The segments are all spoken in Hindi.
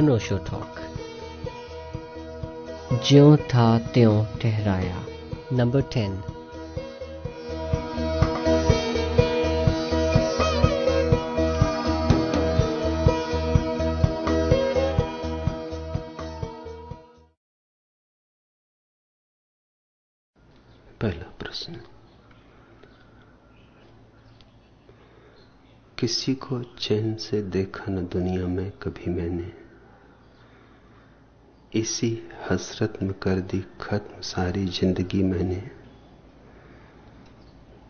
अनोशो टॉक ज्यो था त्यों ठहराया. नंबर टेन पहला प्रश्न. किसी को चैन से देखा न दुनिया में कभी मैंने इसी हसरत में कर दी खत्म सारी ज़िंदगी मैंने।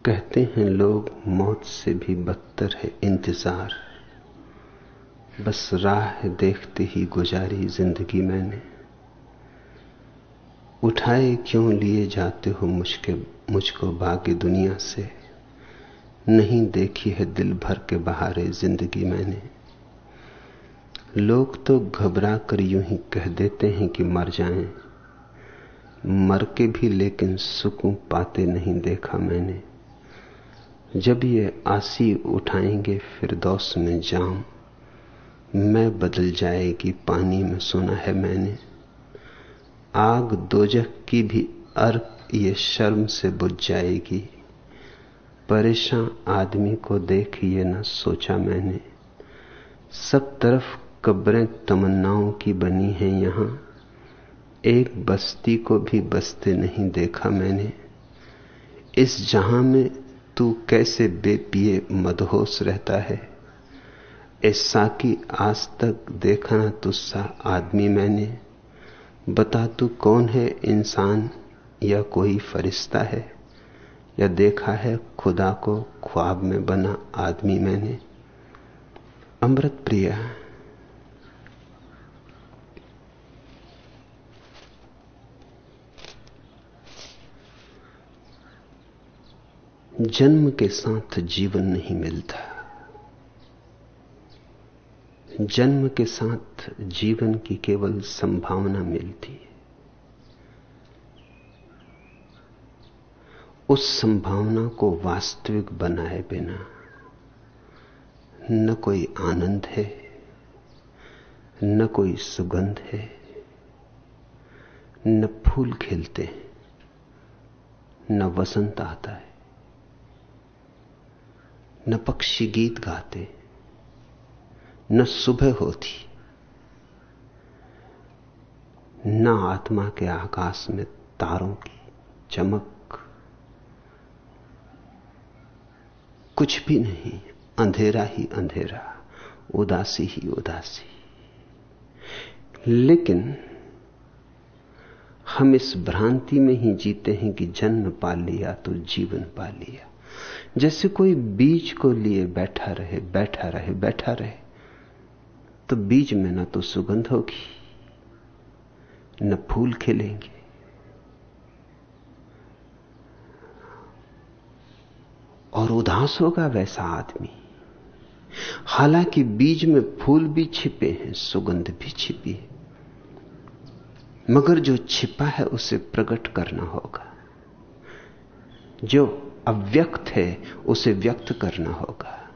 कहते हैं लोग, मौत से भी बदतर है इंतज़ार। बस राह देखते ही गुजारी ज़िंदगी मैंने। उठाए क्यों लिए जाते हो मुझके, मुझको बाकी दुनिया से? नहीं देखी है दिल भर के बहारे ज़िंदगी मैंने। लोग तो घबरा कर यूँ ही कह देते हैं कि मर जाएँ। मर के भी लेकिन सुकून पाते नहीं देखा मैंने। जब ये आसी उठाएँगे फिर दोस्त में जाम मैं बदल जाएगी पानी में सुना है मैंने। आग दोजख की भी अर्क ये शर्म से बुझ जाएगी। परेशान आदमी को देख ये न सोचा मैंने। सब तरफ़ कब्रें तमन्नाओं की बनी हैं यहाँ। एक बस्ती को भी बसते नहीं देखा मैंने। इस जहाँ में तू कैसे बेपिए मदहोश रहता है? ऐसा की आज तक देखा ना तुस्सा आदमी मैंने। बता तू कौन है इंसान या कोई फरिश्ता है? या देखा है खुदा को ख्वाब में बना आदमी मैंने? अमृत प्रिया जन्म के साथ जीवन नहीं मिलता। जन्म के साथ जीवन की केवल संभावना मिलती है। उस संभावना को वास्तविक बनाए बिना न कोई आनंद है, न कोई सुगंध है, न फूल खिलते न वसंत आता है। न पक्षी गीत गाते, न सुबह होती, न आत्मा के आकाश में तारों की चमक। कुछ भी नहीं, अंधेरा ही अंधेरा, उदासी ही उदासी। लेकिन हम इस भ्रांति में ही जीते हैं कि जन्म पा लिया तो जीवन पा लिया। जैसे कोई बीज को लिए बैठा रहे बैठा रहे बैठा रहे तो बीज में न तो सुगंध होगी, न फूल खिलेंगे। और उदास होगा वैसा आदमी। हालाँकि बीज में फूल भी छिपे हैं, सुगंध भी छिपी है, मगर जो छिपा है उसे प्रकट करना होगा। जो अव्यक्त है, उसे व्यक्त करना होगा।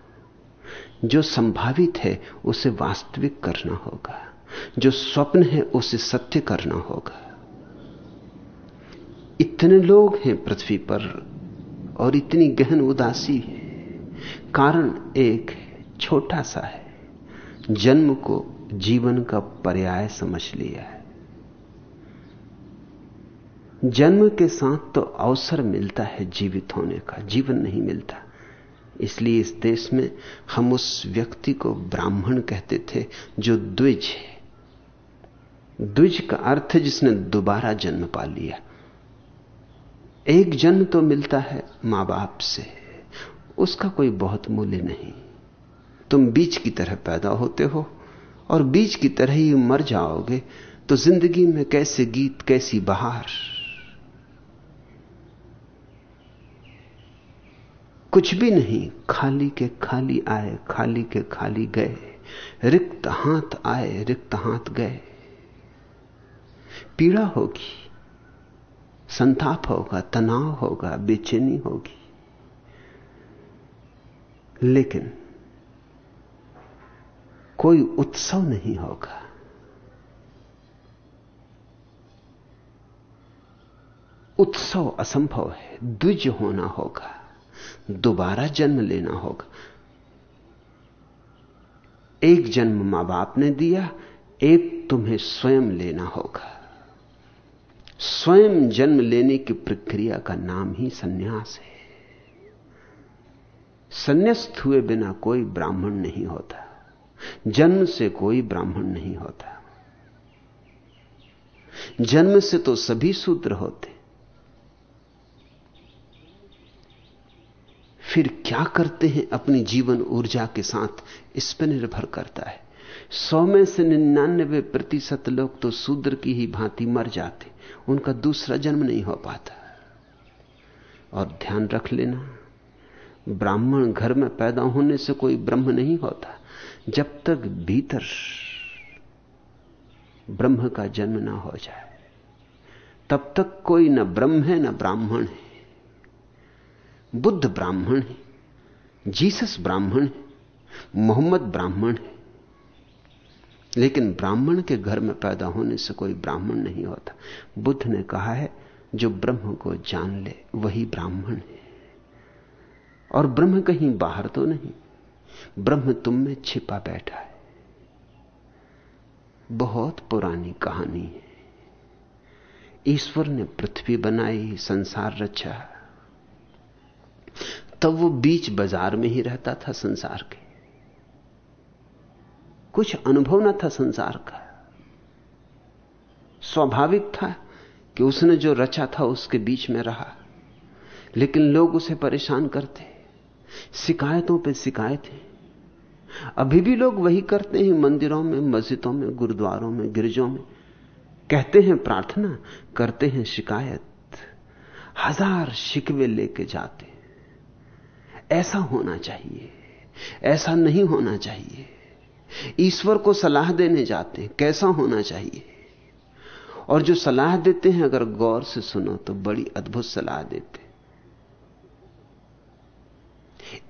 जो संभावित है, उसे वास्तविक करना होगा। जो स्वप्न है, उसे सत्य करना होगा। इतने लोग हैं पृथ्वी पर, और इतनी गहन उदासी है। कारण एक छोटा सा है। जन्म को जीवन का पर्याय समझ लिया है। जन्म के साथ तो अवसर मिलता है जीवित होने का, जीवन नहीं मिलता। इसलिए इस देश में हम उस व्यक्ति को ब्राह्मण कहते थे, जो द्विज है। द्विज का अर्थ है जिसने दोबारा जन्म पा लिया। एक जन्म तो मिलता है माँ बाप से, उसका कोई बहुत मूल्य नहीं। तुम बीज की तरह पैदा होते हो और बीज की तरह ही मर जाओगे तो ज़िंदगी में कैसे गीत, कैसी बहार? कुछ भी नहीं। खाली के खाली आए, खाली के खाली गए। रिक्त हाथ आए, रिक्त हाथ गए। पीड़ा होगी, संताप होगा, तनाव होगा, बेचैनी होगी। लेकिन कोई उत्सव नहीं होगा। उत्सव असंभव है, द्विज होना होगा। दोबारा जन्म लेना होगा। एक जन्म माँ बाप ने दिया, एक तुम्हें स्वयं लेना होगा। स्वयं जन्म लेने की प्रक्रिया का नाम ही सन्यास है। संन्यास्त हुए बिना कोई ब्राह्मण नहीं होता। जन्म से कोई ब्राह्मण नहीं होता। जन्म से तो सभी सूत्र होते। फिर क्या करते हैं अपनी जीवन ऊर्जा के साथ? इस पर निर्भर करता है। सौ में से निन्यानबे प्रतिशत लोग तो शूद्र की ही भांति मर जाते। उनका दूसरा जन्म नहीं हो पाता। और ध्यान रख लेना, ब्राह्मण घर में पैदा होने से कोई ब्रह्म नहीं होता। जब तक भीतर ब्रह्म का जन्म ना हो जाए, तब तक कोई न ब्रह्म है, न ब्राह्मण है। बुद्ध ब्राह्मण है, जीसस ब्राह्मण है, मोहम्मद ब्राह्मण है। लेकिन ब्राह्मण के घर में पैदा होने से कोई ब्राह्मण नहीं होता। बुद्ध ने कहा है, जो ब्रह्म को जान ले, वही ब्राह्मण है। और ब्रह्म कहीं बाहर तो नहीं, ब्रह्म तुम में छिपा बैठा है। बहुत पुरानी कहानी है। ईश्वर ने पृथ्वी बनाई, संसार रचा। तब वो बीच बाज़ार में ही रहता था संसार के। कुछ अनुभव न था संसार का। स्वाभाविक था कि उसने जो रचा था उसके बीच में रहा। लेकिन लोग उसे परेशान करते। शिकायतों पे शिकायतें अभी भी लोग वही करते हैं, मंदिरों में, मस्जिदों में, गुरुद्वारों में, गिरजों में। कहते हैं प्रार्थना, करते हैं शिकायत। हज़ार शिकवे लेके जाते। ऐसा होना चाहिए। ऐसा नहीं होना चाहिए। ईश्वर को सलाह देने जाते हैं, कैसा होना चाहिए? और जो सलाह देते हैं, अगर गौर से सुनो तो बड़ी अद्भुत सलाह देते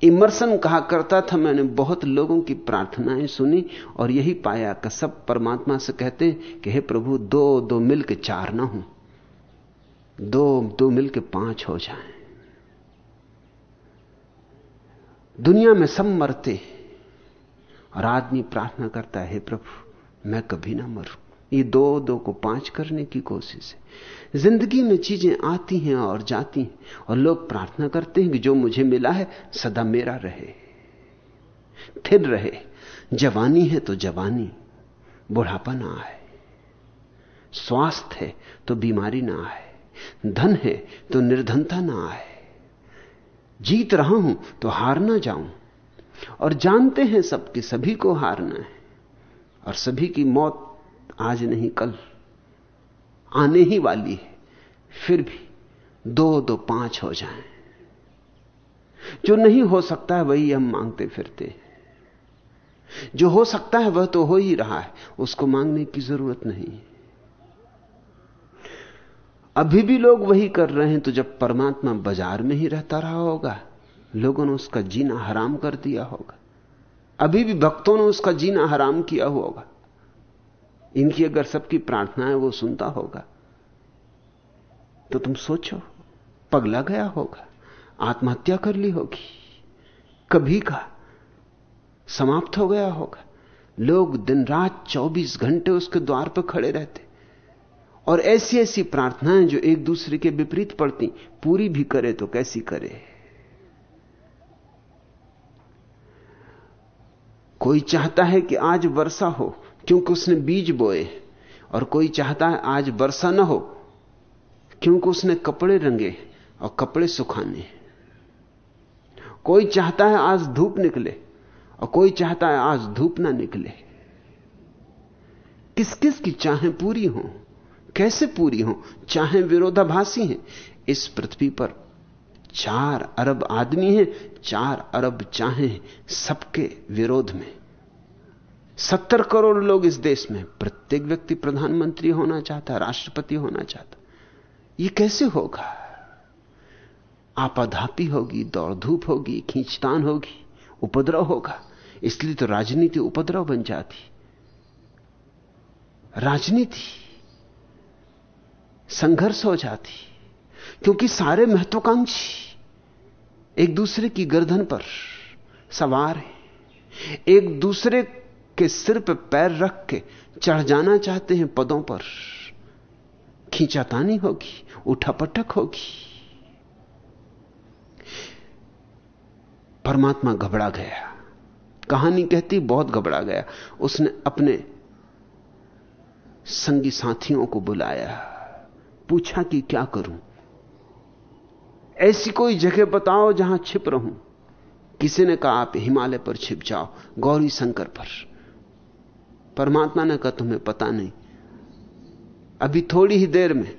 इमर्सन कहा करता था, मैंने बहुत लोगों की प्रार्थनाएँ सुनी और यही पाया कि सब परमात्मा से कहते हैं कि हे प्रभु, दो दो मिलके चार ना हो। दो दो मिलके पाँच हो जाएँ। दुनिया में सब मरते और आदमी प्रार्थना करता है प्रभु, मैं कभी ना मरूं। ये दो दो को पाँच करने की कोशिश है। ज़िंदगी में चीज़ें आती हैं और जाती हैं, और लोग प्रार्थना करते हैं कि जो मुझे मिला है, सदा मेरा रहे। थिर रहे, जवानी है तो जवानी, बुढ़ापा ना आए। स्वास्थ्य है तो बीमारी ना आए। धन है तो निर्धनता ना आए। जीत रहा हूँ तो हार ना जाऊँ। और जानते हैं सबके सभी को हारना है, और सभी की मौत आज नहीं, कल आने ही वाली है, फिर भी दो दो पाँच हो जाएँ। जो नहीं हो सकता है वही हम मांगते फिरते हैं। जो हो सकता है वह तो हो ही रहा है, उसको मांगने की ज़रूरत नहीं अभी भी लोग वही कर रहे हैं तो जब परमात्मा बाज़ार में ही रहता रहा होगा, लोगों ने उसका जीना हराम कर दिया होगा। अभी भी भक्तों ने उसका जीना हराम किया होगा। इनकी अगर सबकी प्रार्थना है वो सुनता होगा तो तुम सोचो, पगला गया होगा, आत्महत्या कर ली होगी। कभी का समाप्त हो गया होगा। लोग दिन रात 24 घंटे उसके द्वार पर खड़े रहते। और ऐसी ऐसी प्रार्थनाएँ जो एक दूसरे के विपरीत पड़ती, पूरी भी करे तो कैसी करे? कोई चाहता है कि आज वर्षा हो, क्योंकि उसने बीज बोए, और कोई चाहता है आज वर्षा ना हो, क्योंकि उसने कपड़े रंगे और कपड़े सुखाने। कोई चाहता है आज धूप निकले, और कोई चाहता है आज धूप ना निकले। किस किस की चाहें पूरी हों? कैसे पूरी हो? चाहे विरोधाभासी हैं। इस पृथ्वी पर चार अरब आदमी हैं, चार अरब चाहे सबके विरोध में। सत्तर करोड़ लोग इस देश में। प्रत्येक व्यक्ति प्रधानमंत्री होना चाहता, राष्ट्रपति होना चाहता। यह कैसे होगा? आपाधापी होगी दौड़ धूप होगी, खींचतान होगी, उपद्रव होगा। इसलिए तो राजनीति उपद्रव बन जाती। राजनीति संघर्ष हो जाती, क्योंकि सारे महत्वाकांक्षी एक दूसरे की गर्दन पर सवार है। एक दूसरे के सिर पर पैर रख के चढ़ जाना चाहते हैं पदों पर। खींचातानी होगी, उठापटक होगी। परमात्मा घबरा गया। कहानी कहती बहुत घबरा गया। उसने अपने संगी साथियों को बुलाया। पूछा कि क्या करूँ? ऐसी कोई जगह बताओ जहाँ छिप रहूँ। किसी ने कहा, आप हिमालय पर छिप जाओ, गौरी शंकर पर। परमात्मा ने कहा, तुम्हें पता नहीं। अभी थोड़ी ही देर में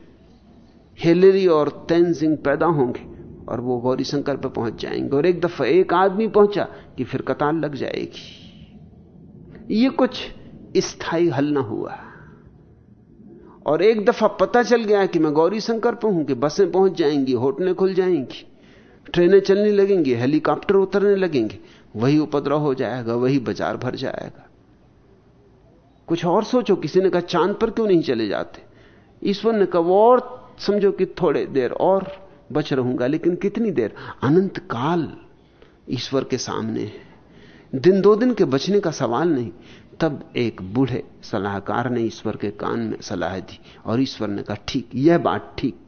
हेलेरी और तेंजिंग पैदा होंगे और वो गौरी शंकर पर पहुँच जाएँगे और एक दफ़ा एक आदमी पहुँचा कि फिर कतार लग जाएगी। ये कुछ स्थायी हल ना हुआ। और एक दफ़ा पता चल गया कि मैं गौरी शंकर पर हूँ कि बसें पहुँच जाएँगी, होटलें खुल जाएँगी, ट्रेनें चलने लगेंगी, हेलीकॉप्टर उतरने लगेंगे, वही उपद्रव हो जाएगा, वही बाज़ार भर जाएगा। कुछ और सोचो, किसी ने कहा, चाँद पर क्यों नहीं चले जाते? ईश्वर ने कहा और समझो कि थोड़े देर और बच रहूँगा, लेकिन कितनी देर? अनंत काल ईश्वर के सामने है। दिन दो दिन के बचने का सवाल नहीं। तब एक बूढ़े सलाहकार ने ईश्वर के कान में सलाह दी और ईश्वर ने कहा, ठीक, यह बात ठीक।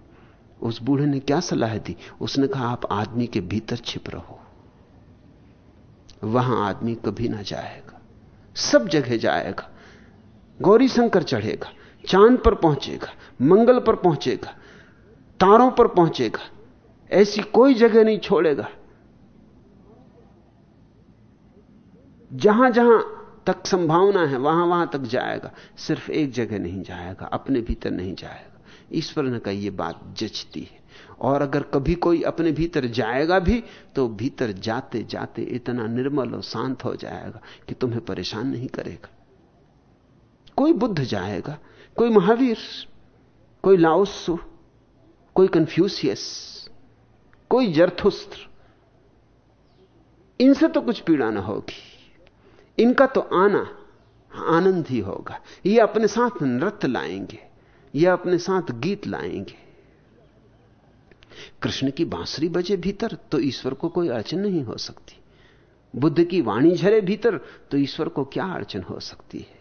उस बूढ़े ने क्या सलाह दी? उसने कहा, आप आदमी के भीतर छिप रहो। वहाँ आदमी कभी ना जाएगा। सब जगह जाएगा। गौरी शंकर चढ़ेगा, चाँद पर पहुंचेगा, मंगल पर पहुंचेगा, तारों पर पहुंचेगा। ऐसी कोई जगह नहीं छोड़ेगा। जहाँ जहाँ तक संभावना है, वहाँ वहाँ तक जाएगा। सिर्फ़ एक जगह नहीं जाएगा, अपने भीतर नहीं जाएगा। ईश्वर ने कहा यह बात जचती है। और अगर कभी कोई अपने भीतर जाएगा भी तो भीतर जाते जाते इतना निर्मल और शांत हो जाएगा कि तुम्हें परेशान नहीं करेगा। कोई बुद्ध जाएगा, कोई महावीर, कोई लाओसु, कोई कंफ्यूसियस कोई जरथुस्त्र, इनसे तो कुछ पीड़ा ना होगी। इनका तो आना आनंद ही होगा। ये अपने साथ नृत्य लाएँगे, ये अपने साथ गीत लाएँगे। कृष्ण की बांसुरी बजे भीतर तो ईश्वर को कोई अड़चन नहीं हो सकती। बुद्ध की वाणी झरे भीतर तो ईश्वर को क्या अड़चन हो सकती है?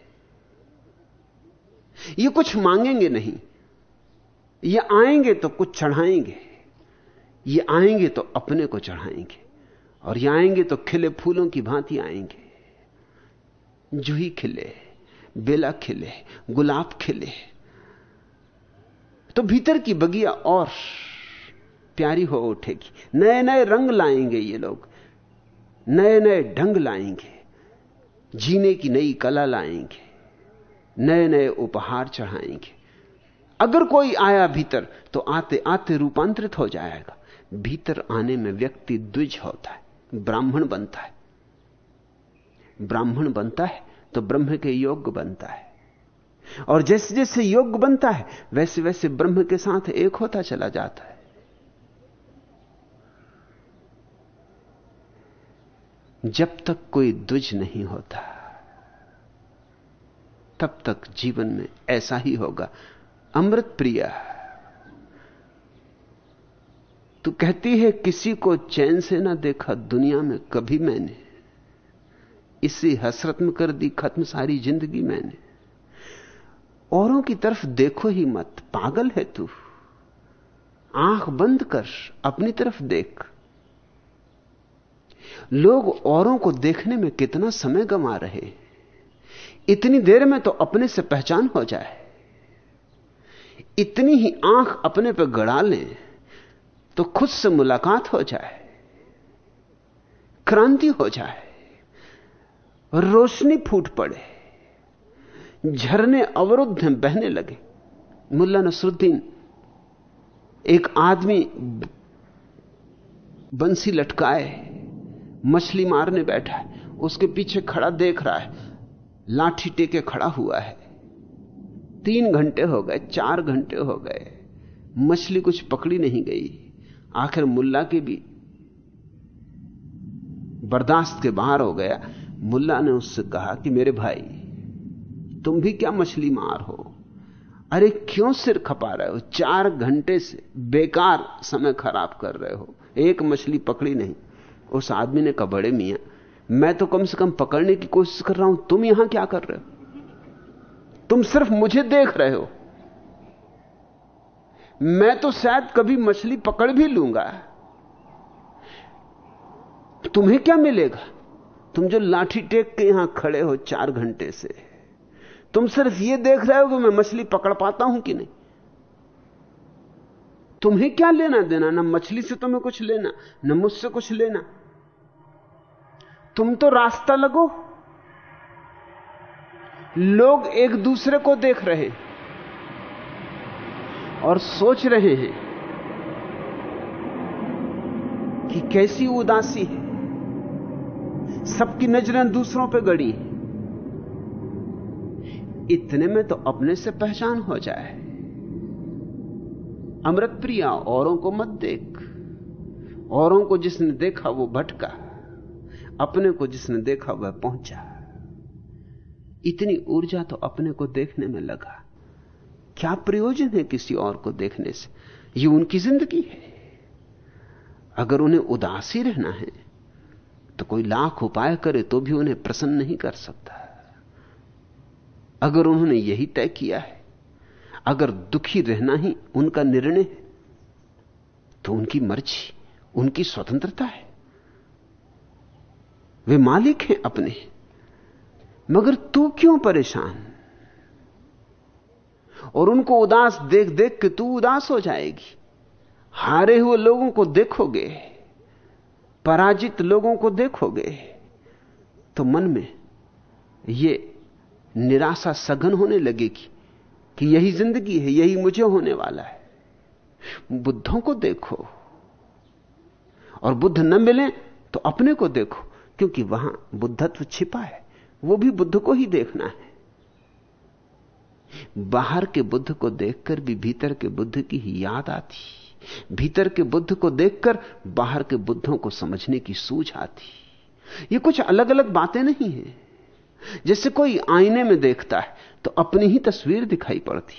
ये कुछ मांगेंगे नहीं। ये आएँगे तो कुछ चढ़ाएँगे। ये आएँगे तो अपने को चढ़ाएँगे। और ये आएँगे तो खिले फूलों की भांति आएँगे। जूही खिले, बेला खिले, गुलाब खिले। तो भीतर की बगिया और प्यारी हो उठेगी। नए नए रंग लाएँगे ये लोग। नए नए ढंग लाएँगे। जीने की नई कला लाएँगे। नए नए उपहार चढ़ाएँगे। अगर कोई आया भीतर तो आते आते रूपांतरित हो जाएगा। भीतर आने में व्यक्ति द्विज होता है, ब्राह्मण बनता है। ब्राह्मण बनता है तो ब्रह्म के योग्य बनता है। और जैसे जैसे योग्य बनता है, वैसे वैसे ब्रह्म के साथ एक होता चला जाता है। जब तक कोई द्विज नहीं होता, तब तक जीवन में ऐसा ही होगा। अमृत प्रिया, तू कहती है, किसी को चैन से ना देखा दुनिया में कभी मैंने। इसी हसरत में कर दी, खत्म सारी ज़िंदगी मैंने। औरों की तरफ़ देखो ही मत, पागल है तू। आँख बंद कर, अपनी तरफ़ देख। लोग औरों को देखने में कितना समय गमा रहे इतनी देर में तो अपने से पहचान हो जाए। इतनी ही आँख अपने पर गड़ा लें तो खुद से मुलाकात हो जाए। क्रांति हो जाए। रोशनी फूट पड़े, झरने अवरुद्ध हैं, बहने लगे। मुल्ला नसरुद्दीन एक आदमी बंसी लटकाए मछली मारने बैठा है, उसके पीछे खड़ा देख रहा है, लाठी टेके खड़ा हुआ है। तीन घंटे हो गए, चार घंटे हो गए, मछली कुछ पकड़ी नहीं गई। आखिर मुल्ला के भी बर्दाश्त के बाहर हो गया। मुल्ला ने उससे कहा कि मेरे भाई, तुम भी क्या मछली मार हो? अरे क्यों सिर खपा रहे हो? चार घंटे से बेकार समय खराब कर रहे हो। एक मछली पकड़ी नहीं। उस आदमी ने कहा, बड़े मियाँ, मैं तो कम से कम पकड़ने की कोशिश कर रहा हूँ। तुम यहाँ क्या कर रहे हो? तुम सिर्फ़ मुझे देख रहे हो। मैं तो शायद कभी मछली पकड़ भी लूँगा। तुम्हें क्या मिलेगा? तुम जो लाठी टेक के यहाँ खड़े हो चार घंटे से, तुम सिर्फ़ यह देख रहे हो कि मैं मछली पकड़ पाता हूँ कि नहीं? तुम्हें क्या लेना देना? ना मछली से तुम्हें कुछ लेना, न मुझसे कुछ लेना। तुम तो रास्ता लगो। लोग एक दूसरे को देख रहे और सोच रहे हैं कि कैसी उदासी है। सबकी नज़रें दूसरों पे गड़ी इतने में तो अपने से पहचान हो जाए। अमृत प्रिया औरों को मत देख। औरों को जिसने देखा वो भटका। अपने को जिसने देखा वह पहुँचा। इतनी ऊर्जा तो अपने को देखने में लगा। क्या प्रयोजन है किसी और को देखने से? ये उनकी ज़िंदगी है। अगर उन्हें उदासी रहना है तो कोई लाख उपाय करे तो भी उन्हें प्रसन्न नहीं कर सकता। अगर उन्होंने यही तय किया है, अगर दुखी रहना ही उनका निर्णय है तो उनकी मर्ज़ी, उनकी स्वतंत्रता है। वे मालिक हैं अपने, मगर तू क्यों परेशान? और उनको उदास देख देख के तू उदास हो जाएगी। हारे हुए लोगों को देखोगे। पराजित लोगों को देखोगे तो मन में यह निराशा सघन होने लगेगी कि यही ज़िंदगी है, यही मुझे होने वाला है। बुद्धों को देखो और बुद्ध न मिले तो अपने को देखो, क्योंकि वहाँ बुद्धत्व छिपा है, वो भी बुद्ध को ही देखना है। बाहर के बुद्ध को देखकर भी भीतर के बुद्ध की ही याद आती। भीतर के बुद्ध को देखकर बाहर के बुद्धों को समझने की सूझ आती। ये कुछ अलग अलग बातें नहीं है। जैसे कोई आईने में देखता है तो अपनी ही तस्वीर दिखाई पड़ती।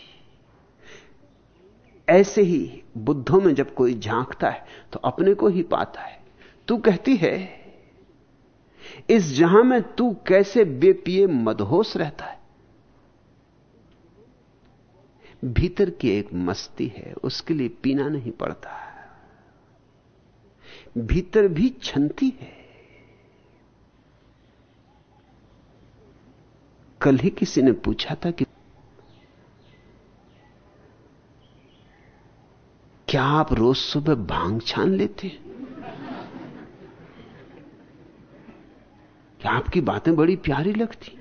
ऐसे ही बुद्धों में जब कोई झांकता है तो अपने को ही पाता है। तू कहती है, इस जहाँ में तू कैसे बेपिए मदहोश रहता है? भीतर की एक मस्ती है, उसके लिए पीना नहीं पड़ता। भीतर भी छंती है। कल ही किसी ने पूछा था कि क्या आप रोज सुबह भाँग छान लेते हैं? क्या आपकी बातें बड़ी प्यारी लगती?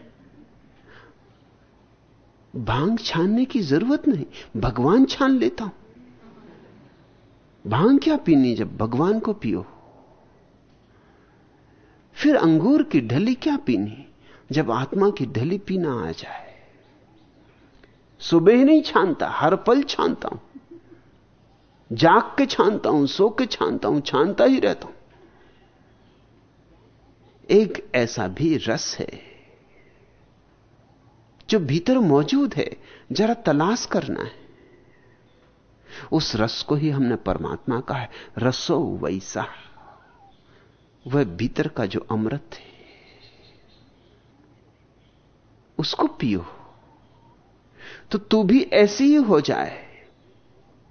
भाँग छानने की ज़रूरत नहीं, भगवान छान लेता हूँ। भाँग क्या पीनी जब भगवान को पियो? फिर अंगूर की ढली क्या पीनी, जब आत्मा की ढली पीना आ जाए? सुबह नहीं छानता, हर पल छानता हूँ। जाग के छानता हूँ, सो के छानता हूँ, छानता ही रहता हूँ। एक ऐसा भी रस है जो भीतर मौजूद है, जरा तलाश करना है। उस रस को ही हमने परमात्मा कहा है, रसो वैसा। वह भीतर का जो अमृत है, उसको पियो। तो तू भी ऐसी ही हो जाए।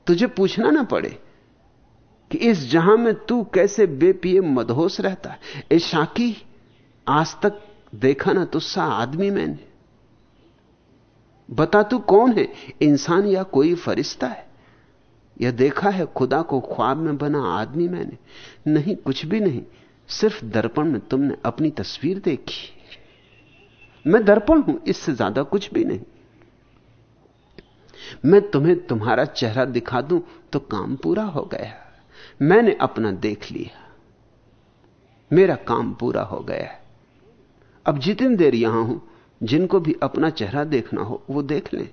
तुझे पूछना ना पड़े कि इस जहाँ में तू कैसे बेपिए मदहोश रहता है। ए शाकी, आज तक देखा ना तुस्सा आदमी मैंने। बता तू कौन है? इंसान या कोई फरिश्ता है? या देखा है खुदा को ख्वाब में बना आदमी मैंने? नहीं, कुछ भी नहीं। सिर्फ़ दर्पण में तुमने अपनी तस्वीर देखी। मैं दर्पण हूँ, इससे ज़्यादा कुछ भी नहीं। मैं तुम्हें तुम्हारा चेहरा दिखा दूँ तो काम पूरा हो गया। मैंने अपना देख लिया। मेरा काम पूरा हो गया। अब जितनी देर यहाँ हूँ जिनको भी अपना चेहरा देखना हो, वो देख लें।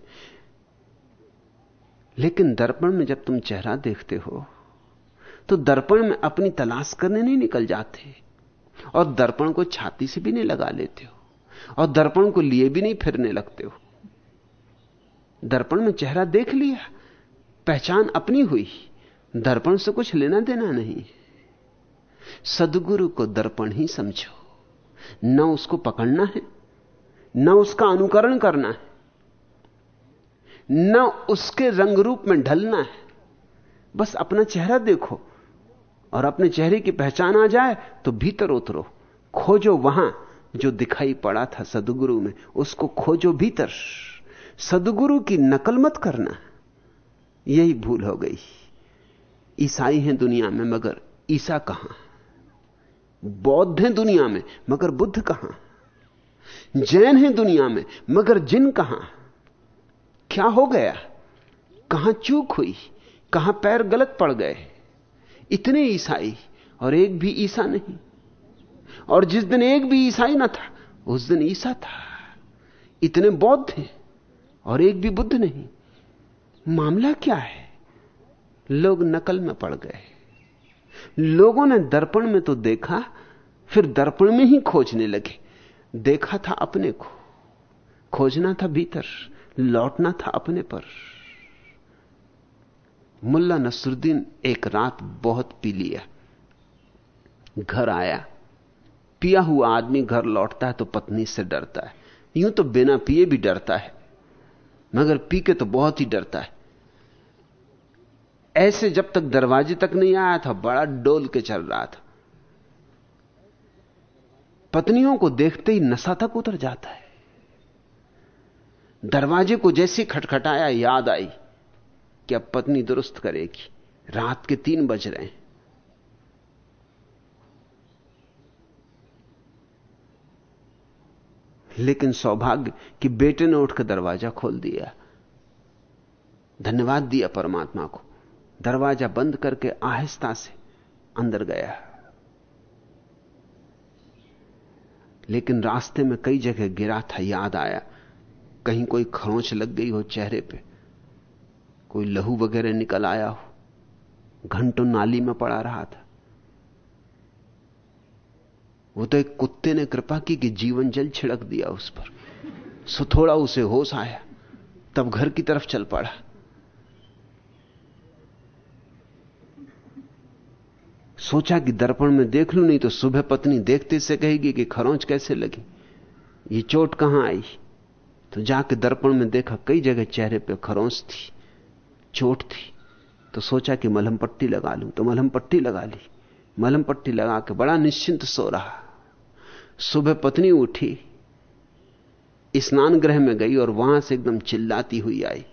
लेकिन दर्पण में जब तुम चेहरा देखते हो तो दर्पण में अपनी तलाश करने नहीं निकल जाते और दर्पण को छाती से भी नहीं लगा लेते हो और दर्पण को लिए भी नहीं फिरने लगते हो। दर्पण में चेहरा देख लिया, पहचान अपनी हुई। दर्पण से कुछ लेना देना नहीं। सदगुरु को दर्पण ही समझो, न उसको पकड़ना है। न उसका अनुकरण करना है, न उसके रंग रूप में ढलना है। बस अपना चेहरा देखो और अपने चेहरे की पहचान आ जाए तो भीतर उतरो। खोजो वहाँ जो दिखाई पड़ा था सदगुरु में, उसको खोजो भीतर। सदगुरु की नकल मत करना। यही भूल हो गई। ईसाई हैं दुनिया में, मगर ईसा कहाँ? बौद्ध हैं दुनिया में, मगर बुद्ध कहाँ? जैन है दुनिया में, मगर जिन कहाँ? क्या हो गया? कहाँ चूक हुई? कहाँ पैर गलत पड़ गए? इतने ईसाई, और एक भी ईसा नहीं। और जिस दिन एक भी ईसाई ना था, उस दिन ईसा था। इतने बौद्ध थे और एक भी बुद्ध नहीं। मामला क्या है? लोग नकल में पड़ गए। लोगों ने दर्पण में तो देखा, फिर दर्पण में ही खोजने लगे। देखा था अपने को, खोजना था भीतर, लौटना था अपने पर। मुल्ला नसरुद्दीन एक रात बहुत पी लिया। घर आया। पिया हुआ आदमी घर लौटता है तो पत्नी से डरता है। यूँ तो बिना पिए भी डरता है, मगर पी के तो बहुत ही डरता है। ऐसे जब तक दरवाजे तक नहीं आया था, बड़ा डोल के चल रहा था। पत्नियों को देखते ही नशा तक उतर जाता है। दरवाजे को जैसे खटखटाया याद आई कि अब पत्नी दुरुस्त करेगी। रात के तीन बज रहे हैं। लेकिन सौभाग्य कि बेटे ने उठकर दरवाज़ा खोल दिया। धन्यवाद दिया परमात्मा को। दरवाज़ा बंद करके आहिस्ता से अंदर गया। लेकिन रास्ते में कई जगह गिरा था, याद आया। कहीं कोई खरोंच लग गई हो चेहरे पे। कोई लहू वगैरह निकल आया हो। घंटों नाली में पड़ा रहा था। वो तो एक कुत्ते ने कृपा की कि जीवन जल छिड़क दिया उस पर। सो थोड़ा उसे होश आया। तब घर की तरफ़ चल पड़ा। सोचा कि दर्पण में देख लू, नहीं तो सुबह पत्नी देखते से कहेगी कि खरोंच कैसे लगी? ये चोट कहाँ आई? तो जाके दर्पण में देखा कई जगह चेहरे पे खरोंच थी, चोट थी। तो सोचा कि मलहम पट्टी लगा लूँ तो मलहम पट्टी लगा ली। मलहम पट्टी लगा के बड़ा निश्चिंत सो रहा। सुबह पत्नी उठी, स्नान गृह में गई और वहाँ से एकदम चिल्लाती हुई आई।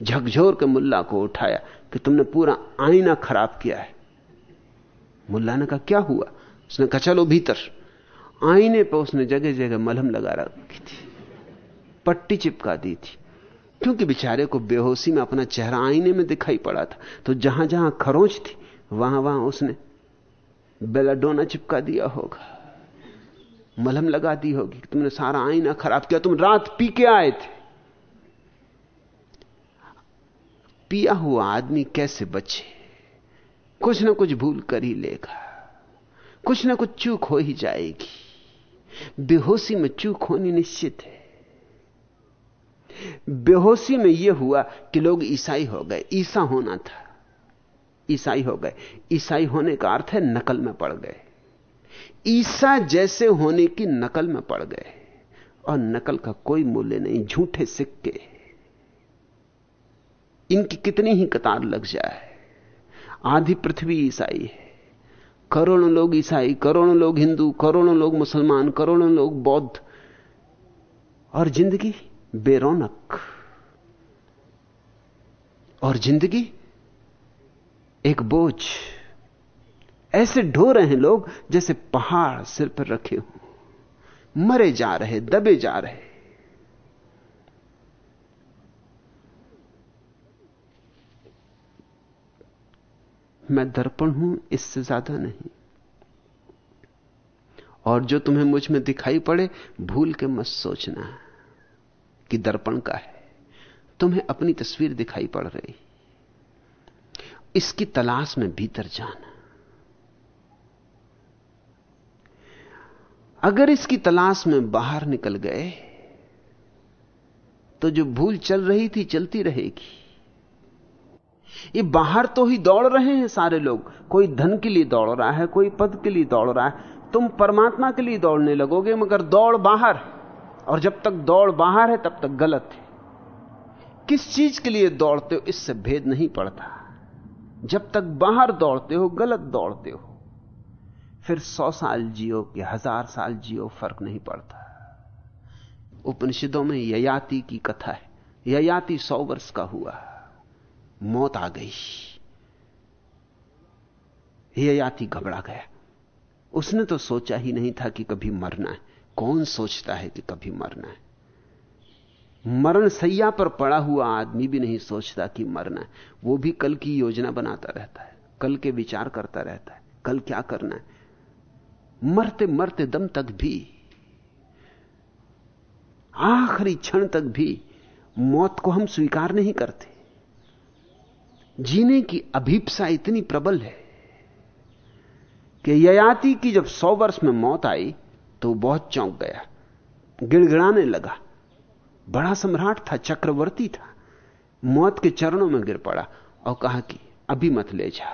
झकझोर के मुल्ला को उठाया कि तुमने पूरा आईना खराब किया है। मुल्ला ने कहा क्या हुआ? उसने कहा, चलो भीतर। आईने पर उसने जगह जगह मलहम लगा रखी थी, पट्टी चिपका दी थी, क्योंकि बेचारे को बेहोशी में अपना चेहरा आईने में दिखाई पड़ा था। तो जहाँ जहाँ खरोंच थी वहाँ वहाँ उसने बेलाडोना चिपका दिया होगा, मलहम लगा दी होगी तुमने सारा आईना खराब किया, तुम रात पी के आए थे। पिया हुआ आदमी कैसे बचे? कुछ ना कुछ भूल कर ही लेगा। कुछ ना कुछ चूक हो ही जाएगी। बेहोशी में चूक होनी निश्चित है। बेहोशी में यह हुआ कि लोग ईसाई हो गए। ईसा होना था। ईसाई हो गए। ईसाई होने का अर्थ है नकल में पड़ गए। ईसा जैसे होने की नकल में पड़ गए। और नकल का कोई मूल्य नहीं, झूठे सिक्के। इनकी कितनी ही कतार लग जाए। आधी पृथ्वी ईसाई है। करोड़ों लोग ईसाई, करोड़ों लोग हिंदू, करोड़ों लोग मुसलमान, करोड़ों लोग बौद्ध। और ज़िंदगी बेरोनक। और ज़िंदगी एक बोझ। ऐसे ढो रहे हैं लोग जैसे पहाड़ सिर पर रखे हो। मरे जा रहे, दबे जा रहे। मैं दर्पण हूँ, इससे ज़्यादा नहीं। और जो तुम्हें मुझमें दिखाई पड़े, भूल के मत सोचना कि दर्पण का है। तुम्हें अपनी तस्वीर दिखाई पड़ रही। इसकी तलाश में भीतर जाना। अगर इसकी तलाश में बाहर निकल गए तो जो भूल चल रही थी, चलती रहेगी। ये बाहर तो ही दौड़ रहे हैं सारे लोग। कोई धन के लिए दौड़ रहा है, कोई पद के लिए दौड़ रहा है। तुम परमात्मा के लिए दौड़ने लगोगे, मगर दौड़ बाहर। और जब तक दौड़ बाहर है, तब तक गलत है। किस चीज़ के लिए दौड़ते हो, इससे भेद नहीं पड़ता। जब तक बाहर दौड़ते हो, गलत दौड़ते हो, फिर सौ साल जियो कि हज़ार साल जियो, फ़र्क नहीं पड़ता। उपनिषदों में ययाति की कथा है। ययाति सौ वर्ष का हुआ। मौत आ गई। ययाति घबरा गया। उसने तो सोचा ही नहीं था कि कभी मरना है। कौन सोचता है कि कभी मरना है? मरण सैया पर पड़ा हुआ आदमी भी नहीं सोचता कि मरना है। वो भी कल की योजना बनाता रहता है, कल के विचार करता रहता है, कल क्या करना है? मरते मरते दम तक भी, आखिरी क्षण तक भी मौत को हम स्वीकार नहीं करते। जीने की अभीपसा इतनी प्रबल है कि ययाति की जब सौ वर्ष में मौत आई तो बहुत चौंक गया, गिड़गिड़ाने लगा। बड़ा सम्राट था, चक्रवर्ती था। मौत के चरणों में गिर पड़ा और कहा कि, अभी मत ले जा,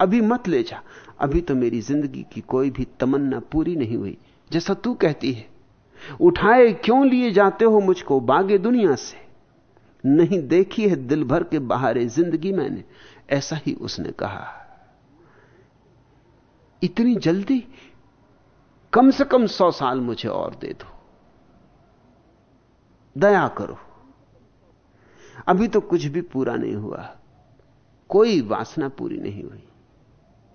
अभी मत ले जा, अभी तो मेरी ज़िंदगी की कोई भी तमन्ना पूरी नहीं हुई। जैसा तू कहती है, उठाए क्यों लिए जाते हो मुझको बागे दुनिया से? नहीं देखी है दिल भर के बहारे ज़िंदगी मैंने। ऐसा ही उसने कहा। इतनी जल्दी? कम से कम सौ साल मुझे और दे दो। दया करो। अभी तो कुछ भी पूरा नहीं हुआ। कोई वासना पूरी नहीं हुई।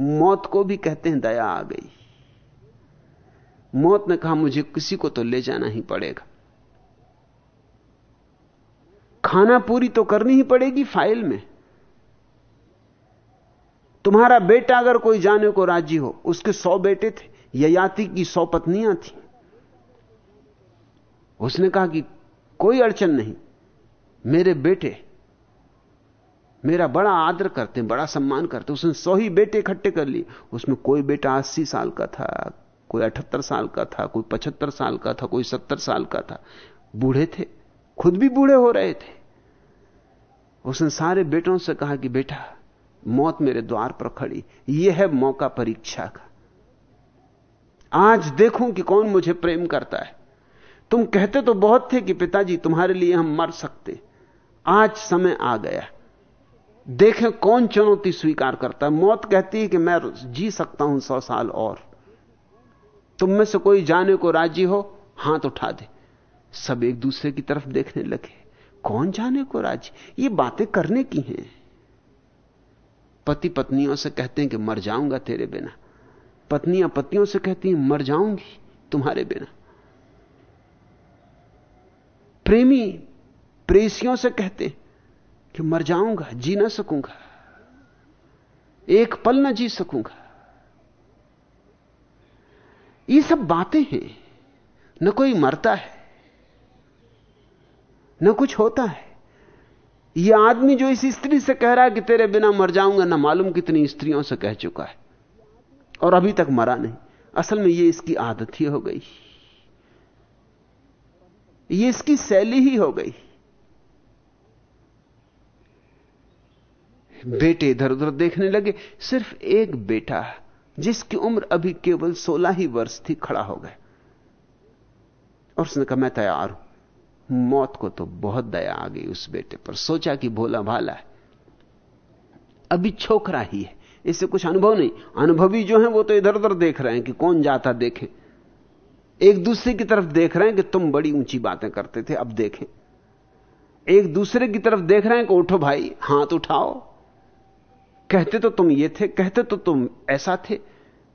मौत को भी कहते हैं, दया आ गई। मौत ने कहा, मुझे किसी को तो ले जाना ही पड़ेगा। खाना पूरी तो करनी ही पड़ेगी फ़ाइल में। तुम्हारा बेटा अगर कोई जाने को राज़ी हो, उसके सौ बेटे थे, ययाति की सौ पत्नियाँ थी। उसने कहा कि कोई अड़चन नहीं, मेरे बेटे, मेरा बड़ा आदर करते बड़ा सम्मान करते उसने सौ ही बेटे इकट्ठे कर लिए। उसमें कोई बेटा अस्सी साल का था, कोई अठहत्तर साल का था, कोई पचहत्तर साल का था, कोई सत्तर साल का था। बूढ़े थे। खुद भी बूढ़े हो रहे थे। उसने सारे बेटों से कहा कि बेटा, मौत मेरे द्वार पर खड़ी। यह है मौका परीक्षा का। आज देखूँ कि कौन मुझे प्रेम करता है। तुम कहते तो बहुत थे कि पिताजी, तुम्हारे लिए हम मर सकते। आज समय आ गया। देखें कौन चुनौती स्वीकार करता है। मौत कहती है कि मैं जी सकता हूँ सौ साल और। तुम में से कोई जाने को राज़ी हो, हाथ उठा दे। सब एक दूसरे की तरफ़ देखने लगे। कौन जाने को राज़ी? ये बातें करने की हैं। पति पत्नियों से कहते हैं कि मर जाऊँगा तेरे बिना। पत्नियाँ पतियों से कहती हैं, मर जाऊँगी तुम्हारे बिना। प्रेमी प्रेसियों से कहते कि मर जाऊँगा, जी ना सकूँगा। एक पल ना जी सकूँगा। ये सब बातें हैं। न कोई मरता है न कुछ होता है। यह आदमी जो इस स्त्री से कह रहा है कि तेरे बिना मर जाऊँगा, ना मालूम कितनी स्त्रियों से कह चुका है। और अभी तक मरा नहीं। असल में यह इसकी आदत ही हो गई। ये इसकी शैली ही हो गई। बेटे इधर उधर देखने लगे, सिर्फ़ एक बेटा, जिसकी उम्र अभी केवल सोलह ही वर्ष थी, खड़ा हो गया। और उसने कहा, मैं तैयार हूँ। मौत को तो बहुत दया आ गई उस बेटे पर। सोचा कि भोला भाला है। अभी छोकरा ही है। इससे कुछ अनुभव नहीं। अनुभवी जो है, वो तो इधर उधर देख रहे हैं कि कौन जाता देखे। एक दूसरे की तरफ़ देख रहे हैं कि तुम बड़ी ऊँची बातें करते थे, अब देखें। एक दूसरे की तरफ़ देख रहे हैं कि उठो भाई, हाथ उठाओ। कहते तो तुम ये थे, कहते तो तुम ऐसा थे।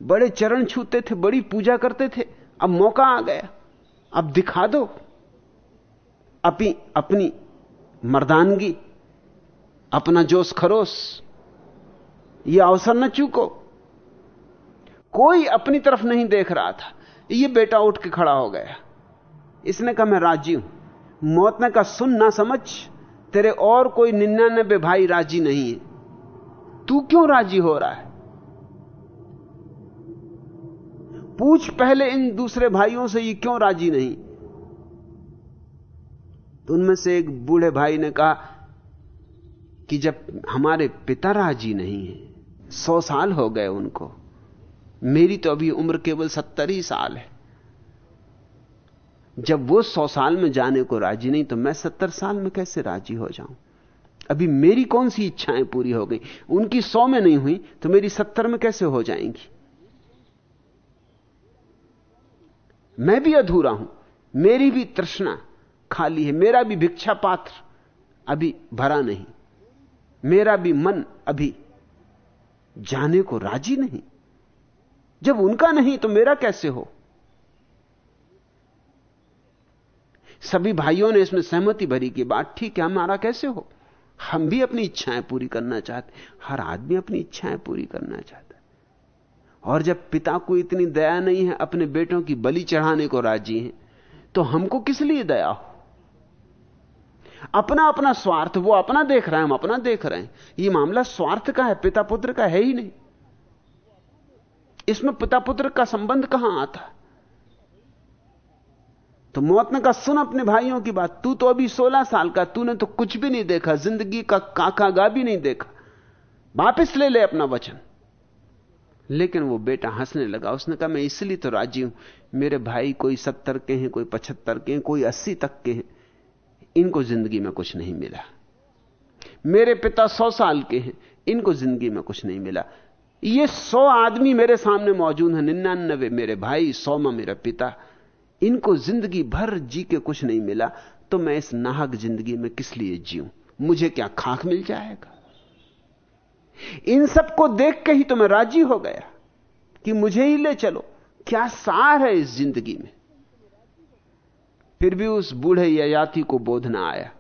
बड़े चरण छूते थे, बड़ी पूजा करते थे। अब मौका आ गया। अब दिखा दो। अपनी अपनी मर्दानगी, अपना जोश खरोश यह अवसर न चूको। कोई अपनी तरफ़ नहीं देख रहा था। यह बेटा उठ के खड़ा हो गया। इसने कहा, मैं राज़ी हूँ। मौत ने कहा, सुन ना समझ, तेरे और कोई निन्यानबे भाई राज़ी नहीं है। तू क्यों राज़ी हो रहा है? पूछ पहले इन दूसरे भाइयों से, ये क्यों राज़ी नहीं? तो उनमें से एक बूढ़े भाई ने कहा कि जब हमारे पिता राज़ी नहीं है, सौ साल हो गए उनको। मेरी तो अभी उम्र केवल सत्तर ही साल है। जब वो सौ साल में जाने को राज़ी नहीं तो मैं सत्तर साल में कैसे राज़ी हो जाऊँ? अभी मेरी कौन सी इच्छाएँ पूरी हो गई? उनकी सौ में नहीं हुई तो मेरी सत्तर में कैसे हो जाएँगी? मैं भी अधूरा हूँ, मेरी भी तृष्णा। खाली है। मेरा भी भिक्षा पात्र अभी भरा नहीं। मेरा भी मन अभी जाने को राज़ी नहीं। जब उनका नहीं तो मेरा कैसे हो? सभी भाइयों ने इसमें सहमति भरी की बात ठीक है, हमारा कैसे हो? हम भी अपनी इच्छाएँ पूरी करना चाहते हर आदमी अपनी इच्छाएँ पूरी करना चाहता है। और जब पिता को इतनी दया नहीं है, अपने बेटों की बलि चढ़ाने को राज़ी है तो हमको किस लिए दया हो? अपना अपना स्वार्थ, वो अपना देख रहे हैं, हम अपना देख रहे हैं। ये मामला स्वार्थ का है पिता पुत्र का है ही नहीं। इसमें पिता पुत्र का संबंध कहाँ आता? है तो मौत ने कहा, सुन अपने भाइयों की बात, तू तो अभी 16 साल का, तूने तो कुछ भी नहीं देखा, ज़िंदगी का काका गा भी नहीं देखा। वापिस ले ले अपना वचन। लेकिन वो बेटा हंसने लगा, उसने कहा, मैं इसलिए तो राज़ी हूँ, मेरे भाई कोई सत्तर के हैं, कोई पचहत्तर के हैं, कोई अस्सी तक के हैं इनको ज़िंदगी में कुछ नहीं मिला। मेरे पिता सौ साल के हैं, इनको ज़िंदगी में कुछ नहीं मिला। ये सौ आदमी मेरे सामने मौजूद है, निन्यानबे मेरे भाई सौ में मेरा पिता। इनको ज़िंदगी भर जी के कुछ नहीं मिला तो मैं इस नाहक ज़िंदगी में किस लिए जीऊं? मुझे क्या खाक मिल जाएगा? इन सबको देख के ही तो मैं राज़ी हो गया कि मुझे ही ले चलो। क्या सार है इस ज़िंदगी में? फिर भी उस बूढ़े याति को बोध ना आया।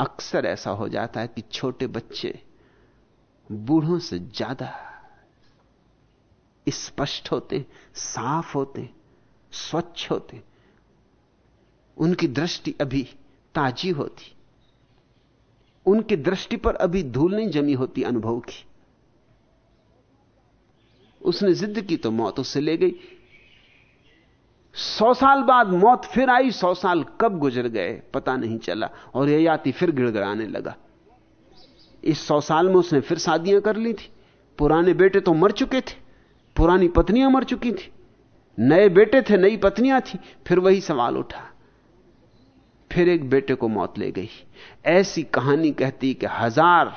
अक्सर ऐसा हो जाता है कि छोटे बच्चे बूढ़ों से ज़्यादा स्पष्ट होते, साफ़ होते, स्वच्छ होते। उनकी दृष्टि अभी ताजी होती। उनकी दृष्टि पर अभी धूल नहीं जमी होती अनुभव की। उसने जिद की तो मौत उससे ले गई। सौ साल बाद मौत फिर आई, सौ साल कब गुजर गए, पता नहीं चला। और यह याति फिर गिड़गड़ाने लगा। इस सौ साल में उसने फिर शादियाँ कर ली थी। पुराने बेटे तो मर चुके थे, पुरानी पत्नियाँ मर चुकी थी। नए बेटे थे, नई पत्नियाँ थी, फिर वही सवाल उठा। फिर एक बेटे को मौत ले गई। ऐसी कहानी कहती कि हज़ार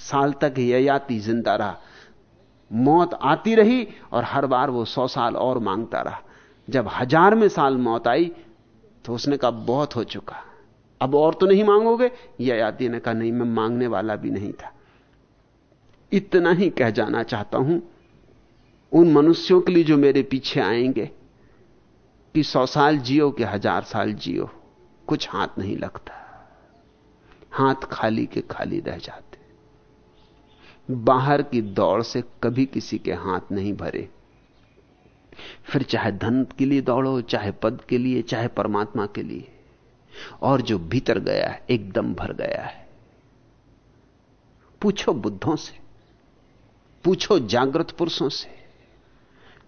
साल तक ययाति ज़िंदा रहा। मौत आती रही और हर बार वो सौ साल और माँगता रहा। जब हज़ार में साल मौत आई तो उसने कहा, बहुत हो चुका। अब और तो नहीं मांगोगे? ययाति ने कहा, नहीं, मैं मांगने वाला भी नहीं था। इतना ही कह जाना चाहता हूँ, उन मनुष्यों के लिए जो मेरे पीछे आएँगे, कि सौ साल जियो कि हज़ार साल जियो। कुछ हाथ नहीं लगता। हाथ खाली के खाली रह जाते। बाहर की दौड़ से कभी किसी के हाथ नहीं भरे। फिर चाहे धन के लिए दौड़ो, चाहे पद के लिए, चाहे परमात्मा के लिए। और जो भीतर गया है, एकदम भर गया है। पूछो बुद्धों से, पूछो जागृत पुरुषों से,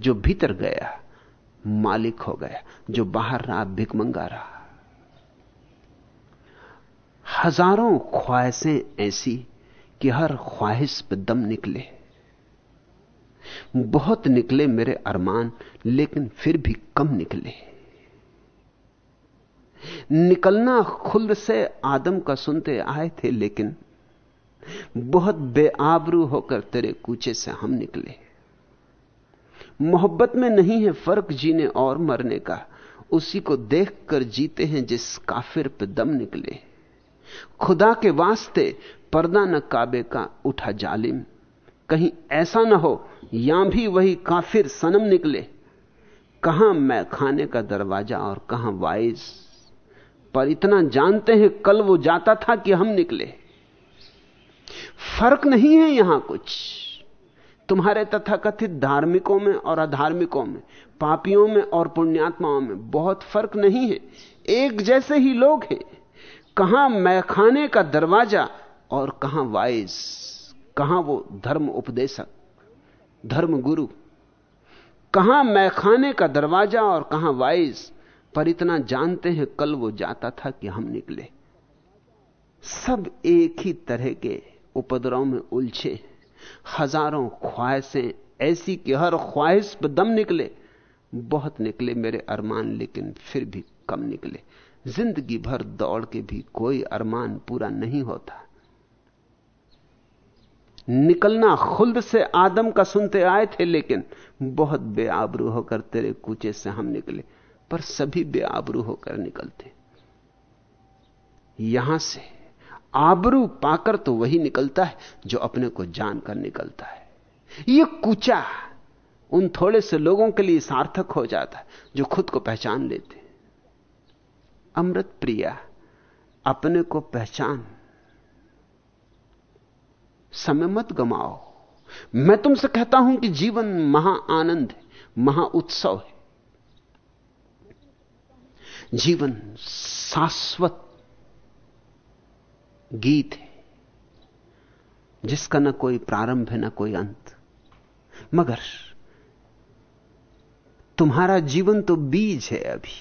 जो भीतर गया, मालिक हो गया, जो बाहर रहा भिक मंगा रहा। हज़ारों ख्वाहिशें ऐसी कि हर ख्वाहिश पर दम निकले। बहुत निकले मेरे अरमान, लेकिन फिर भी कम निकले। निकलना खुद से आदम का सुनते आए थे, लेकिन बहुत बेआबरू होकर तेरे कूचे से हम निकले। मोहब्बत में नहीं है फ़र्क जीने और मरने का, उसी को देखकर जीते हैं जिस काफिर पे दम निकले। खुदा के वास्ते पर्दा न काबे का उठा जालिम। कहीं ऐसा ना हो यहाँ भी वही काफिर सनम निकले। कहाँ मैं खाने का दरवाज़ा और कहाँ वाइज? पर इतना जानते हैं, कल वो जाता था कि हम निकले। फ़र्क नहीं है यहाँ कुछ। तुम्हारे तथाकथित धार्मिकों में और अधार्मिकों में, पापियों में और पुण्यात्माओं में बहुत फ़र्क नहीं है। एक जैसे ही लोग हैं। कहाँ मैखाने का दरवाज़ा और कहाँ वाइज? कहाँ वो धर्म उपदेशक, धर्म गुरु? कहाँ मैखाने का दरवाज़ा और कहाँ वाइस? पर इतना जानते हैं, कल वो जाता था कि हम निकले। सब एक ही तरह के उपद्रव में उलझे। हज़ारों ख्वाहिशें, ऐसी कि हर ख्वाहिश पर दम निकले। बहुत निकले मेरे अरमान, लेकिन फिर भी कम निकले। ज़िंदगी भर दौड़ के भी कोई अरमान पूरा नहीं होता। निकलना खुद से आदम का सुनते आए थे, लेकिन बहुत बेआबरू होकर तेरे कूचे से हम निकले, पर सभी बेआबरू होकर निकलते। यहाँ से आबरू पाकर तो वही निकलता है जो अपने को जानकर निकलता है। यह कूचा उन थोड़े से लोगों के लिए सार्थक हो जाता है जो खुद को पहचान लेते। अमृत प्रिया अपने को पहचान समय मत गमाओ। मैं तुमसे कहता हूँ कि जीवन महा आनंद है, महा उत्सव है। जीवन शाश्वत गीत है, जिसका न कोई प्रारंभ है, ना कोई अंत। मगर तुम्हारा जीवन तो बीज है अभी।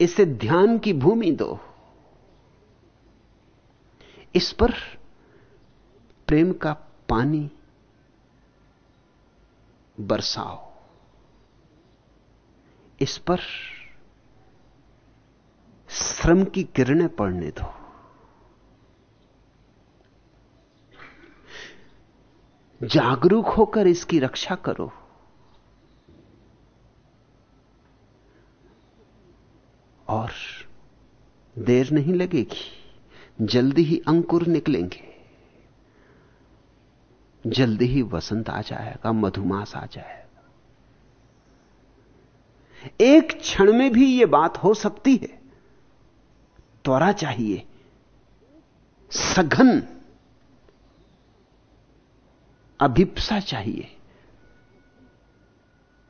इसे ध्यान की भूमि दो। इस पर प्रेम का पानी बरसाओ। इस पर श्रम की किरणें पड़ने दो। जागरूक होकर इसकी रक्षा करो। और देर नहीं लगेगी, जल्दी ही अंकुर निकलेंगे। जल्दी ही वसंत आ जाएगा, मधुमास आ जाएगा। एक क्षण में भी यह बात हो सकती है। त्वरा चाहिए। सघन। अभिप्सा चाहिए।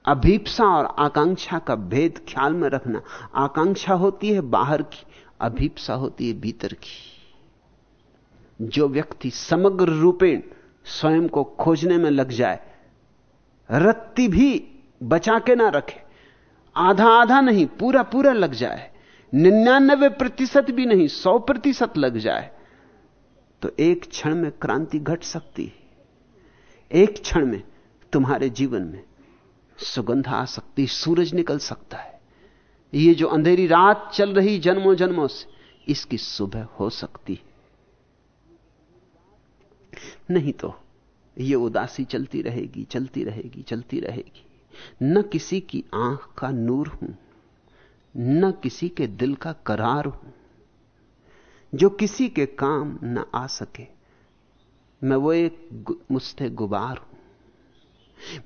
अभिप्सा और आकांक्षा का भेद ख्याल में रखना। आकांक्षा होती है बाहर की, अभिप्सा होती है भीतर की। जो व्यक्ति समग्र रूपेण स्वयं को खोजने में लग जाए। रत्ती भी बचा के ना रखे। आधा आधा नहीं पूरा पूरा लग जाए। निन्यानबे प्रतिशत भी नहीं, सौ प्रतिशत लग जाए। तो एक क्षण में क्रांति घट सकती है। एक क्षण में तुम्हारे जीवन में सुगंध आ सकती सूरज निकल सकता है। ये जो अंधेरी रात चल रही जन्मों जन्मों से, इसकी सुबह हो सकती है। नहीं तो ये उदासी चलती रहेगी चलती रहेगी चलती रहेगी। न किसी की आँख का नूर हूँ, न किसी के दिल का करार हूँ। जो किसी के काम न आ सके, मैं वो एक मुझसे गुबार हूँ।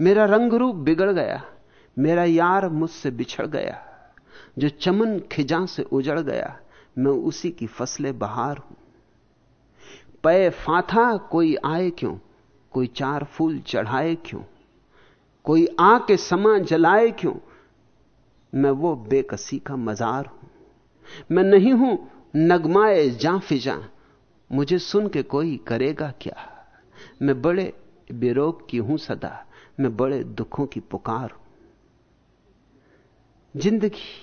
मेरा रंग रूप बिगड़ गया, मेरा यार मुझसे बिछड़ गया, जो चमन खिजा से उजड़ गया, मैं उसी की फ़सलें बहार हूँ। पय फाथा, कोई आए क्यों? कोई चार फूल चढ़ाए क्यों? कोई आके समा जलाए क्यों? मैं वो बेकसी का मजार हूँ। मैं नहीं हूँ नगमाए जा फिजा। मुझे सुन के कोई करेगा क्या? मैं बड़े बेरोग की हूँ सदा। मैं बड़े दुखों की पुकार हूँ। ज़िंदगी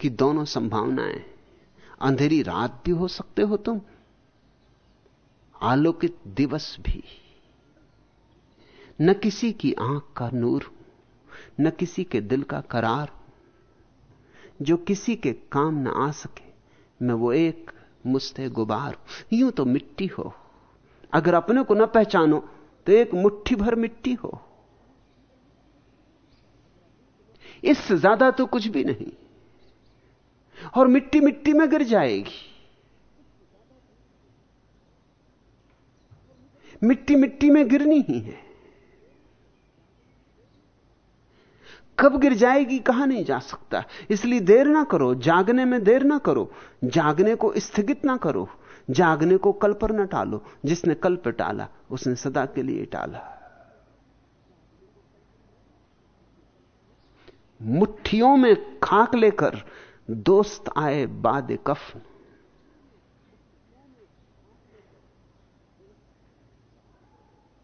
की दोनों संभावनाएँ, अंधेरी रात भी हो सकते हो तुम आलोकित दिवस भी। न किसी की आँख का नूर न किसी के दिल का करार जो किसी के काम न आ सके, मैं वो एक मुस्ते गुबार यूँ तो मिट्टी हो। अगर अपने को न पहचानो तो एक मुट्ठी भर मिट्टी हो। इससे ज़्यादा तो कुछ भी नहीं। और मिट्टी मिट्टी में गिर जाएगी। मिट्टी मिट्टी में गिरनी ही है। कब गिर जाएगी, कहा नहीं जा सकता। इसलिए देर ना करो, जागने में देर ना करो। जागने को स्थगित ना करो। जागने को कल पर ना टालो। जिसने कल पर टाला, उसने सदा के लिए टाला। मुट्ठियों में खाक लेकर दोस्त आए बाद कफ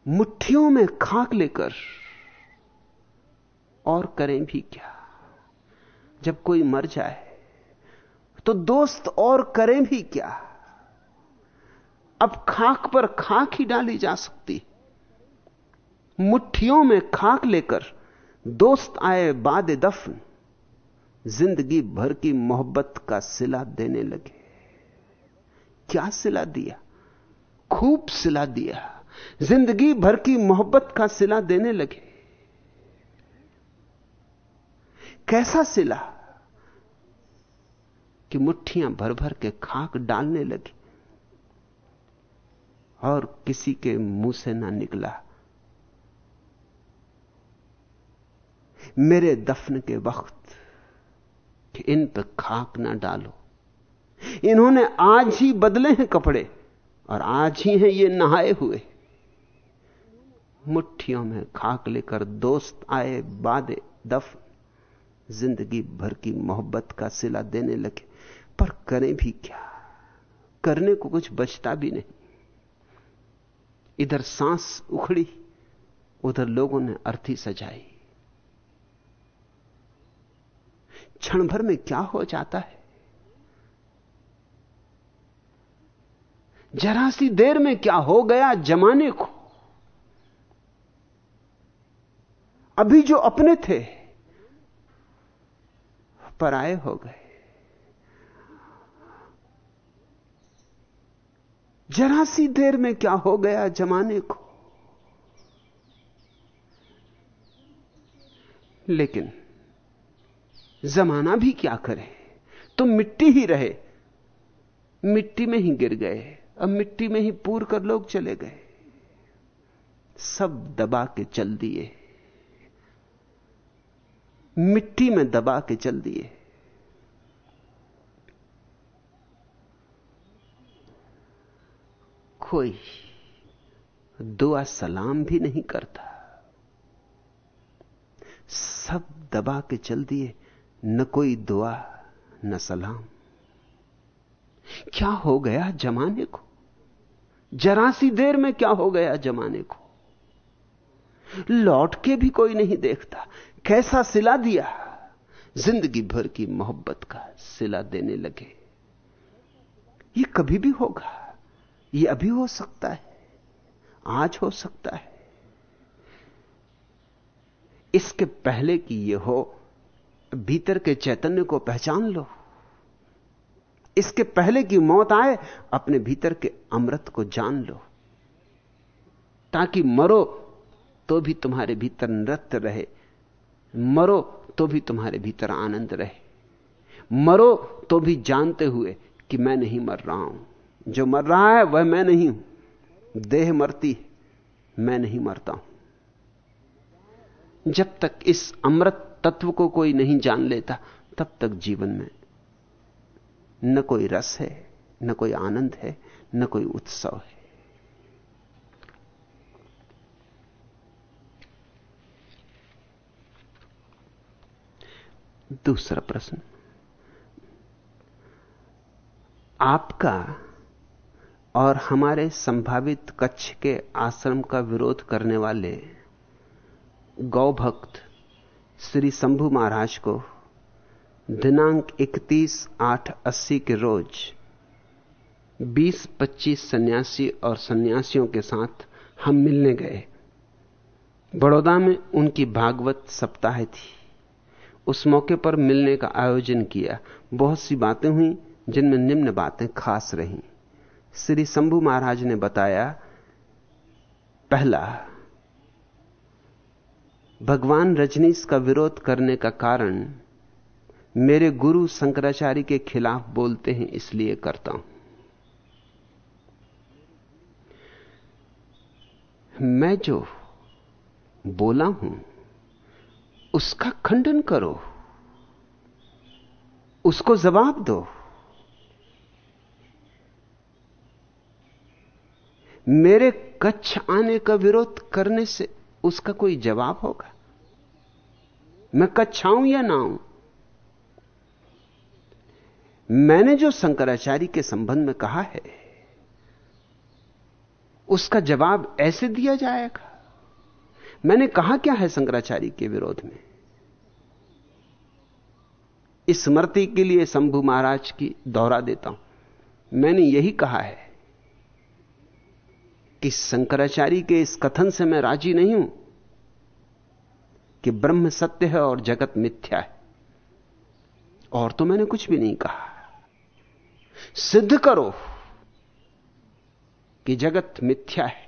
मुट्ठियों में खाक लेकर और करें भी क्या? जब कोई मर जाए तो दोस्त और करें भी क्या? अब खाक पर खाक ही डाली जा सकती। मुट्ठियों में खाक लेकर दोस्त आए बाद दफन। ज़िंदगी भर की मोहब्बत का सिला देने लगे। क्या सिला दिया? खूब सिला दिया। ज़िंदगी भर की मोहब्बत का सिला देने लगे। कैसा सिला? कि मुट्ठियाँ भर भर के खाक डालने लगी। और किसी के मुँह से ना निकला। मेरे दफन के वक्त कि इन पर खाक ना डालो। इन्होंने आज ही बदले हैं कपड़े, और आज ही हैं ये नहाए हुए। मुट्ठियों में खाक लेकर दोस्त आए बादे दफ, ज़िंदगी भर की मोहब्बत का सिला देने लगे। पर करें भी क्या? करने को कुछ बचता भी नहीं। इधर सांस उखड़ी, उधर लोगों ने अर्थी सजाई। क्षण भर में क्या हो जाता है? जरा सी देर में क्या हो गया? जमाने को अभी जो अपने थे, पराए हो गए। जरा सी देर में क्या हो गया जमाने को? लेकिन जमाना भी क्या करे? तुम तो मिट्टी ही रहे। मिट्टी में ही गिर गए। अब मिट्टी में ही पूर कर लोग चले गए। सब दबा के चल दिए। मिट्टी में दबा के चल दिए। कोई दुआ सलाम भी नहीं करता। सब दबा के चल दिए, न कोई दुआ, न सलाम। क्या हो गया जमाने को? जरा सी देर में क्या हो गया जमाने को? लौट के भी कोई नहीं देखता। कैसा सिला दिया? ज़िंदगी भर की मोहब्बत का सिला देने लगे। ये कभी भी होगा। ये अभी हो सकता है। आज हो सकता है। इसके पहले कि ये हो, भीतर के चैतन्य को पहचान लो। इसके पहले कि मौत आए, अपने भीतर के अमृत को जान लो। ताकि मरो तो भी तुम्हारे भीतर नृत्य रहे। मरो तो भी तुम्हारे भीतर आनंद रहे। मरो तो भी जानते हुए कि मैं नहीं मर रहा हूँ। जो मर रहा है, वह मैं नहीं हूँ। देह मरती है, मैं नहीं मरता हूँ। जब तक इस अमृत तत्व को कोई नहीं जान लेता, तब तक जीवन में न कोई रस है, न कोई आनंद है, न कोई उत्सव है। दूसरा प्रश्न। आपका और हमारे संभावित कच्छ के आश्रम का विरोध करने वाले गौ भक्त श्री शंभु महाराज को दिनांक 31 आठ अस्सी के रोज 20-25 सन्यासी और सन्यासियों के साथ हम मिलने गए। बड़ौदा में उनकी भागवत सप्ताह थी। उस मौके पर मिलने का आयोजन किया। बहुत सी बातें हुई, जिनमें निम्न बातें खास रहीं। श्री शंभु महाराज ने बताया, पहला, भगवान रजनीश का विरोध करने का कारण, मेरे गुरु शंकराचार्य के खिलाफ बोलते हैं, इसलिए करता हूँ। मैं जो बोला हूँ उसका खंडन करो। उसको जवाब दो। मेरे कच्छ आने का विरोध करने से उसका कोई जवाब होगा? मैं कच्छाऊं या ना हूँ मैंने जो शंकराचार्य के संबंध में कहा है, उसका जवाब ऐसे दिया जाएगा। मैंने कहा क्या है शंकराचार्य के विरोध में? स्मृति के लिए शंभु महाराज की दोहरा देता हूँ। मैंने यही कहा है कि शंकराचार्य के इस कथन से मैं राज़ी नहीं हूँ कि ब्रह्म सत्य है और जगत मिथ्या है। और तो मैंने कुछ भी नहीं कहा। सिद्ध करो कि जगत मिथ्या है।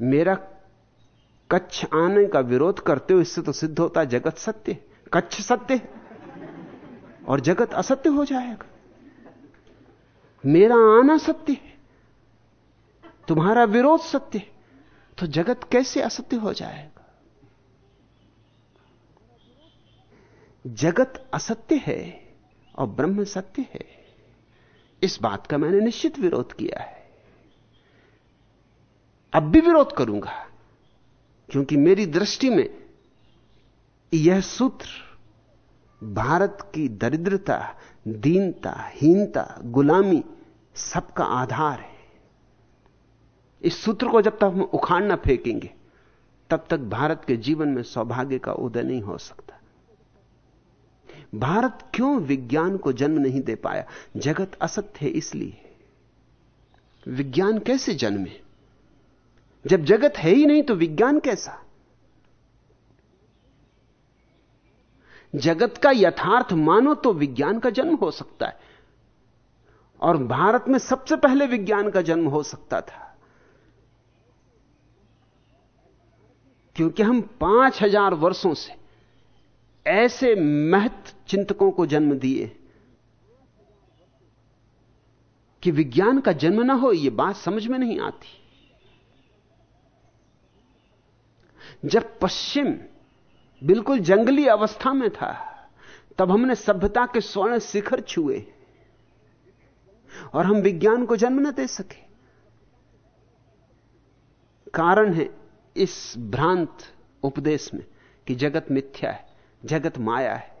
मेरा कच्छ आने का विरोध करते हो इससे तो सिद्ध होता है जगत सत्य कच्छ सत्य और जगत असत्य हो जाएगा। मेरा आना सत्य है, तुम्हारा विरोध सत्य तो जगत कैसे असत्य हो जाएगा? जगत असत्य है और ब्रह्म सत्य है, इस बात का मैंने निश्चित विरोध किया है। अब भी विरोध करूँगा, क्योंकि मेरी दृष्टि में यह सूत्र भारत की दरिद्रता, दीनता, हीनता, गुलामी सबका आधार है। इस सूत्र को जब तक हम उखाड़ ना फेंकेंगे, तब तक भारत के जीवन में सौभाग्य का उदय नहीं हो सकता। भारत क्यों विज्ञान को जन्म नहीं दे पाया? जगत असत्य है इसलिए। विज्ञान कैसे जन्मे? जब जगत है ही नहीं तो विज्ञान कैसा? जगत का यथार्थ मानो तो विज्ञान का जन्म हो सकता है। और भारत में सबसे पहले विज्ञान का जन्म हो सकता था। क्योंकि हम पाँच हज़ार वर्षों से ऐसे महत्व चिंतकों को जन्म दिए कि विज्ञान का जन्म ना हो यह बात समझ में नहीं आती। जब पश्चिम बिल्कुल जंगली अवस्था में था, तब हमने सभ्यता के स्वर्ण शिखर छुए और हम विज्ञान को जन्म न दे सके। कारण है इस भ्रांत उपदेश में कि जगत मिथ्या है, जगत माया है।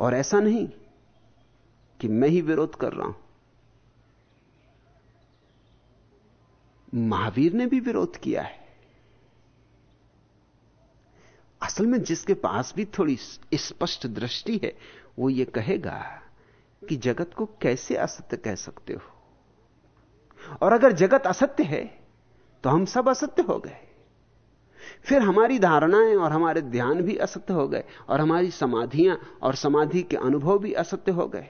और ऐसा नहीं कि मैं ही विरोध कर रहा हूँ। महावीर ने भी विरोध किया है। असल में जिसके पास भी थोड़ी स्पष्ट दृष्टि है, वो ये कहेगा कि जगत को कैसे असत्य कह सकते हो? और अगर जगत असत्य है तो हम सब असत्य हो गए। फिर हमारी धारणाएँ और हमारे ध्यान भी असत्य हो गए, और हमारी समाधियाँ और समाधि के अनुभव भी असत्य हो गए।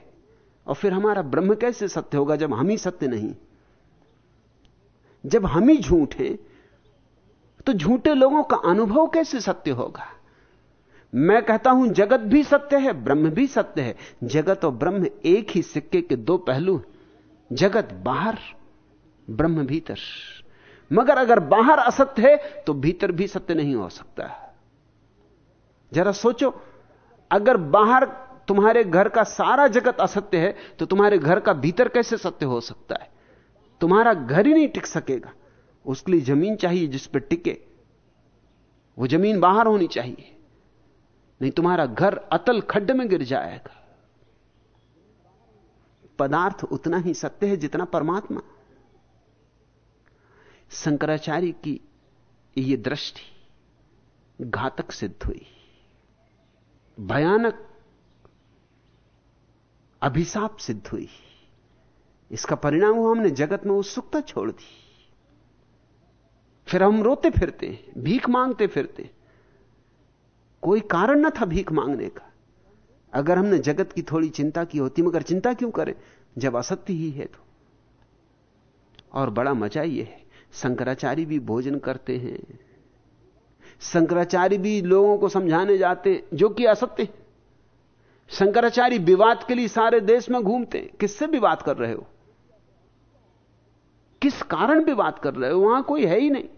और फिर हमारा ब्रह्म कैसे सत्य होगा जब हम ही सत्य नहीं? जब हम ही झूठ हैं तो झूठे लोगों का अनुभव कैसे सत्य होगा? मैं कहता हूँ, जगत भी सत्य है, ब्रह्म भी सत्य है। जगत और ब्रह्म एक ही सिक्के के दो पहलू जगत बाहर, ब्रह्म भीतर। मगर अगर बाहर असत्य है तो भीतर भी सत्य नहीं हो सकता। जरा सोचो, अगर बाहर तुम्हारे घर का सारा जगत असत्य है तो तुम्हारे घर का भीतर कैसे सत्य हो सकता है? तुम्हारा घर ही नहीं टिक सकेगा। उसके लिए ज़मीन चाहिए जिस पर टिके। वो ज़मीन बाहर होनी चाहिए। नहीं तुम्हारा घर अतल खड्ड में गिर जाएगा। पदार्थ उतना ही सत्य है जितना परमात्मा। शंकराचार्य की यह दृष्टि घातक सिद्ध हुई। भयानक अभिशाप सिद्ध हुई। इसका परिणाम हुआ, हमने जगत में उत्सुकता छोड़ दी। फिर हम रोते फिरते, भीख मांगते फिरते। कोई कारण न था भीख मांगने का। अगर हमने जगत की थोड़ी चिंता की होती, मगर चिंता क्यों करें? जब असत्य ही है तो। और बड़ा मज़ा यह है, शंकराचार्य भी भोजन करते हैं। शंकराचार्य भी लोगों को समझाने जाते हैं, जो कि असत्य शंकराचार्य विवाद के लिए सारे देश में घूमते किससे विवाद कर रहे हो? किस कारण विवाद कर रहे हो? वहाँ कोई है ही नहीं।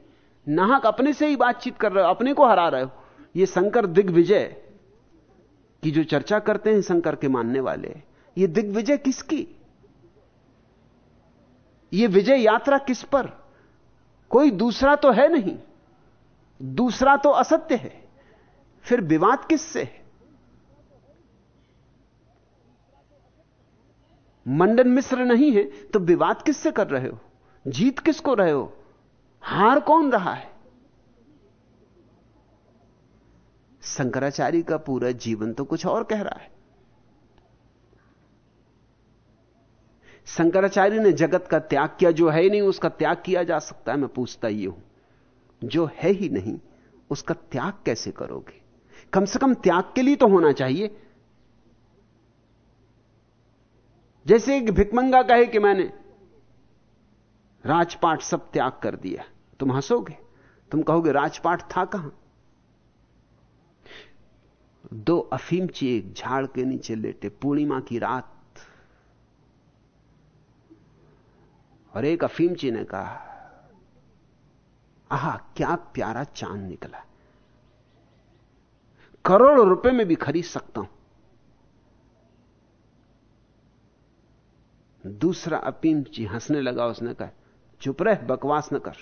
नाहक अपने से ही बातचीत कर रहे हो, अपने को हरा रहे हो। ये शंकर दिग्विजय की जो चर्चा करते हैं शंकर के मानने वाले ये दिग्विजय किसकी? ये विजय यात्रा किस पर? कोई दूसरा तो है नहीं। दूसरा तो असत्य है। फिर विवाद किससे है? मंडन मिश्र नहीं है तो विवाद किससे कर रहे हो? जीत किसको रहे हो? हार कौन रहा है? शंकराचार्य का पूरा जीवन तो कुछ और कह रहा है। शंकराचार्य ने जगत का त्याग किया, जो है ही नहीं, उसका त्याग किया जा सकता है, मैं पूछता ही हूँ। जो है ही नहीं, उसका त्याग कैसे करोगे? कम से कम त्याग के लिए तो होना चाहिए। जैसे एक भिकमंगा कहे कि मैंने राजपाट सब त्याग कर दिया। तुम हंसोगे? तुम कहोगे, राजपाट था कहाँ? दो अफीमची एक झाड़ के नीचे लेटे। पूर्णिमा की रात। और एक अफीमची ने कहा, आहा, क्या प्यारा चाँद निकला। करोड़ों रुपए में भी खरीद सकता हूँ। दूसरा अफीम जी हंसने लगा, उसने कहा चुप रह, बकवास न कर।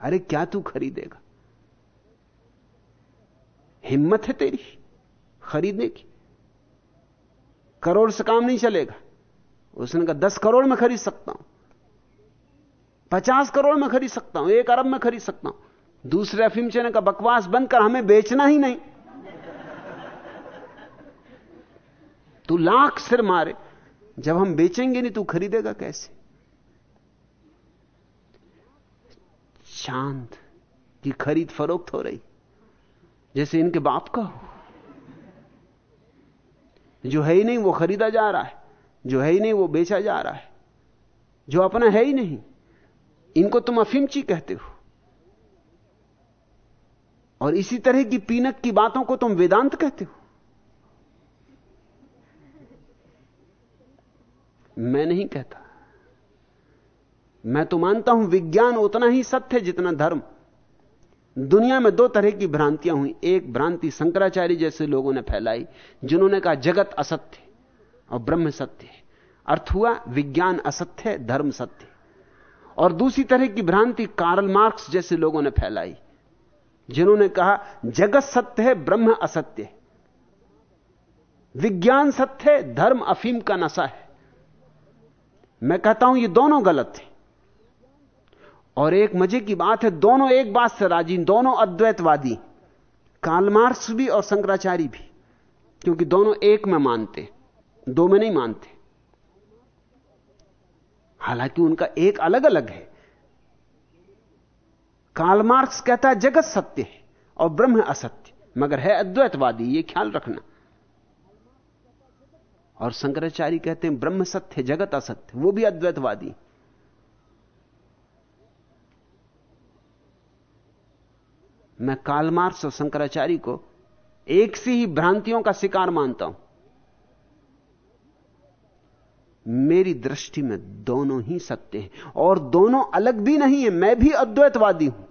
अरे, क्या तू खरीदेगा? हिम्मत है तेरी खरीदने की। करोड़ से काम नहीं चलेगा। उसने कहा, दस करोड़ में खरीद सकता हूँ। पचास करोड़ में खरीद सकता हूँ। एक अरब में खरीद सकता हूँ। दूसरे अफीम चेने का बकवास बनकर हमें बेचना ही नहीं। तू लाख सिर मारे। जब हम बेचेंगे नहीं, तू खरीदेगा कैसे? चाँद की खरीद फरोख्त हो रही, जैसे इनके बाप का हो। जो है ही नहीं, वो खरीदा जा रहा है, जो है ही नहीं, वो बेचा जा रहा है, जो अपना है ही नहीं, इनको तुम अफिमची कहते हो। और इसी तरह की पीनक की बातों को तुम वेदांत कहते हो। मैं नहीं कहता। मैं तो मानता हूँ विज्ञान उतना ही सत्य है जितना धर्म। दुनिया में दो तरह की भ्रांतियाँ हुई। एक भ्रांति शंकराचार्य जैसे लोगों ने फैलाई, जिन्होंने कहा जगत असत्य और ब्रह्म सत्य है। अर्थ हुआ विज्ञान असत्य धर्म सत्य और दूसरी तरह की भ्रांति कार्ल मार्क्स जैसे लोगों ने फैलाई, जिन्होंने कहा जगत सत्य है, ब्रह्म असत्य है। विज्ञान सत्य है, धर्म अफीम का नशा है। मैं कहता हूँ ये दोनों गलत है। और एक मज़े की बात है, दोनों एक बात से राज़ी, दोनों अद्वैतवादी कालमार्क्स भी और शंकराचार्य भी, क्योंकि दोनों एक में मानते, दो में नहीं मानते। हालाँकि उनका एक अलग अलग है कालमार्क्स कहता है, जगत सत्य है और ब्रह्म असत्य, मगर है अद्वैतवादी, ये ख्याल रखना। और शंकराचार्य कहते हैं, ब्रह्म सत्य जगत असत्य, वो भी अद्वैतवादी। मैं कालमार्स और शंकराचार्य को एक सी ही भ्रांतियों का शिकार मानता हूँ। मेरी दृष्टि में दोनों ही सत्य हैं, और दोनों अलग भी नहीं है, मैं भी अद्वैतवादी हूँ।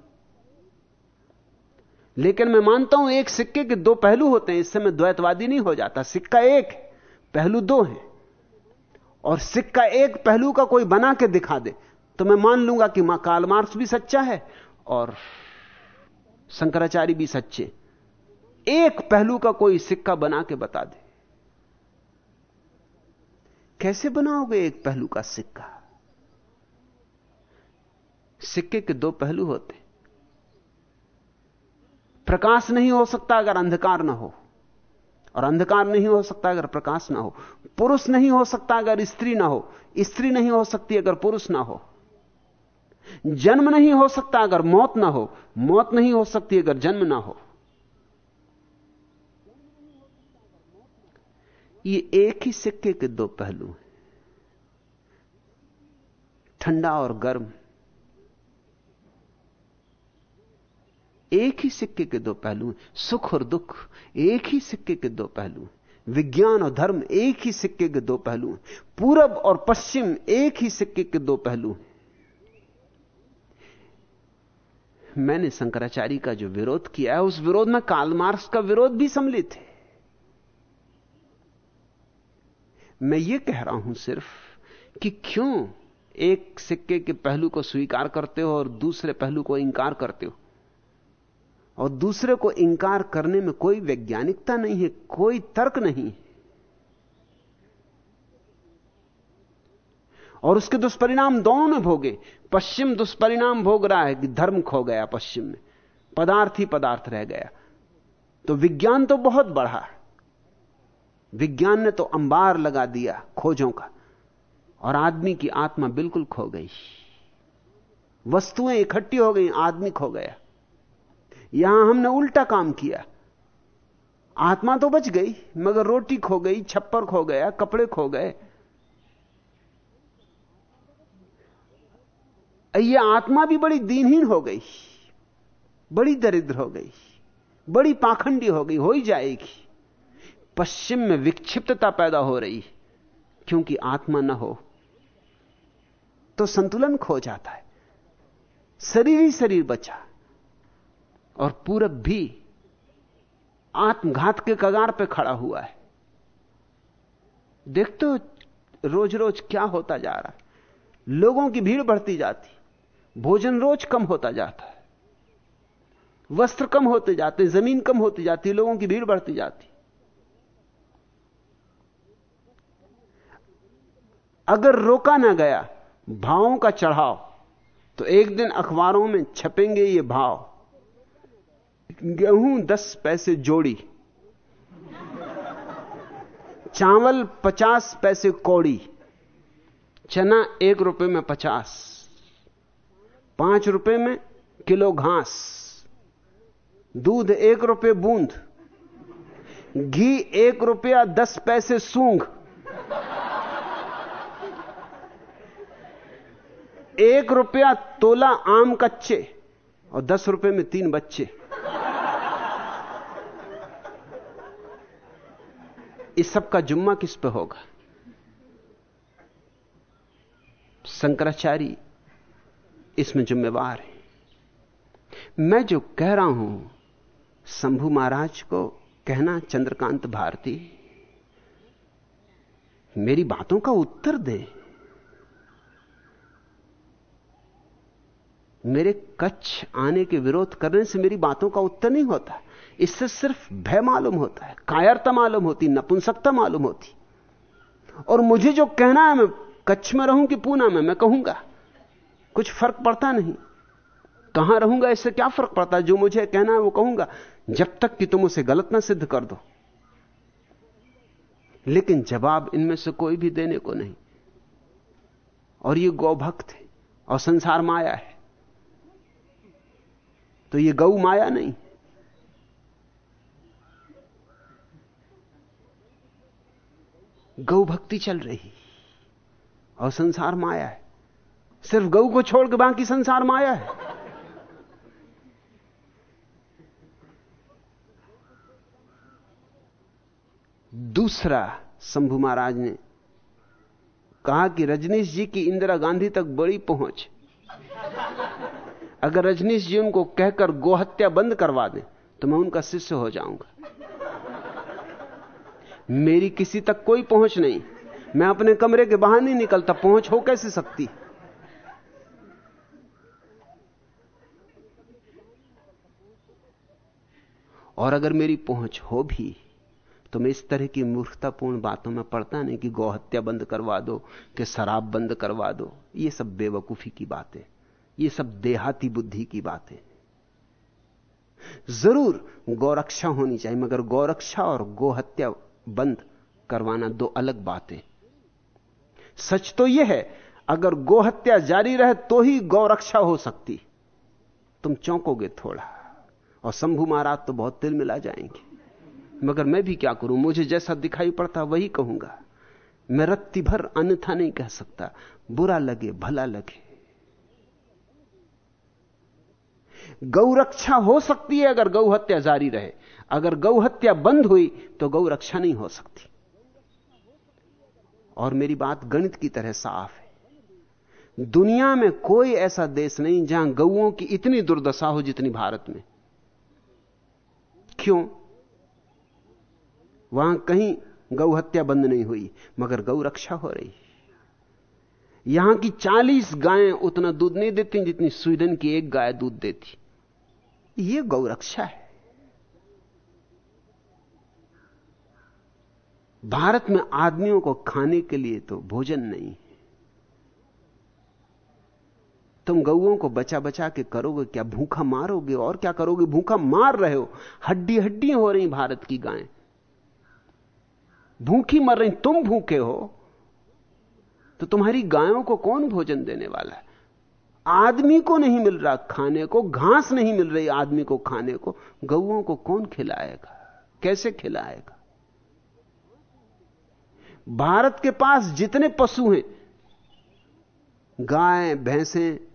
लेकिन मैं मानता हूँ, एक सिक्के के दो पहलू होते हैं, इससे मैं द्वैतवादी नहीं हो जाता। सिक्का एक, पहलू दो है। और सिक्का एक, पहलू का कोई बना के दिखा दे तो मैं मान लूँगा कि माँ कालमार्स भी सच्चा है, और शंकराचार्य भी सच्चे एक पहलू का कोई सिक्का बना के बता दे। कैसे बनाओगे एक पहलू का सिक्का? सिक्के के दो पहलू होते प्रकाश नहीं हो सकता अगर अंधकार ना हो, और अंधकार नहीं हो सकता अगर प्रकाश ना हो, पुरुष नहीं हो सकता अगर स्त्री ना हो, स्त्री नहीं हो सकती अगर पुरुष ना हो। जन्म नहीं हो सकता अगर मौत ना हो, मौत नहीं हो सकती अगर जन्म ना हो। ये एक ही सिक्के के दो पहलू हैं। ठंडा और गर्म। एक ही सिक्के के दो पहलू हैं। सुख और दुख एक ही सिक्के के दो पहलू हैं। विज्ञान और धर्म एक ही सिक्के के दो पहलू हैं। पूरब और पश्चिम एक ही सिक्के के दो पहलू हैं। मैंने शंकराचार्य का जो विरोध किया है, उस विरोध में काल मार्क्स का विरोध भी सम्मिलित है। मैं ये कह रहा हूँ सिर्फ़ कि क्यों एक सिक्के के पहलू को स्वीकार करते हो और दूसरे पहलू को इंकार करते हो? और दूसरे को इंकार करने में कोई वैज्ञानिकता नहीं है, कोई तर्क नहीं है। और उसके दुष्परिणाम दोनों ने भोगे। पश्चिम दुष्परिणाम भोग रहा है कि धर्म खो गया पश्चिम में। पदार्थ ही पदार्थ रह गया। तो विज्ञान तो बहुत बढ़ा विज्ञान ने तो अंबार लगा दिया खोजों का। और आदमी की आत्मा बिल्कुल खो गई। वस्तुएँ इकट्ठी हो गई, आदमी खो गया। यहाँ हमने उल्टा काम किया। आत्मा तो बच गई, मगर रोटी खो गई, छप्पर खो गया, कपड़े खो गए। ये आत्मा भी बड़ी दीनहीन हो गई, बड़ी दरिद्र हो गई, बड़ी पाखंडी हो गई, हो ही जाएगी। पश्चिम में विक्षिप्तता पैदा हो रही, क्योंकि आत्मा न हो तो संतुलन खो जाता है। शरीर ही शरीर बचा, और पूरब भी आत्मघात के कगार पे खड़ा हुआ है। देखते हो रोज रोज क्या होता जा रहा है? लोगों की भीड़ बढ़ती जाती भोजन रोज कम होता जाता है। वस्त्र कम होते जाते, ज़मीन कम होती जाती, लोगों की भीड़ बढ़ती जाती। अगर रोका ना गया, भावों का चढ़ाव तो एक दिन अखबारों में छपेंगे ये भाव। गेहूँ दस पैसे जोड़ी, चावल पचास पैसे कौड़ी, चना एक रुपए में पचास। पाँच रुपए में किलो घास, दूध एक रुपए बूंद, घी एक रुपया दस पैसे सूंघ, एक रुपया तोला आम कच्चे और दस रुपए में तीन बच्चे। इस सब का जुम्मा किस पे होगा? शंकराचार्य इसमें जिम्मेवार है। मैं जो कह रहा हूँ, शंभु महाराज को कहना चंद्रकांत भारती, मेरी बातों का उत्तर दे। मेरे कच्छ आने के विरोध करने से मेरी बातों का उत्तर नहीं होता। इससे सिर्फ़ भय मालूम होता है, कायरता मालूम होती, नपुंसकता मालूम होती। और मुझे जो कहना है, मैं कच्छ में रहूँ कि पूना में, मैं कहूँगा। कुछ फ़र्क पड़ता नहीं। कहाँ रहूँगा, इससे क्या फ़र्क पड़ता है? जो मुझे कहना है वो कहूँगा, जब तक कि तुम उसे गलत ना सिद्ध कर दो। लेकिन जवाब इनमें से कोई भी देने को नहीं। और ये गौभक्त है, और संसार माया है। तो ये गौ माया नहीं। गौ भक्ति चल रही, और संसार माया है। सिर्फ़ गऊ को छोड़ के बाकी संसार माया है। दूसरा शंभु महाराज ने कहा कि रजनीश जी की इंदिरा गांधी तक बड़ी पहुँच। अगर रजनीश जी उनको कहकर गोहत्या बंद करवा दें तो मैं उनका शिष्य हो जाऊँगा। मेरी किसी तक कोई पहुँच नहीं। मैं अपने कमरे के बाहर नहीं निकलता, पहुँच हो कैसे सकती? और अगर मेरी पहुँच हो भी तो मैं इस तरह की मूर्खतापूर्ण बातों में पड़ता नहीं कि गौहत्या बंद करवा दो, कि शराब बंद करवा दो। ये सब बेवकूफ़ी की बातें, ये सब देहाती बुद्धि की बातें। ज़रूर गौरक्षा होनी चाहिए, मगर गौरक्षा और गोहत्या बंद करवाना दो अलग बातें। सच तो यह है, अगर गोहत्या जारी रहे तो ही गौरक्षा हो सकती। तुम चौंकोगे थोड़ा। और शंभु महाराज तो बहुत तिल मिला जाएँगे। मगर मैं भी क्या करूँ? मुझे जैसा दिखाई पड़ता वही कहूँगा। मैं रत्ती भर अन्यथा नहीं कह सकता। बुरा लगे, भला लगे। गौ रक्षा हो सकती है अगर गौ हत्या जारी रहे। अगर गौ हत्या बंद हुई तो गौ रक्षा नहीं हो सकती। और मेरी बात गणित की तरह साफ़ है। दुनिया में कोई ऐसा देश नहीं जहाँ गौओं की इतनी दुर्दशा हो जितनी भारत में। क्यों? वहाँ कहीं गौ हत्या बंद नहीं हुई, मगर गौ रक्षा हो रही। यहाँ की चालीस गायें उतना दूध नहीं देती जितनी स्वीडन की एक गाय दूध देती। यह गौ रक्षा है। भारत में आदमियों को खाने के लिए तो भोजन नहीं है तुम गऊओं को बचा बचा के करोगे, क्या भूखा मारोगे? और क्या करोगे? भूखा मार रहे हो। हड्डी हड्डी हो रही भारत की गायें। भूखी मर रही, तुम भूखे हो। तो तुम्हारी गायों को कौन भोजन देने वाला है? आदमी को नहीं मिल रहा खाने को, घास नहीं मिल रही आदमी को खाने को। गऊओं को कौन खिलाएगा? कैसे खिलाएगा? भारत के पास जितने पशु हैं, गाय, भैंसें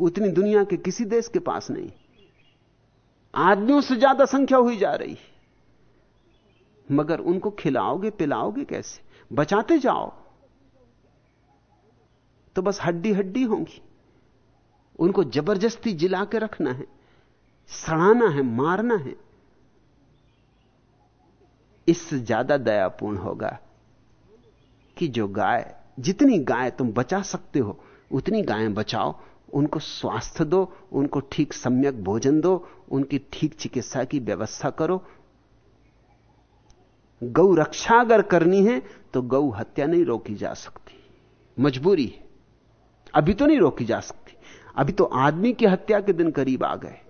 उतनी दुनिया के किसी देश के पास नहीं। आदमियों से ज़्यादा संख्या हुई जा रही मगर उनको खिलाओगे, पिलाओगे कैसे? बचाते जाओ। तो बस हड्डी हड्डी होंगी। उनको ज़बरदस्ती जिला के रखना है, सड़ाना है, मारना है। इससे ज़्यादा दयापूर्ण होगा कि जो गाय, जितनी गाय तुम बचा सकते हो, उतनी गायें बचाओ उनको स्वास्थ्य दो, उनको ठीक सम्यक भोजन दो, उनकी ठीक चिकित्सा की व्यवस्था करो। गौ रक्षा अगर करनी है तो गौ हत्या नहीं रोकी जा सकती। मजबूरी है। अभी तो नहीं रोकी जा सकती। अभी तो आदमी की हत्या के दिन करीब आ गए।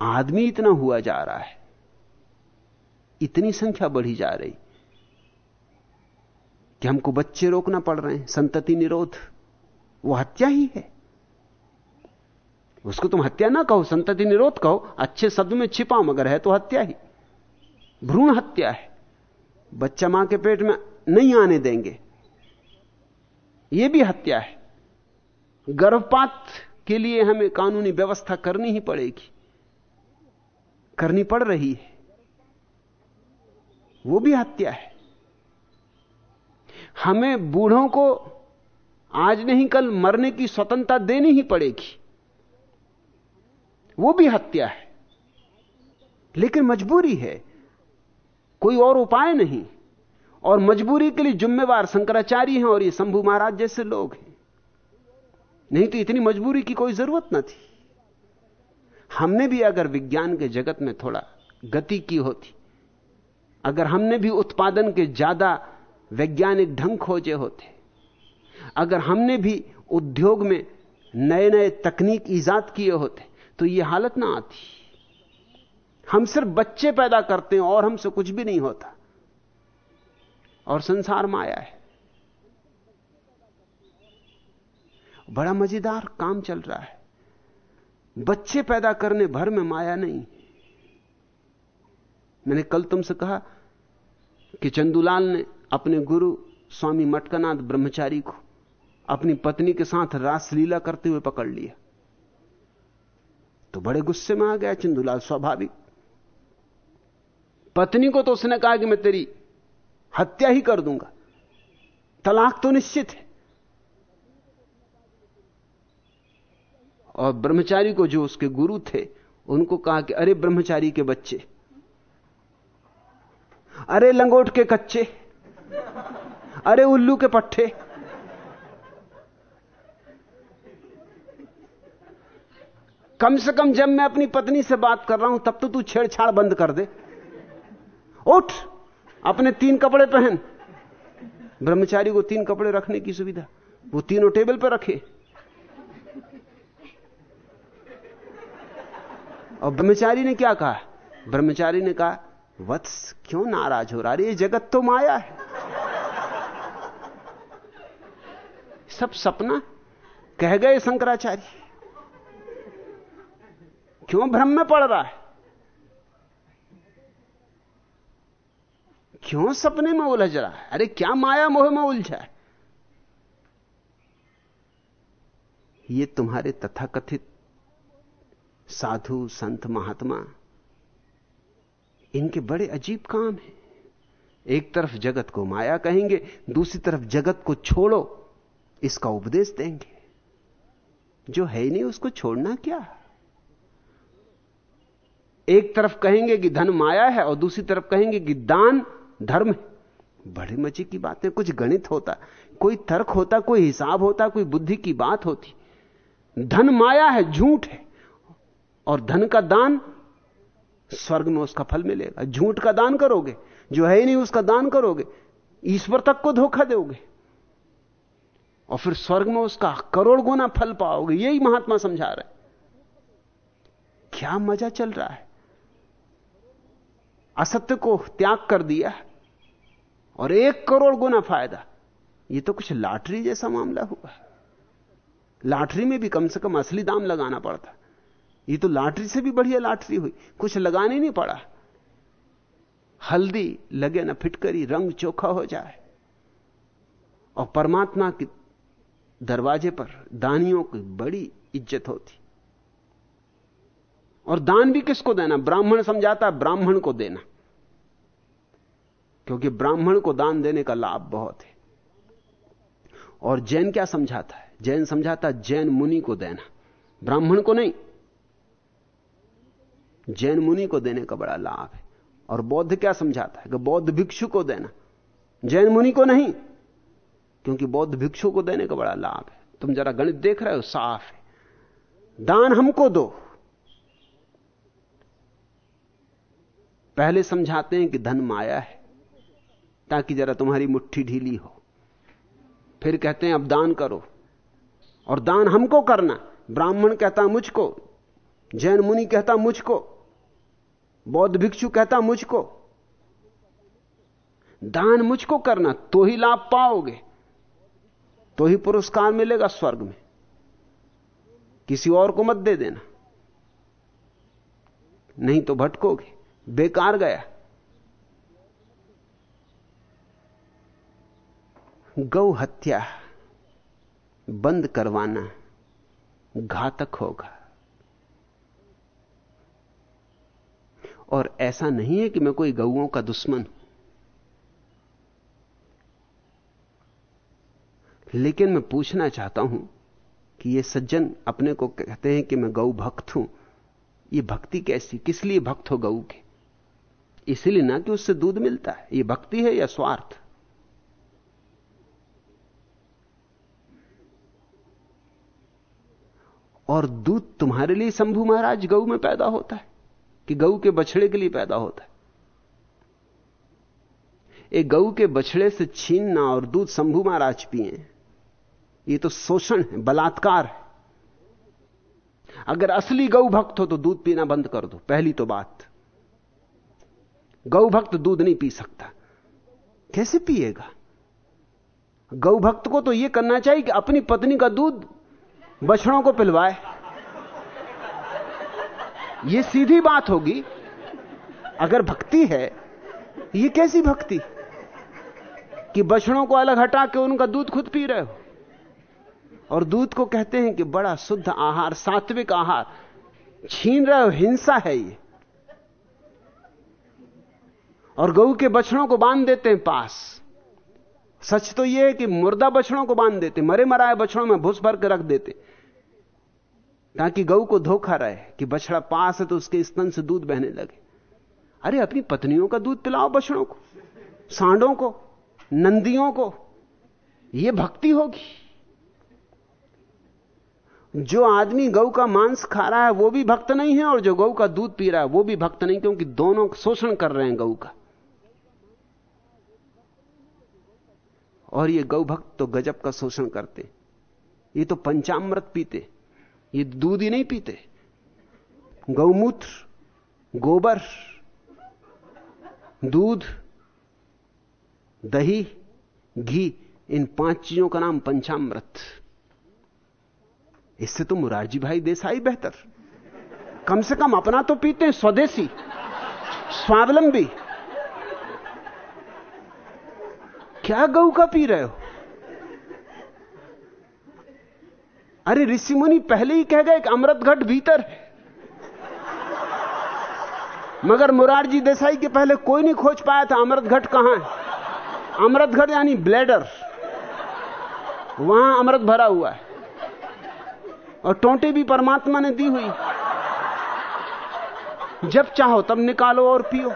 आदमी इतना हुआ जा रहा है। इतनी संख्या बढ़ी जा रही। कि हमको बच्चे रोकना पड़ रहे हैं, संतति निरोध। वो हत्या ही है। उसको तुम हत्या ना कहो, संतति निरोध कहो, अच्छे शब्द में छिपाओ मगर है तो हत्या ही। भ्रूण हत्या है। बच्चा माँ के पेट में नहीं आने देंगे। यह भी हत्या है। गर्भपात के लिए हमें कानूनी व्यवस्था करनी ही पड़ेगी। करनी पड़ रही है। वो भी हत्या है। हमें बूढ़ों को आज नहीं, कल मरने की स्वतंत्रता देनी ही पड़ेगी। वो भी हत्या है, लेकिन मजबूरी है। कोई और उपाय नहीं, और मजबूरी के लिए जिम्मेवार शंकराचार्य हैं और ये शंभु महाराज जैसे लोग हैं। नहीं तो इतनी मजबूरी की कोई ज़रूरत ना थी। हमने भी अगर विज्ञान के जगत में थोड़ा गति की होती, अगर हमने भी उत्पादन के ज़्यादा वैज्ञानिक ढंग खोजे होते। अगर हमने भी उद्योग में नए नए तकनीक ईजाद किए होते तो यह हालत ना आती। हम सिर्फ़ बच्चे पैदा करते हैं और हमसे कुछ भी नहीं होता। और संसार माया है। बड़ा मज़ेदार काम चल रहा है। बच्चे पैदा करने भर में माया नहीं। मैंने कल तुमसे कहा कि चंदूलाल ने अपने गुरु स्वामी मटकनाथ ब्रह्मचारी को अपनी पत्नी के साथ रासलीला करते हुए पकड़ लिया। तो बड़े गुस्से में आ गया चंदूलाल स्वाभाविक। पत्नी को तो उसने कहा कि मैं तेरी हत्या ही कर दूँगा। तलाक तो निश्चित है। और ब्रह्मचारी को जो उसके गुरु थे, उनको कहा कि अरे ब्रह्मचारी के बच्चे, अरे लंगोट के कच्चे अरे उल्लू के पट्टे कम से कम जब मैं अपनी पत्नी से बात कर रहा हूँ, तब तो तू छेड़छाड़ बंद कर दे। उठ, अपने तीन कपड़े पहन। ब्रह्मचारी को तीन कपड़े रखने की सुविधा। वो तीनों टेबल पर रखे। और ब्रह्मचारी ने क्या कहा? ब्रह्मचारी ने कहा, वत्स क्यों नाराज़ हो रहा ये जगत तो माया है। सब सपना कह गए शंकराचार्य। क्यों भ्रम में पड़ रहा है? क्यों सपने में उलझ रहा है? अरे क्या माया मोह में उलझा है? ये तुम्हारे तथाकथित साधु, संत, महात्मा, इनके बड़े अजीब काम हैं। एक तरफ़ जगत को माया कहेंगे, दूसरी तरफ़ जगत को छोड़ो। इसका उपदेश देंगे। जो है ही नहीं, उसको छोड़ना क्या? एक तरफ़ कहेंगे कि धन माया है और दूसरी तरफ़ कहेंगे कि दान धर्म है। बड़े मज़े की बात कुछ गणित होता, कोई तर्क होता, कोई हिसाब होता, कोई बुद्धि की बात होती। धन माया है, झूठ है, और धन का दान स्वर्ग में उसका फल मिलेगा। झूठ का दान करोगे, जो है ही नहीं, उसका दान करोगे, ईश्वर तक को धोखा दोगे। और फिर स्वर्ग में उसका करोड़ गुना फल पाओगे, यही महात्मा समझा रहे क्या मज़ा चल रहा है? असत्य को त्याग कर दिया और एक करोड़ गुना फ़ायदा। ये तो कुछ लॉटरी जैसा मामला हुआ लॉटरी में भी कम से कम असली दाम लगाना पड़ता। ये तो लॉटरी से भी बढ़िया लॉटरी हुई, कुछ लगाने नहीं पड़ा। हल्दी लगे ना फिटकरी रंग चोखा हो जाए। और परमात्मा के दरवाजे पर दानियों की बड़ी इज़्ज़त होती। और दान भी किसको देना? ब्राह्मण समझाता, ब्राह्मण को देना। क्योंकि ब्राह्मण को दान देने का लाभ बहुत है। और जैन क्या समझाता है? जैन समझाता, जैन मुनि को देना। ब्राह्मण को नहीं। जैन मुनि को देने का बड़ा लाभ है। और बौद्ध क्या समझाता है? कि बौद्ध भिक्षु को देना। जैन मुनि को नहीं। क्योंकि बौद्ध भिक्षु को देने का बड़ा लाभ है। तुम जरा गणित देख रहे हो, साफ़ है। दान हमको दो। पहले समझाते हैं कि धन माया है, ताकि जरा तुम्हारी मुट्ठी ढीली हो। फिर कहते हैं, अब दान करो। और दान हमको करना। ब्राह्मण कहता मुझको, जैन मुनि कहता मुझको, बौद्ध भिक्षु कहता मुझको। दान मुझको करना तो ही लाभ पाओगे। तो ही पुरस्कार मिलेगा स्वर्ग में। किसी और को मत दे देना। नहीं तो भटकोगे। बेकार गया। गौ हत्या बंद करवाना घातक होगा। और ऐसा नहीं है कि मैं कोई गऊओं का दुश्मन हूँ। लेकिन मैं पूछना चाहता हूँ कि ये सज्जन अपने को कहते हैं कि मैं गौ भक्त हूँ। ये भक्ति कैसी? किस लिए भक्त हो गऊ के? इसलिए ना कि उससे दूध मिलता है। ये भक्ति है या स्वार्थ? और दूध तुम्हारे लिए शंभु महाराज गऊ में पैदा होता है कि गऊ के बछड़े के लिए पैदा होता है। एक गऊ के बछड़े से छीनना और दूध शंभु महाराज पिए। ये तो शोषण है, बलात्कार है। अगर असली गौ भक्त हो तो दूध पीना बंद कर दो, पहली तो बात। गौ भक्त दूध नहीं पी सकता। कैसे पिएगा? गौ भक्त को तो यह करना चाहिए कि अपनी पत्नी का दूध बछड़ों को पिलवाए। यह सीधी बात होगी। अगर भक्ति है यह कैसी भक्ति? कि बछड़ों को अलग हटा के उनका दूध खुद पी रहे हो। और दूध को कहते हैं कि बड़ा शुद्ध आहार, सात्विक आहार। छीन रहे हिंसा है ये। और गऊ के बछड़ों को बाँध देते हैं पास। सच तो यह है कि मुर्दा बछड़ों को बाँध देते, मरे मराए बछड़ों में भूस भर के रख देते। ताकि गऊ को धोखा रहे कि बछड़ा पास है तो उसके स्तन से दूध बहने लगे। अरे, अपनी पत्नियों का दूध पिलाओ बछड़ों को, सांडों को, नंदियों को। यह भक्ति होगी। जो आदमी गौ का मांस खा रहा है, वो भी भक्त नहीं है, और जो गौ का दूध पी रहा है, वो भी भक्त नहीं, क्योंकि दोनों शोषण कर रहे हैं गऊ का। और ये गौ भक्त तो गजब का शोषण करते। ये तो पंचामृत पीते। ये दूध ही नहीं पीते। गौमूत्र, गोबर, दूध, दही, घी, इन पाँच चीज़ों का नाम पंचामृत। इससे तो मुरारजी भाई देसाई बेहतर। कम से कम अपना तो पीते हैं, स्वदेशी, स्वावलंबी। क्या गऊ का पी रहे हो? अरे ऋषि मुनि पहले ही कह गए कि अमृत घट भीतर है। मगर मुरारजी देसाई के पहले कोई नहीं खोज पाया था अमृत घट कहाँ है। अमृत घट यानी ब्लेडर। वहाँ अमृत भरा हुआ है। और टोंटे भी परमात्मा ने दी हुई। जब चाहो तब निकालो और पियो।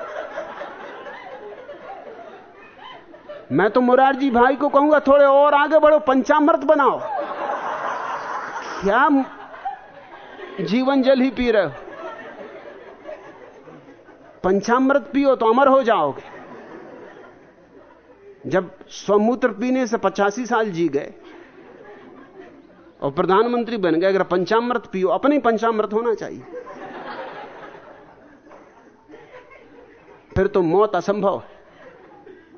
मैं तो मुरारजी भाई को कहूँगा, थोड़े और आगे बढ़ो, पंचामृत बनाओ। क्या जीवन जल ही पी रहे हो? पंचामृत पियो तो अमर हो जाओगे। जब स्वमूत्र पीने से पचासी साल जी गए और प्रधानमंत्री बन गए, अगर पंचामृत पियो, अपने पंचामृत होना चाहिए। फिर तो मौत असंभव है।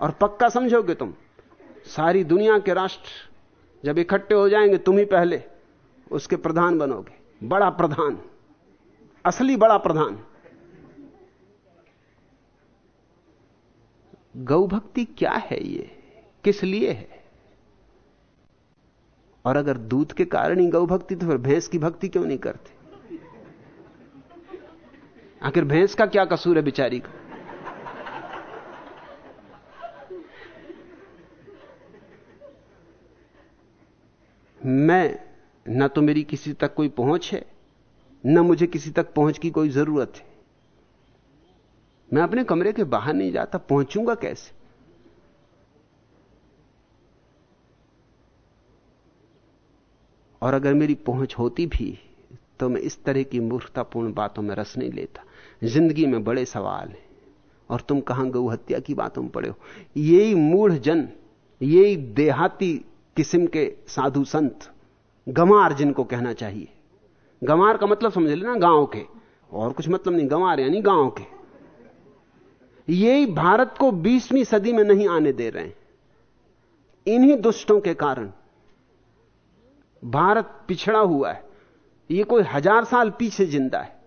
और पक्का समझोगे तुम, सारी दुनिया के राष्ट्र जब इकट्ठे हो जाएँगे, तुम ही पहले उसके प्रधान बनोगे। बड़ा प्रधान, असली बड़ा प्रधान। गौ भक्ति क्या है ये? किस लिए है? और अगर दूध के कारण ही गौ भक्ति तो फिर भैंस की भक्ति क्यों नहीं करते? आखिर भैंस का क्या कसूर है बिचारी का? मैं, न तो मेरी किसी तक कोई पहुँच है, न मुझे किसी तक पहुँच की कोई ज़रूरत है। मैं अपने कमरे के बाहर नहीं जाता, पहुंचूँगा कैसे? और अगर मेरी पहुँच होती भी तो मैं इस तरह की मूर्खतापूर्ण बातों में रस नहीं लेता। ज़िंदगी में बड़े सवाल हैं, और तुम कहाँ गौ हत्या की बातों में पड़े हो? यही मूढ़ जन, यही देहाती किस्म के साधु संत गमार जिनको कहना चाहिए। गमार का मतलब समझ लेना, गाँव के। और कुछ मतलब नहीं, गंवार यानी गाँव के। यही भारत को 20वीं सदी में नहीं आने दे रहे इन्हीं दुष्टों के कारण भारत पिछड़ा हुआ है। ये कोई हज़ार साल पीछे ज़िंदा है।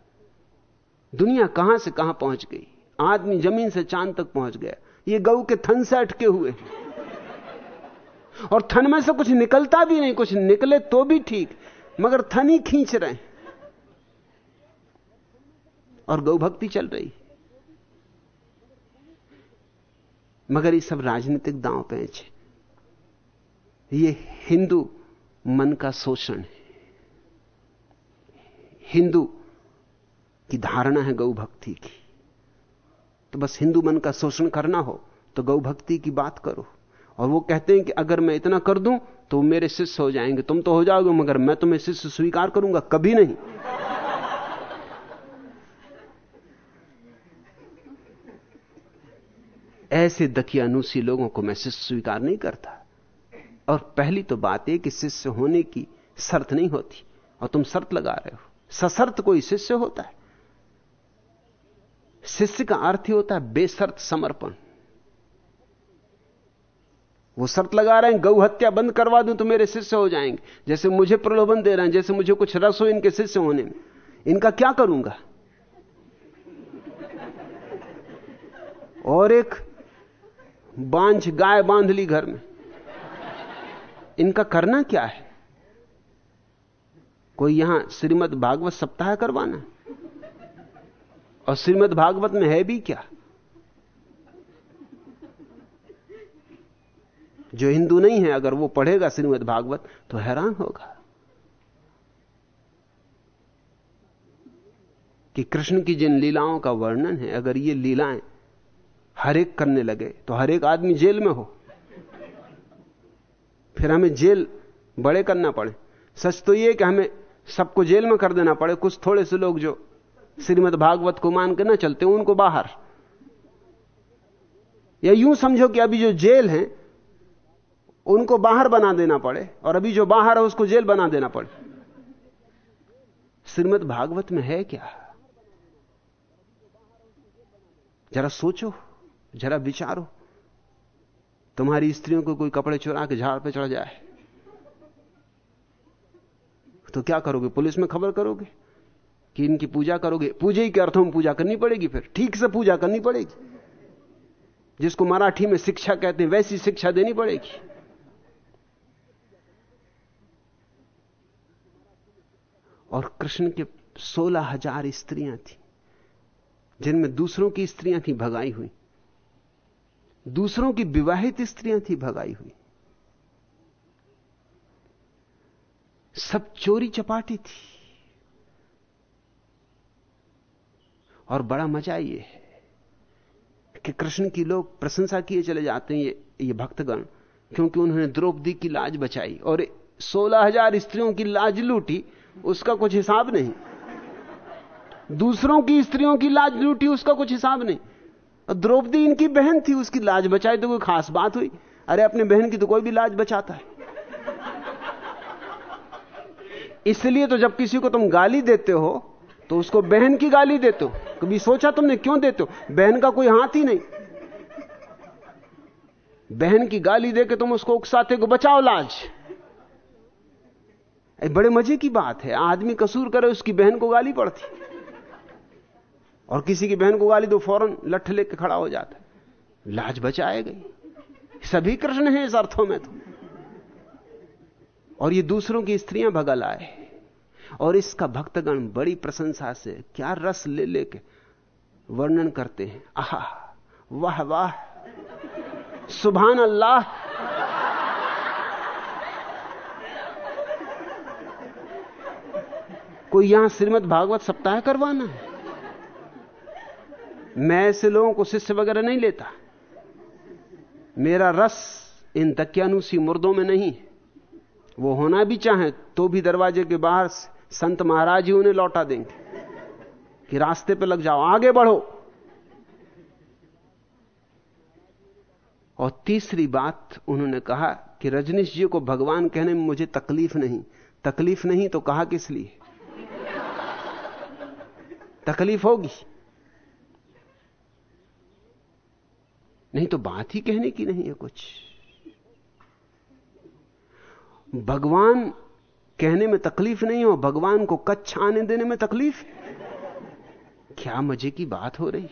दुनिया कहाँ से कहाँ पहुँच गई? आदमी ज़मीन से चाँद तक पहुँच गया। ये गऊ के थन से अटके हुए और थन में से कुछ निकलता भी नहीं, कुछ निकले तो भी ठीक, मगर थन ही खींच रहे और गौ भक्ति चल रही। मगर ये सब राजनीतिक दांव पैंच ये हिंदू मन का शोषण है। हिंदू की धारणा है गौ भक्ति की। तो बस हिंदू मन का शोषण करना हो तो गौ भक्ति की बात करो। और वो कहते हैं कि अगर मैं इतना कर दूँ तो मेरे शिष्य हो जाएँगे। तुम तो हो जाओगे, मगर मैं तुम्हें शिष्य स्वीकार करूँगा, कभी नहीं। ऐसे दकियानुसी लोगों को मैं शिष्य स्वीकार नहीं करता। और पहली तो बात यह कि शिष्य होने की शर्त नहीं होती और तुम शर्त लगा रहे हो। सशर्त कोई शिष्य होता है? शिष्य का अर्थ ही होता है बेसर्त समर्पण। वो शर्त लगा रहे हैं, गौ हत्या बंद करवा दूँ तो मेरे शिष्य हो जाएँगे। जैसे मुझे प्रलोभन दे रहे हैं, जैसे मुझे कुछ रस हो इनके शिष्य होने में। इनका क्या करूँगा? और एक बांझ गाय बाँध ली घर में। इनका करना क्या है? कोई यहाँ श्रीमद भागवत सप्ताह करवाना? और श्रीमद भागवत में है भी क्या? जो हिंदू नहीं है, अगर वो पढ़ेगा श्रीमद भागवत तो हैरान होगा कि कृष्ण की जिन लीलाओं का वर्णन है, अगर ये लीलाएँ हर एक करने लगे तो हर एक आदमी जेल में हो। फिर हमें जेल बड़े करना पड़े। सच तो यह कि हमें सबको जेल में कर देना पड़े। कुछ थोड़े से लोग जो श्रीमद भागवत को मान के ना चलते, उनको बाहर। या यूँ समझो कि अभी जो जेल है, उनको बाहर बना देना पड़े और अभी जो बाहर है, उसको जेल बना देना पड़े। श्रीमद भागवत में है क्या? जरा सोचो, जरा विचारो। तुम्हारी स्त्रियों को कोई कपड़े चुरा के झाड़ पे चढ़ जाए। तो क्या करोगे? पुलिस में खबर करोगे कि इनकी पूजा करोगे? पूजा ही के अर्थों में पूजा करनी पड़ेगी फिर। ठीक से पूजा करनी पड़ेगी। जिसको मराठी में शिक्षा कहते हैं, वैसी शिक्षा देनी पड़ेगी। और कृष्ण के सोलह हज़ार स्त्रियाँ थी, जिनमें दूसरों की स्त्रियाँ थी, भगाई हुई। दूसरों की विवाहित स्त्रियाँ थी, भगाई हुई। सब चोरी चपाटी थी। और बड़ा मज़ा ये है कि कृष्ण की लोग प्रशंसा किए चले जाते हैं ये ये भक्तगण, क्योंकि उन्होंने द्रौपदी की लाज बचाई और सोलह हज़ार स्त्रियों की लाज लूटी, उसका कुछ हिसाब नहीं। दूसरों की स्त्रियों की लाज लूटी, उसका कुछ हिसाब नहीं। द्रौपदी इनकी बहन थी, उसकी लाज बचाई तो कोई खास बात हुई। अरे, अपने बहन की तो कोई भी लाज बचाता है। इसलिए तो जब किसी को तुम गाली देते हो तो उसको बहन की गाली देते हो। कभी सोचा तुमने क्यों देते हो? बहन का कोई हाथ ही नहीं। बहन की गाली देके तुम उसको उकसाते को बचाओ लाज। बड़े मज़े की बात है। आदमी कसूर करे, उसकी बहन को गाली पड़ती। और किसी की बहन को गाली दो, फ़ौरन लठ लेके खड़ा हो जाता है। लाज बचाए गई। सभी कृष्ण हैं इस अर्थों में तो। और ये दूसरों की स्त्रियाँ भगल आए और इसका भक्तगण बड़ी प्रशंसा से क्या रस ले लेके वर्णन करते हैं। आह, वाह वाह। सुभान अल्लाह कोई यहाँ श्रीमद भागवत सप्ताह करवाना है? मैं ऐसे लोगों को शिष्य वगैरह नहीं लेता। मेरा रस इन तकियानुसी मुर्दों में नहीं वो होना भी चाहे तो भी दरवाजे के बाहर संत महाराज ही उन्हें लौटा देंगे। कि रास्ते पे लग जाओ, आगे बढ़ो। और तीसरी बात उन्होंने कहा कि रजनीश जी को भगवान कहने में मुझे तकलीफ़ नहीं। तकलीफ़ नहीं तो कहा किस लिए? तकलीफ़ होगी। नहीं तो बात ही कहने की नहीं है कुछ। भगवान कहने में तकलीफ़ नहीं हो, भगवान को कच्छ आने देने में तकलीफ़? क्या मज़े की बात हो रही?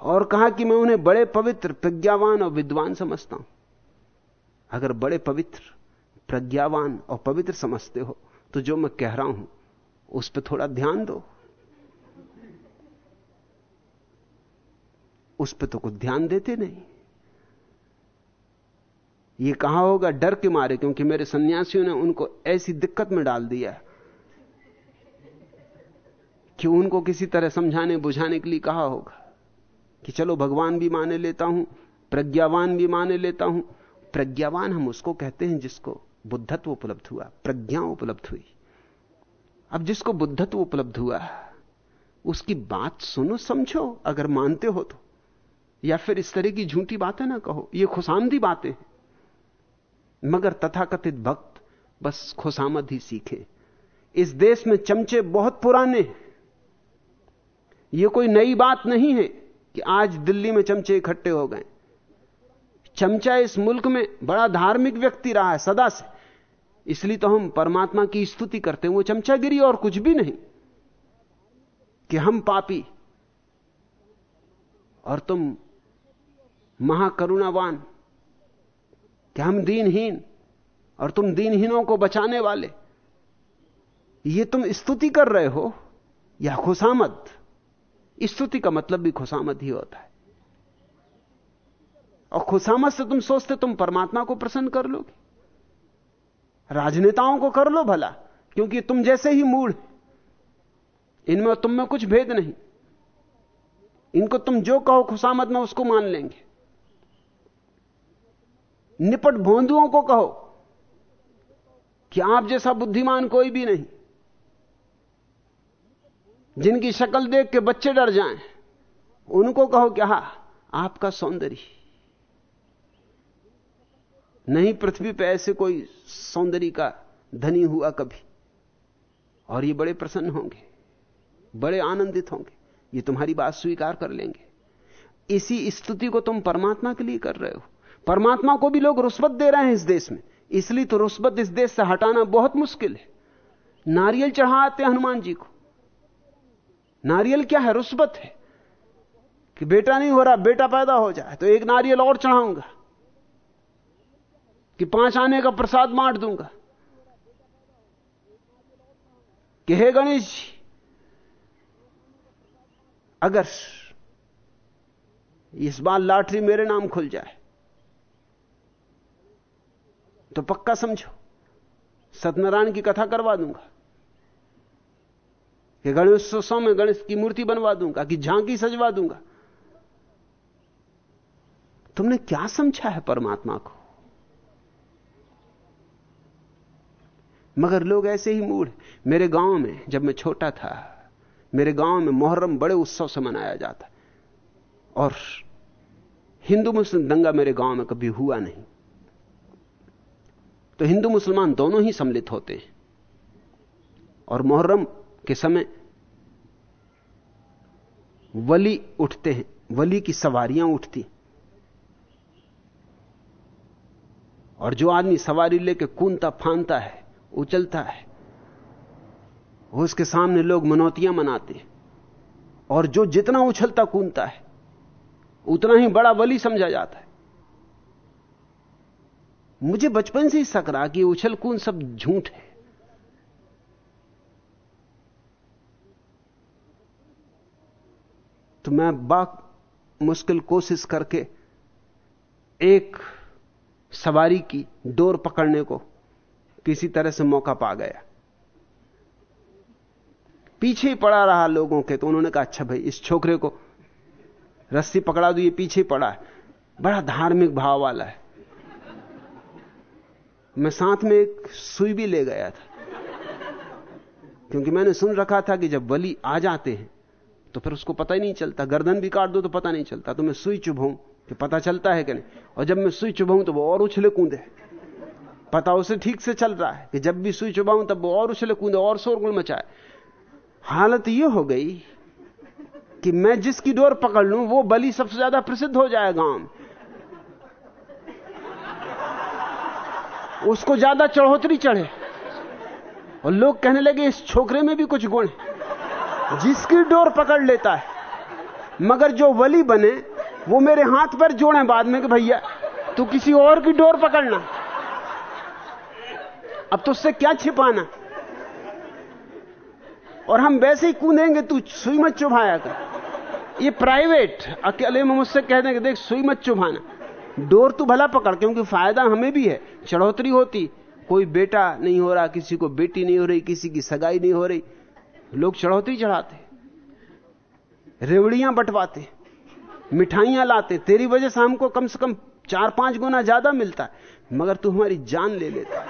और कहा कि मैं उन्हें बड़े पवित्र, प्रज्ञावान और विद्वान समझता हूँ। अगर बड़े पवित्र, प्रज्ञावान और पवित्र समझते हो तो जो मैं कह रहा हूँ उस पर थोड़ा ध्यान दो। उस पर तो कुछ ध्यान देते नहीं। ये कहा होगा? डर के मारे, क्योंकि मेरे सन्यासियों ने उनको ऐसी दिक्कत में डाल दिया कि उनको किसी तरह समझाने, बुझाने के लिए कहा होगा कि चलो, भगवान भी माने लेता हूँ, प्रज्ञावान भी माने लेता हूँ। प्रज्ञावान हम उसको कहते हैं जिसको बुद्धत्व उपलब्ध हुआ, प्रज्ञा उपलब्ध हुई। अब जिसको बुद्धत्व उपलब्ध हुआ है, उसकी बात सुनो, समझो, अगर मानते हो तो। या फिर इस तरह की झूठी बातें ना कहो, ये खुशामदी बातें हैं। मगर तथाकथित भक्त बस खुशामद ही सीखे। इस देश में चमचे बहुत पुराने हैं। ये कोई नई बात नहीं है कि आज दिल्ली में चमचे इकट्ठे हो गए। चमचा इस मुल्क में बड़ा धार्मिक व्यक्ति रहा है, सदा से। इसलिए तो हम परमात्मा की स्तुति करते हैं, वो चमचागिरी और कुछ भी नहीं कि हम पापी। और तुम महाकरुणावान, कि हम दीनहीन और तुम दीनहीनों को बचाने वाले। ये तुम स्तुति कर रहे हो, या खुशामद? स्तुति का मतलब भी खुशामद ही होता है। और खुशामद से तुम सोचते तुम परमात्मा को प्रसन्न कर लोगे। राजनेताओं को कर लो भला, क्योंकि तुम जैसे ही मूड इनमें तुम में कुछ भेद नहीं। इनको तुम जो कहो खुशामद में उसको मान लेंगे। निपट भोंदुओं को कहो कि आप जैसा बुद्धिमान कोई भी नहीं, जिनकी शक्ल देख के बच्चे डर जाएँ, उनको कहो कि हा, आपका सौंदर्य। नहीं पृथ्वी पर ऐसे कोई सौंदर्य का धनी हुआ कभी। और ये बड़े प्रसन्न होंगे, बड़े आनंदित होंगे। ये तुम्हारी बात स्वीकार कर लेंगे। इसी स्तुति को तुम परमात्मा के लिए कर रहे हो। परमात्मा को भी लोग रुस्बत दे रहे हैं इस देश में। इसलिए तो रुस्वत इस देश से हटाना बहुत मुश्किल है। नारियल चढ़ाते हनुमान जी को। नारियल क्या है? रुस्वत है। कि बेटा नहीं हो रहा, बेटा पैदा हो जाए तो एक नारियल और चढ़ाऊँगा। कि पाँच आने का प्रसाद बांट दूँगा। कि हे गणेश जी, अगर इस बार लॉटरी मेरे नाम खुल जाए तो पक्का समझो, सत्यनारायण की कथा करवा दूँगा। कि गणेशोत्सव में गणेश की मूर्ति बनवा दूँगा, कि झांकी सजवा दूँगा। तुमने क्या समझा है परमात्मा को? मगर लोग ऐसे ही मूड मेरे गाँव में जब मैं छोटा था, मेरे गाँव में मोहर्रम बड़े उत्सव से मनाया जाता और हिंदू मुस्लिम दंगा मेरे गाँव में कभी हुआ नहीं। तो हिंदू मुसलमान दोनों ही सम्मिलित होते हैं। और मोहर्रम के समय वली उठते हैं, वली की सवारियाँ उठती और जो आदमी सवारी लेके कूदता फानता है उचलता है। उसके सामने लोग मनौतियाँ मनाते हैं। और जो जितना उछलता कूदता है, उतना ही बड़ा वली समझा जाता है। मुझे बचपन से ही शक रहा कि उछल कूद सब झूठ है। तो मैं बाक मुश्किल कोशिश करके एक सवारी की डोर पकड़ने को किसी तरह से मौका पा गया। पीछे ही पड़ा रहा लोगों के तो उन्होंने कहा अच्छा भाई, इस छोकरे को रस्सी पकड़ा दो, ये पीछे पड़ा है। बड़ा धार्मिक भाव वाला है। मैं साथ में एक सुई भी ले गया था। क्योंकि मैंने सुन रखा था कि जब बलि आ जाते हैं तो फिर उसको पता ही नहीं चलता। गर्दन भी काट दो तो पता नहीं चलता। तो मैं सुई चुभाऊं कि पता चलता है कि नहीं? और जब मैं सुई चुभाऊं तो वो और उछले कूदे। पता उसे ठीक से चल रहा है कि जब भी सुई चुभाऊं तब वो और उछले कूदे, और शोरगुल मचाए। हालत यह हो गई कि मैं जिसकी डोर पकड़ लूँ, वो बलि सबसे ज़्यादा प्रसिद्ध हो जाए गाँव। उसको ज़्यादा चढ़ोतरी चढ़े। और लोग कहने लगे, इस छोकरे में भी कुछ गुण जिसकी डोर पकड़ लेता है, मगर जो वली बने, वो मेरे हाथ पर जोड़े बाद में कि भैया, तू किसी और की डोर पकड़ना। अब तो उससे क्या छिपाना? और हम वैसे ही कूदेंगे, तू सुई मत चुभाया कर। ये प्राइवेट, अकेले में मुझसे कह देंगे, देख, सुई मत चुभाना। डोर तू भला पकड़, क्योंकि फ़ायदा हमें भी है। चढ़ोतरी होती, कोई बेटा नहीं हो रहा, किसी को बेटी नहीं हो रही, किसी की सगाई नहीं हो रही। लोग चढ़ोतरी चढ़ाते, रेवड़ियाँ बंटवाते, मिठाइयाँ लाते। तेरी वजह से हमको कम से कम चार पाँच गुना ज़्यादा मिलता है मगर तू हमारी जान ले लेता।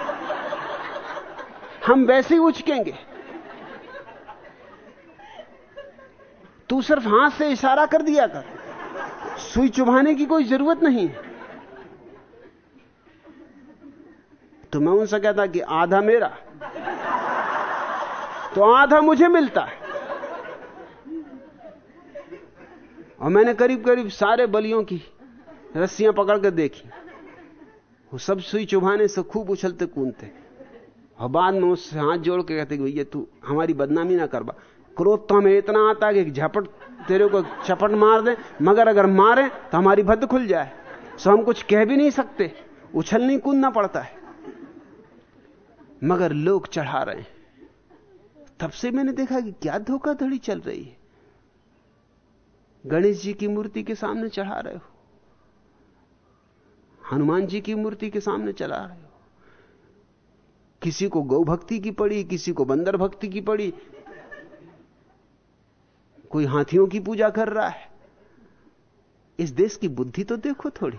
हम वैसे ही उचकेंगे। तू सिर्फ़ हाथ से इशारा कर दिया कर। सुई चुभाने की कोई ज़रूरत नहीं है। तो मैं उनसे कहता कि आधा मेरा तो आधा मुझे मिलता। है और मैंने करीब करीब सारे बलियों की रस्सियाँ पकड़ कर देखी। वो सब सुई चुभाने से खूब उछलते कूदते और बाद में उससे हाथ जोड़ के कहते भैया, तू हमारी बदनामी ना करवा क्रोध तो हमें इतना आता कि झपट तेरे को चपट मार दे, मगर अगर मारे तो हमारी भद्द खुल जाए। सो हम कुछ कह भी नहीं सकते। उछल नहीं कूदना पड़ता है। मगर लोग चढ़ा रहे हैं। तब से मैंने देखा कि क्या धोखाधड़ी चल रही है। गणेश जी की मूर्ति के सामने चढ़ा रहे हो। हनुमान जी की मूर्ति के सामने चला रहे हो। किसी को गौ भक्ति की पड़ी, किसी को बंदर भक्ति की पड़ी। कोई हाथियों की पूजा कर रहा है। इस देश की बुद्धि तो देखो थोड़ी।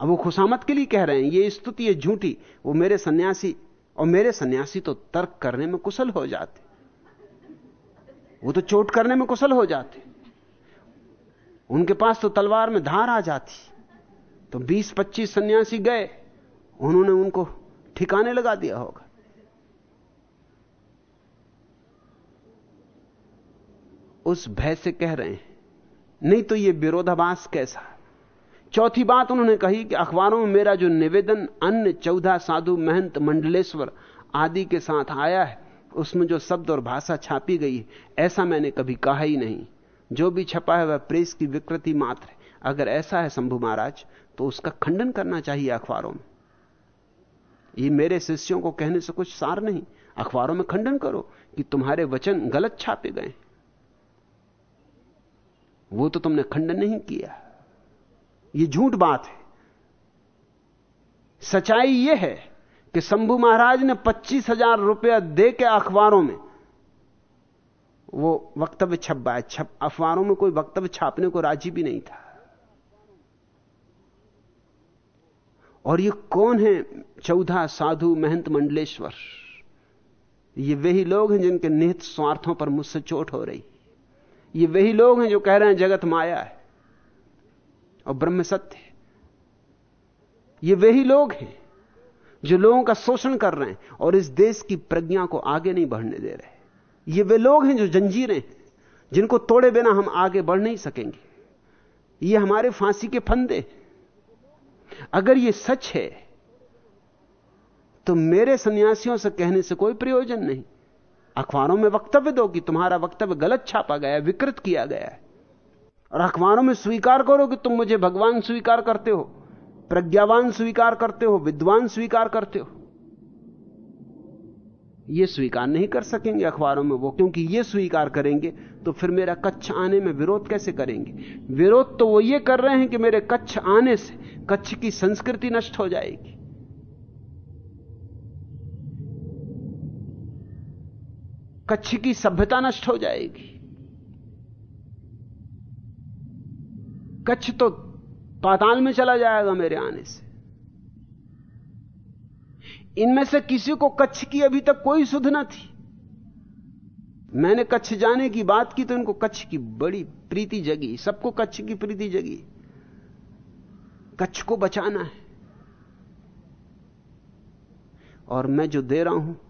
अब वो खुशामत के लिए कह रहे हैं, ये स्तुति है झूठी, वो मेरे सन्यासी, और मेरे सन्यासी तो तर्क करने में कुशल हो जाते। वो तो चोट करने में कुशल हो जाते। उनके पास तो तलवार में धार आ जाती। तो 20-25 सन्यासी गए। उन्होंने उनको ठिकाने लगा दिया होगा। उस भय से कह रहे हैं, नहीं तो यह विरोधाभास कैसा? चौथी बात उन्होंने कही कि अखबारों में मेरा जो निवेदन, अन्य चौदह साधु महंत मंडलेश्वर आदि के साथ आया है, उसमें जो शब्द और भाषा छापी गई है, ऐसा मैंने कभी कहा ही नहीं। जो भी छपा है वह प्रेस की विकृति मात्र है। अगर ऐसा है शंभु महाराज तो उसका खंडन करना चाहिए अखबारों में। ये मेरे शिष्यों को कहने से कुछ सार नहीं। अखबारों में खंडन करो कि तुम्हारे वचन गलत छापे गए वो तो तुमने खंडन नहीं किया। ये झूठ बात है। सच्चाई यह है कि शंभू महाराज ने पच्चीस हज़ार रुपया दे के अखबारों में, वो वक्तव्य छपा है छप अखबारों में कोई वक्तव्य छापने को राज़ी भी नहीं था। और ये कौन है चौदह साधु महंत मंडलेश्वर? ये वही लोग हैं जिनके निहित स्वार्थों पर मुझसे चोट हो रही। ये वही लोग हैं जो कह रहे हैं जगत माया है और ब्रह्म सत्य है। ये वही लोग हैं जो लोगों का शोषण कर रहे हैं और इस देश की प्रज्ञा को आगे नहीं बढ़ने दे रहे। ये वे लोग हैं जो जंजीरें हैं, जिनको तोड़े बिना हम आगे बढ़ नहीं सकेंगे। ये हमारे फांसी के फंदे अगर यह सच है तो मेरे सन्यासियों से कहने से कोई प्रयोजन नहीं। अखबारों में वक्तव्य दो कि तुम्हारा वक्तव्य गलत छापा गया है, विकृत किया गया है। और अखबारों में स्वीकार करो कि तुम मुझे भगवान स्वीकार करते हो, प्रज्ञावान स्वीकार करते हो, विद्वान स्वीकार करते हो। यह स्वीकार नहीं कर सकेंगे अखबारों में वो, क्योंकि ये स्वीकार करेंगे तो फिर मेरा कच्छ आने में विरोध कैसे करेंगे? विरोध तो वो ये कर रहे हैं कि मेरे कच्छ आने से कच्छ की संस्कृति नष्ट हो जाएगी। कच्छ की सभ्यता नष्ट हो जाएगी। कच्छ तो पाताल में चला जाएगा मेरे आने से। इनमें से किसी को कच्छ की अभी तक कोई सुध न थी। मैंने कच्छ जाने की बात की तो इनको कच्छ की बड़ी प्रीति जगी, सबको कच्छ की प्रीति जगी। कच्छ को बचाना है। और मैं जो दे रहा हूँ,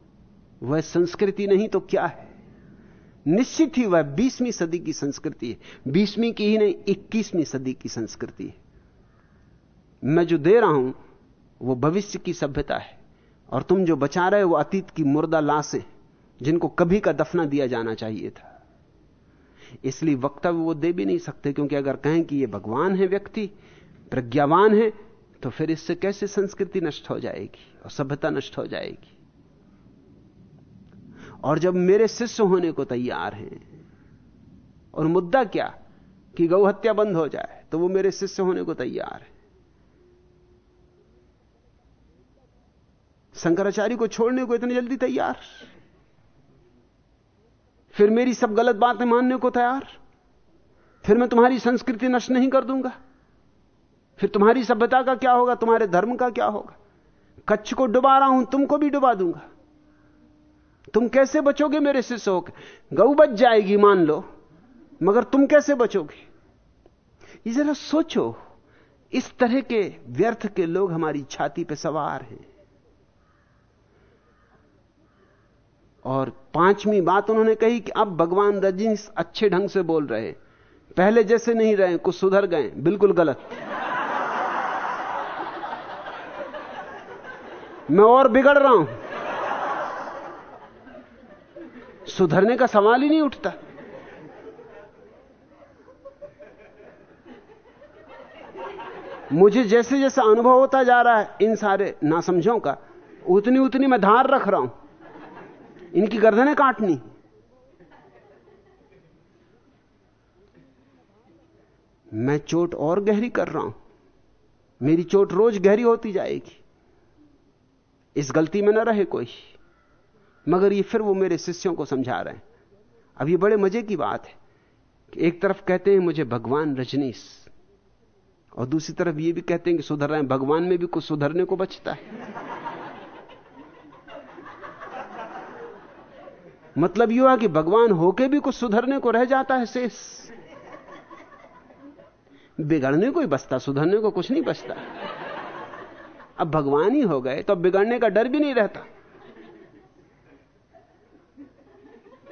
वह संस्कृति नहीं तो क्या है? निश्चित ही वह बीसवीं सदी की संस्कृति है। बीसवीं की ही नहीं, इक्कीसवीं सदी की संस्कृति है। मैं जो दे रहा हूँ, वो भविष्य की सभ्यता है। और तुम जो बचा रहे हो अतीत की मुर्दा लाशें, जिनको कभी का दफना दिया जाना चाहिए था। इसलिए वक्तव्य वो दे भी नहीं सकते, क्योंकि अगर कहें कि ये भगवान है व्यक्ति, प्रज्ञावान है तो फिर इससे कैसे संस्कृति नष्ट हो जाएगी और सभ्यता नष्ट हो जाएगी? और जब मेरे शिष्य होने को तैयार हैं, और मुद्दा क्या कि गौ हत्या बंद हो जाए तो वो मेरे शिष्य होने को तैयार है। शंकराचार्य को छोड़ने को इतनी जल्दी तैयार? फिर मेरी सब गलत बातें मानने को तैयार? फिर मैं तुम्हारी संस्कृति नष्ट नहीं कर दूँगा? फिर तुम्हारी सभ्यता का क्या होगा? तुम्हारे धर्म का क्या होगा? कच्छ को डुबा रहा हूँ, तुमको भी डुबा दूँगा। तुम कैसे बचोगे मेरे शिष्य होकर गऊ बच जाएगी, मान लो। मगर तुम कैसे बचोगे? जरा सोचो। इस तरह के व्यर्थ के लोग हमारी छाती पे सवार हैं। और पांचवी बात उन्होंने कही कि अब भगवान रजनीश अच्छे ढंग से बोल रहे पहले जैसे नहीं रहे, कुछ सुधर गए, बिल्कुल गलत। मैं और बिगड़ रहा हूँ। सुधरने का सवाल ही नहीं उठता। मुझे जैसे जैसे अनुभव होता जा रहा है, इन सारे नासमझों का उतनी उतनी मैं धार रख रहा हूँ। इनकी गर्दनें काटनी। मैं चोट और गहरी कर रहा हूँ। मेरी चोट रोज गहरी होती जाएगी। इस गलती में ना रहे कोई। मगर ये फिर वो मेरे शिष्यों को समझा रहे हैं। अब ये बड़े मज़े की बात है कि एक तरफ़ कहते हैं, मुझे भगवान रजनीश। और दूसरी तरफ़ ये भी कहते हैं कि सुधर रहे हैं, भगवान में भी कुछ सुधरने को बचता है। मतलब यह है कि भगवान होके भी कुछ सुधरने को रह जाता है शेष। बिगड़ने को ही बचता सुधरने को कुछ नहीं बचता। अब भगवान ही हो गए तो अब बिगड़ने का डर भी नहीं रहता।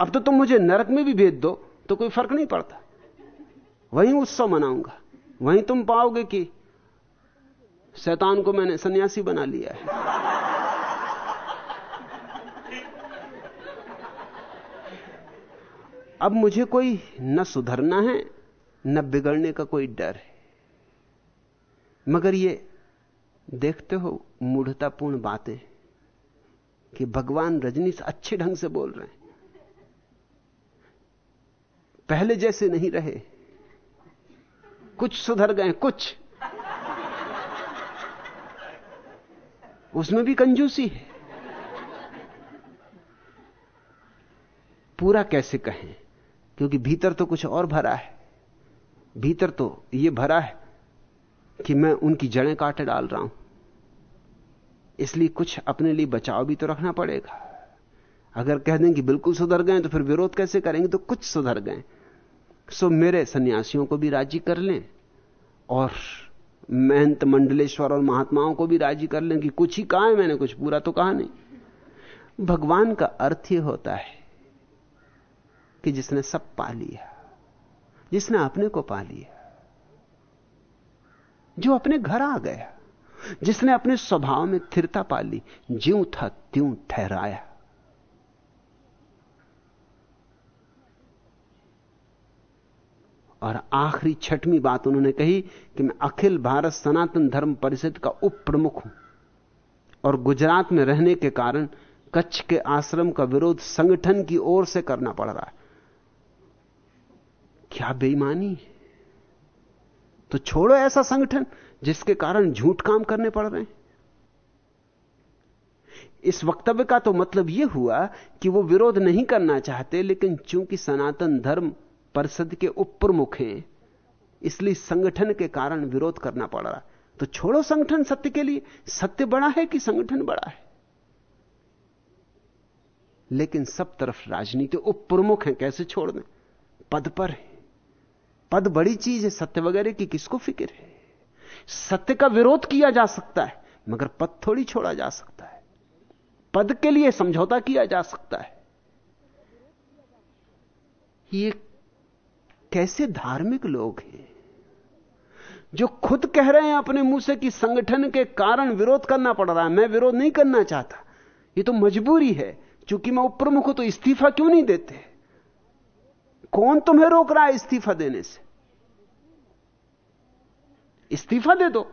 अब तो तुम मुझे नरक में भी भेज दो तो कोई फ़र्क नहीं पड़ता। वहीं उत्सव मनाऊँगा। वहीं तुम पाओगे कि शैतान को मैंने सन्यासी बना लिया है। अब मुझे कोई न सुधरना है, न बिगड़ने का कोई डर है। मगर ये देखते हो मूढ़तापूर्ण बातें कि भगवान रजनी से अच्छे ढंग से बोल रहे हैं। पहले जैसे नहीं रहे। कुछ सुधर गए, कुछ। उसमें भी कंजूसी है। पूरा कैसे कहें? क्योंकि भीतर तो कुछ और भरा है। भीतर तो यह भरा है कि मैं उनकी जड़ें काटे डाल रहा हूँ। इसलिए कुछ अपने लिए बचाव भी तो रखना पड़ेगा। अगर कह दें कि बिल्कुल सुधर गए तो फिर विरोध कैसे करेंगे? तो कुछ सुधर गए सो मेरे सन्यासियों को भी राज़ी कर लें और महंत मंडलेश्वर और महात्माओं को भी राज़ी कर लें कि कुछ ही कहा है मैंने, कुछ पूरा तो कहा नहीं। भगवान का अर्थ यह होता है कि जिसने सब पा लिया, जिसने अपने को पा लिया, जो अपने घर आ गया, जिसने अपने स्वभाव में स्थिरता पा ली, ज्यों था त्यों ठहराया। और आखिरी छठवीं बात उन्होंने कही कि मैं अखिल भारत सनातन धर्म परिषद का उप प्रमुख हूँ और गुजरात में रहने के कारण कच्छ के आश्रम का विरोध संगठन की ओर से करना पड़ रहा है। क्या बेईमानी? है तो छोड़ो ऐसा संगठन जिसके कारण झूठ काम करने पड़ रहे हैं। इस वक्तव्य का तो मतलब यह हुआ कि वो विरोध नहीं करना चाहते, लेकिन चूँकि सनातन धर्म परिषद के उप प्रमुख हैं, इसलिए संगठन के कारण विरोध करना पड़ रहा। तो छोड़ो संगठन सत्य के लिए। सत्य बड़ा है कि संगठन बड़ा है? लेकिन सब तरफ़ राजनीति उप प्रमुख है, कैसे छोड़ दें? पद पर है। पद बड़ी चीज़ है, सत्य वगैरह की किसको फ़िक्र है? सत्य का विरोध किया जा सकता है, मगर पद थोड़ी छोड़ा जा सकता है। पद के लिए समझौता किया जा सकता है। ये कैसे धार्मिक लोग हैं, जो खुद कह रहे हैं अपने मुँह से कि संगठन के कारण विरोध करना पड़ रहा है, मैं विरोध नहीं करना चाहता। ये तो मजबूरी है क्योंकि मैं उपप्रमुख हूँ तो इस्तीफा क्यों नहीं देते? कौन तुम्हें रोक रहा है इस्तीफा देने से? इस्तीफा दे दो।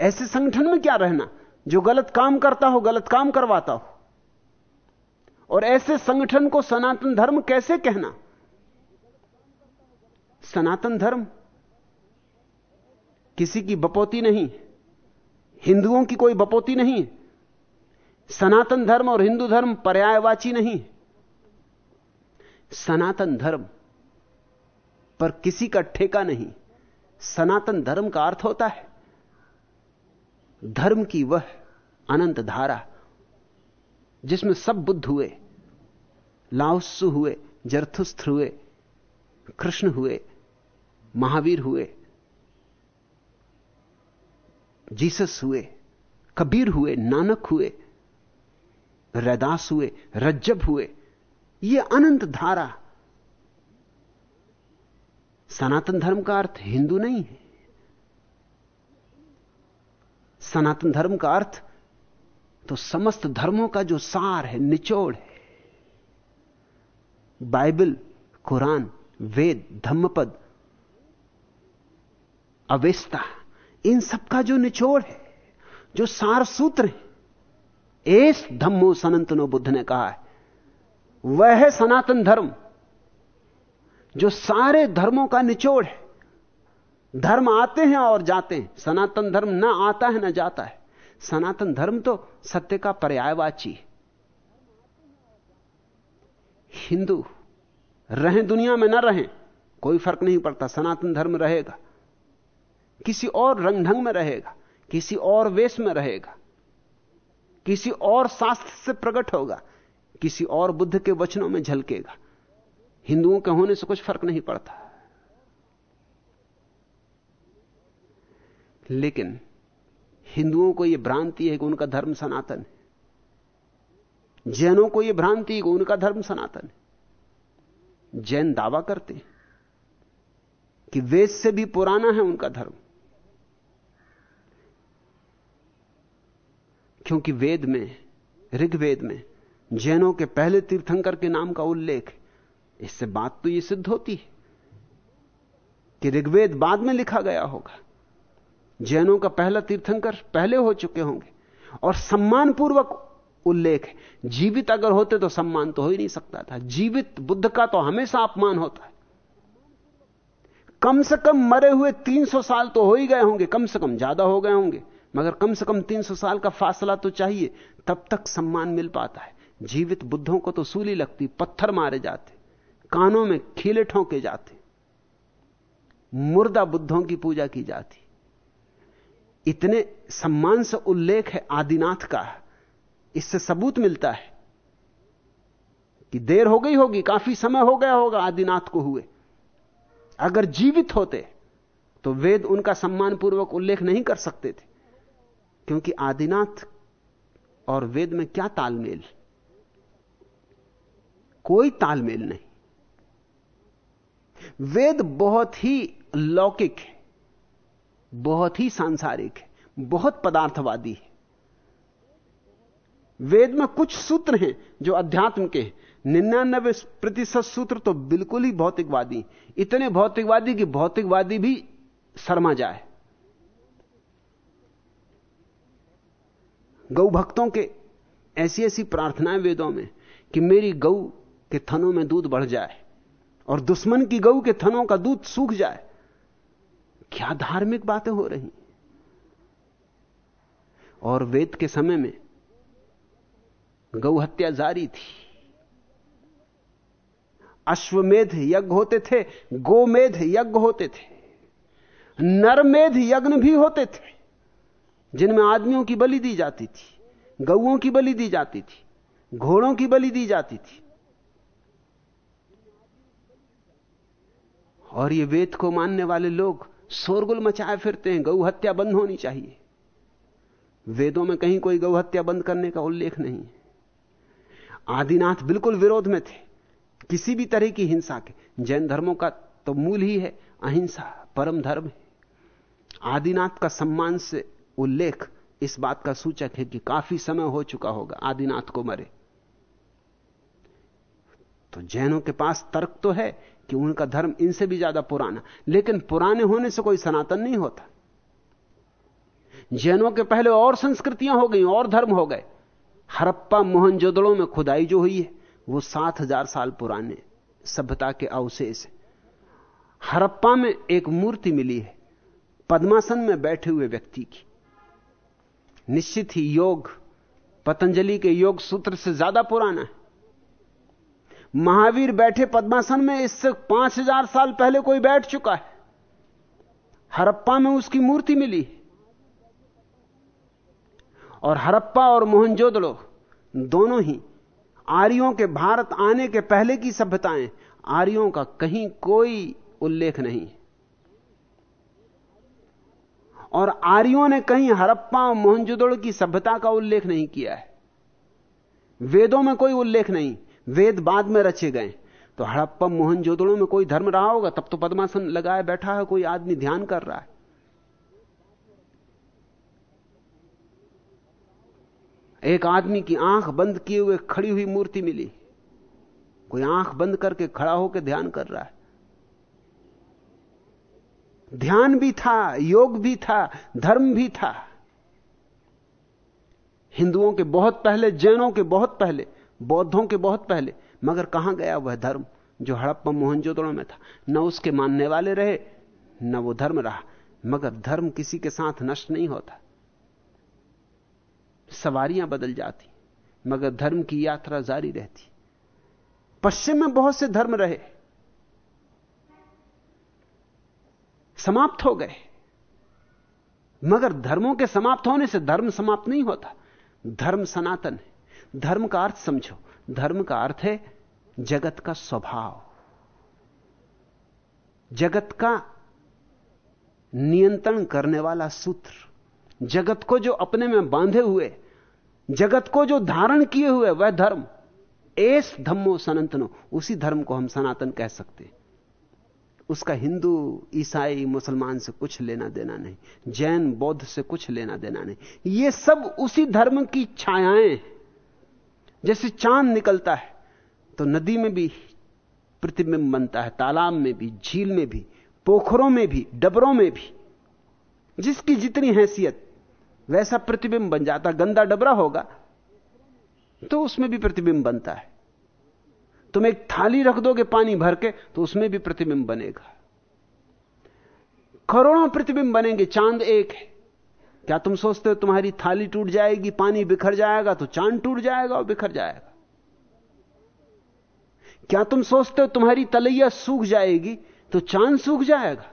ऐसे संगठन में क्या रहना? जो गलत काम करता हो, गलत काम करवाता हो। और ऐसे संगठन को सनातन धर्म कैसे कहना? सनातन धर्म किसी की बपोती नहीं, हिंदुओं की कोई बपोती नहीं, सनातन धर्म और हिंदू धर्म पर्यायवाची नहीं। सनातन धर्म पर किसी का ठेका नहीं। सनातन धर्म का अर्थ होता है, धर्म की वह अनंत धारा जिसमें सब बुद्ध हुए लाओसु हुए, जरथुस्थ हुए, कृष्ण हुए, महावीर हुए, जीसस हुए, कबीर हुए, नानक हुए, रैदास हुए, रज्जब हुए यह अनंत धारा। सनातन धर्म का अर्थ हिंदू नहीं है। सनातन धर्म का अर्थ तो समस्त धर्मों का जो सार है, निचोड़ है। Bible, Quran, Veda, Dhammapada Avesta इन सब का जो निचोड़ है, जो सार सूत्र है, एस धम्मो सनंतनो बुद्ध ने कहा है। वह है सनातन धर्म, जो सारे धर्मों का निचोड़ है। धर्म आते हैं और जाते हैं। सनातन धर्म ना आता है, ना जाता है। सनातन धर्म तो सत्य का पर्यायवाची है। हिंदू रहें दुनिया में, ना रहें, कोई फ़र्क नहीं पड़ता। सनातन धर्म रहेगा। किसी और रंग ढंग में रहेगा, किसी और वेश में रहेगा, किसी और शास्त्र से प्रकट होगा। किसी और बुद्ध के वचनों में झलकेगा। हिंदुओं के होने से कुछ फ़र्क नहीं पड़ता। लेकिन हिंदुओं को यह भ्रांति है कि उनका धर्म सनातन है। जैनों को यह भ्रांति है कि उनका धर्म सनातन है। जैन दावा करते हैं कि वेद से भी पुराना है उनका धर्म। क्योंकि वेद में, ऋग्वेद में जैनों के पहले तीर्थंकर के नाम का उल्लेख इससे बात तो यह सिद्ध होती है कि ऋग्वेद बाद में लिखा गया होगा। जैनों का पहला तीर्थंकर पहले हो चुके होंगे और सम्मानपूर्वक उल्लेख है। जीवित अगर होते तो सम्मान तो हो ही नहीं सकता था। जीवित बुद्ध का तो हमेशा अपमान होता है। कम से कम मरे हुए 300 साल तो हो ही गए होंगे, कम से कम ज़्यादा हो गए होंगे, मगर कम से कम 300 साल का फासला तो चाहिए, तब तक सम्मान मिल पाता है। जीवित बुद्धों को तो सूली लगती, पत्थर मारे जाते, कानों में खीले ठोंके जाते, मुर्दा बुद्धों की पूजा की जाती। इतने सम्मान से उल्लेख है आदिनाथ का, इससे सबूत मिलता है कि देर हो गई होगी, काफ़ी समय हो गया होगा आदिनाथ को हुए। अगर जीवित होते तो वेद उनका सम्मानपूर्वक उल्लेख नहीं कर सकते थे, क्योंकि आदिनाथ और वेद में क्या तालमेल? कोई तालमेल नहीं। वेद बहुत ही लौकिक है, बहुत ही सांसारिक है, बहुत पदार्थवादी है। वेद में कुछ सूत्र हैं जो अध्यात्म के हैं। निन्यानबे प्रतिशत सूत्र तो बिल्कुल ही भौतिकवादी इतने भौतिकवादी कि भौतिकवादी भी शर्मा जाए। गौ भक्तों के ऐसी ऐसी प्रार्थनाएँ वेदों में कि मेरी गौ के थनों में दूध बढ़ जाए और दुश्मन की गऊ के थनों का दूध सूख जाए। क्या धार्मिक बातें हो रही? और वेद के समय में गौ हत्या जारी थी। अश्वमेध यज्ञ होते थे, गोमेध यज्ञ होते थे, नरमेध यज्ञ भी होते थे, जिनमें आदमियों की बलि दी जाती थी, गऊओं की बलि दी जाती थी, घोड़ों की बलि दी जाती थी। और ये वेद को मानने वाले लोग शोरगुल मचाए फिरते हैं गौ हत्या बंद होनी चाहिए। वेदों में कहीं कोई गौ हत्या बंद करने का उल्लेख नहीं है। आदिनाथ बिल्कुल विरोध में थे, किसी भी तरह की हिंसा के। जैन धर्मों का तो मूल ही है, अहिंसा परम धर्म है। आदिनाथ का सम्मान से उल्लेख इस बात का सूचक है कि काफ़ी समय हो चुका होगा आदिनाथ को मरे। तो जैनों के पास तर्क तो है कि उनका धर्म इनसे भी ज़्यादा पुराना। लेकिन पुराने होने से कोई सनातन नहीं होता। जैनों के पहले और संस्कृतियाँ हो गई, और धर्म हो गए। हरप्पा मोहनजोदड़ों में खुदाई जो हुई है, वो सात हज़ार साल पुराने सभ्यता के अवशेष है। हरप्पा में एक मूर्ति मिली है, पद्मासन में बैठे हुए व्यक्ति की। निश्चित ही योग, पतंजलि के योग सूत्र से ज़्यादा पुराना है। महावीर बैठे पद्मासन में, इससे पाँच हज़ार साल पहले कोई बैठ चुका है। हरप्पा में उसकी मूर्ति मिली और हरप्पा और मोहनजोदड़ो दोनों ही आर्यों के भारत आने के पहले की सभ्यताएँ, आर्यों का कहीं कोई उल्लेख नहीं और आर्यों ने कहीं हरप्पा और मोहनजोदड़ो की सभ्यता का उल्लेख नहीं किया है। वेदों में कोई उल्लेख नहीं। वेद बाद में रचे गए। तो हड़प्पा मोहनजोदड़ो में कोई धर्म रहा होगा? तब तो पद्मासन लगाए बैठा है, कोई आदमी ध्यान कर रहा है। एक आदमी की आँख बंद किए हुए खड़ी हुई मूर्ति मिली। कोई आँख बंद करके खड़ा होकर ध्यान कर रहा है। ध्यान भी था, योग भी था, धर्म भी था। हिंदुओं के बहुत पहले, जैनों के बहुत पहले बौद्धों के बहुत पहले, मगर कहाँ गया वह धर्म जो हड़प्पा मोहनजोदड़ों में था? न उसके मानने वाले रहे, न वो धर्म रहा। मगर धर्म किसी के साथ नष्ट नहीं होता। सवारियाँ बदल जाती, मगर धर्म की यात्रा जारी रहती। पश्चिम में बहुत से धर्म रहे, समाप्त हो गए। मगर धर्मों के समाप्त होने से धर्म समाप्त नहीं होता। धर्म सनातन है। धर्म का अर्थ समझो। धर्म का अर्थ है जगत का स्वभाव। जगत का नियंत्रण करने वाला सूत्र। जगत को जो अपने में बांधे हुए, जगत को जो धारण किए हुए, वह धर्म। एस धम्मो सनातनो, उसी धर्म को हम सनातन कह सकते हैं। उसका हिंदू, ईसाई, मुसलमान से कुछ लेना देना नहीं, जैन, बौद्ध से कुछ लेना देना नहीं। ये सब उसी धर्म की छायाएँ हैं। जैसे चाँद निकलता है तो नदी में भी प्रतिबिंब बनता है, तालाब में भी, झील में भी, पोखरों में भी, डबरों में भी। जिसकी जितनी हैसियत, वैसा प्रतिबिंब बन जाता, गंदा डबरा होगा तो उसमें भी प्रतिबिंब बनता है। तुम एक थाली रख दोगे पानी भर के तो उसमें भी प्रतिबिंब बनेगा। करोड़ों प्रतिबिंब बनेंगे, चाँद एक है। क्या तुम सोचते हो तुम्हारी थाली टूट जाएगी, पानी बिखर जाएगा तो चाँद टूट जाएगा और बिखर जाएगा? क्या तुम सोचते हो तुम्हारी तलैया सूख जाएगी तो चाँद सूख जाएगा?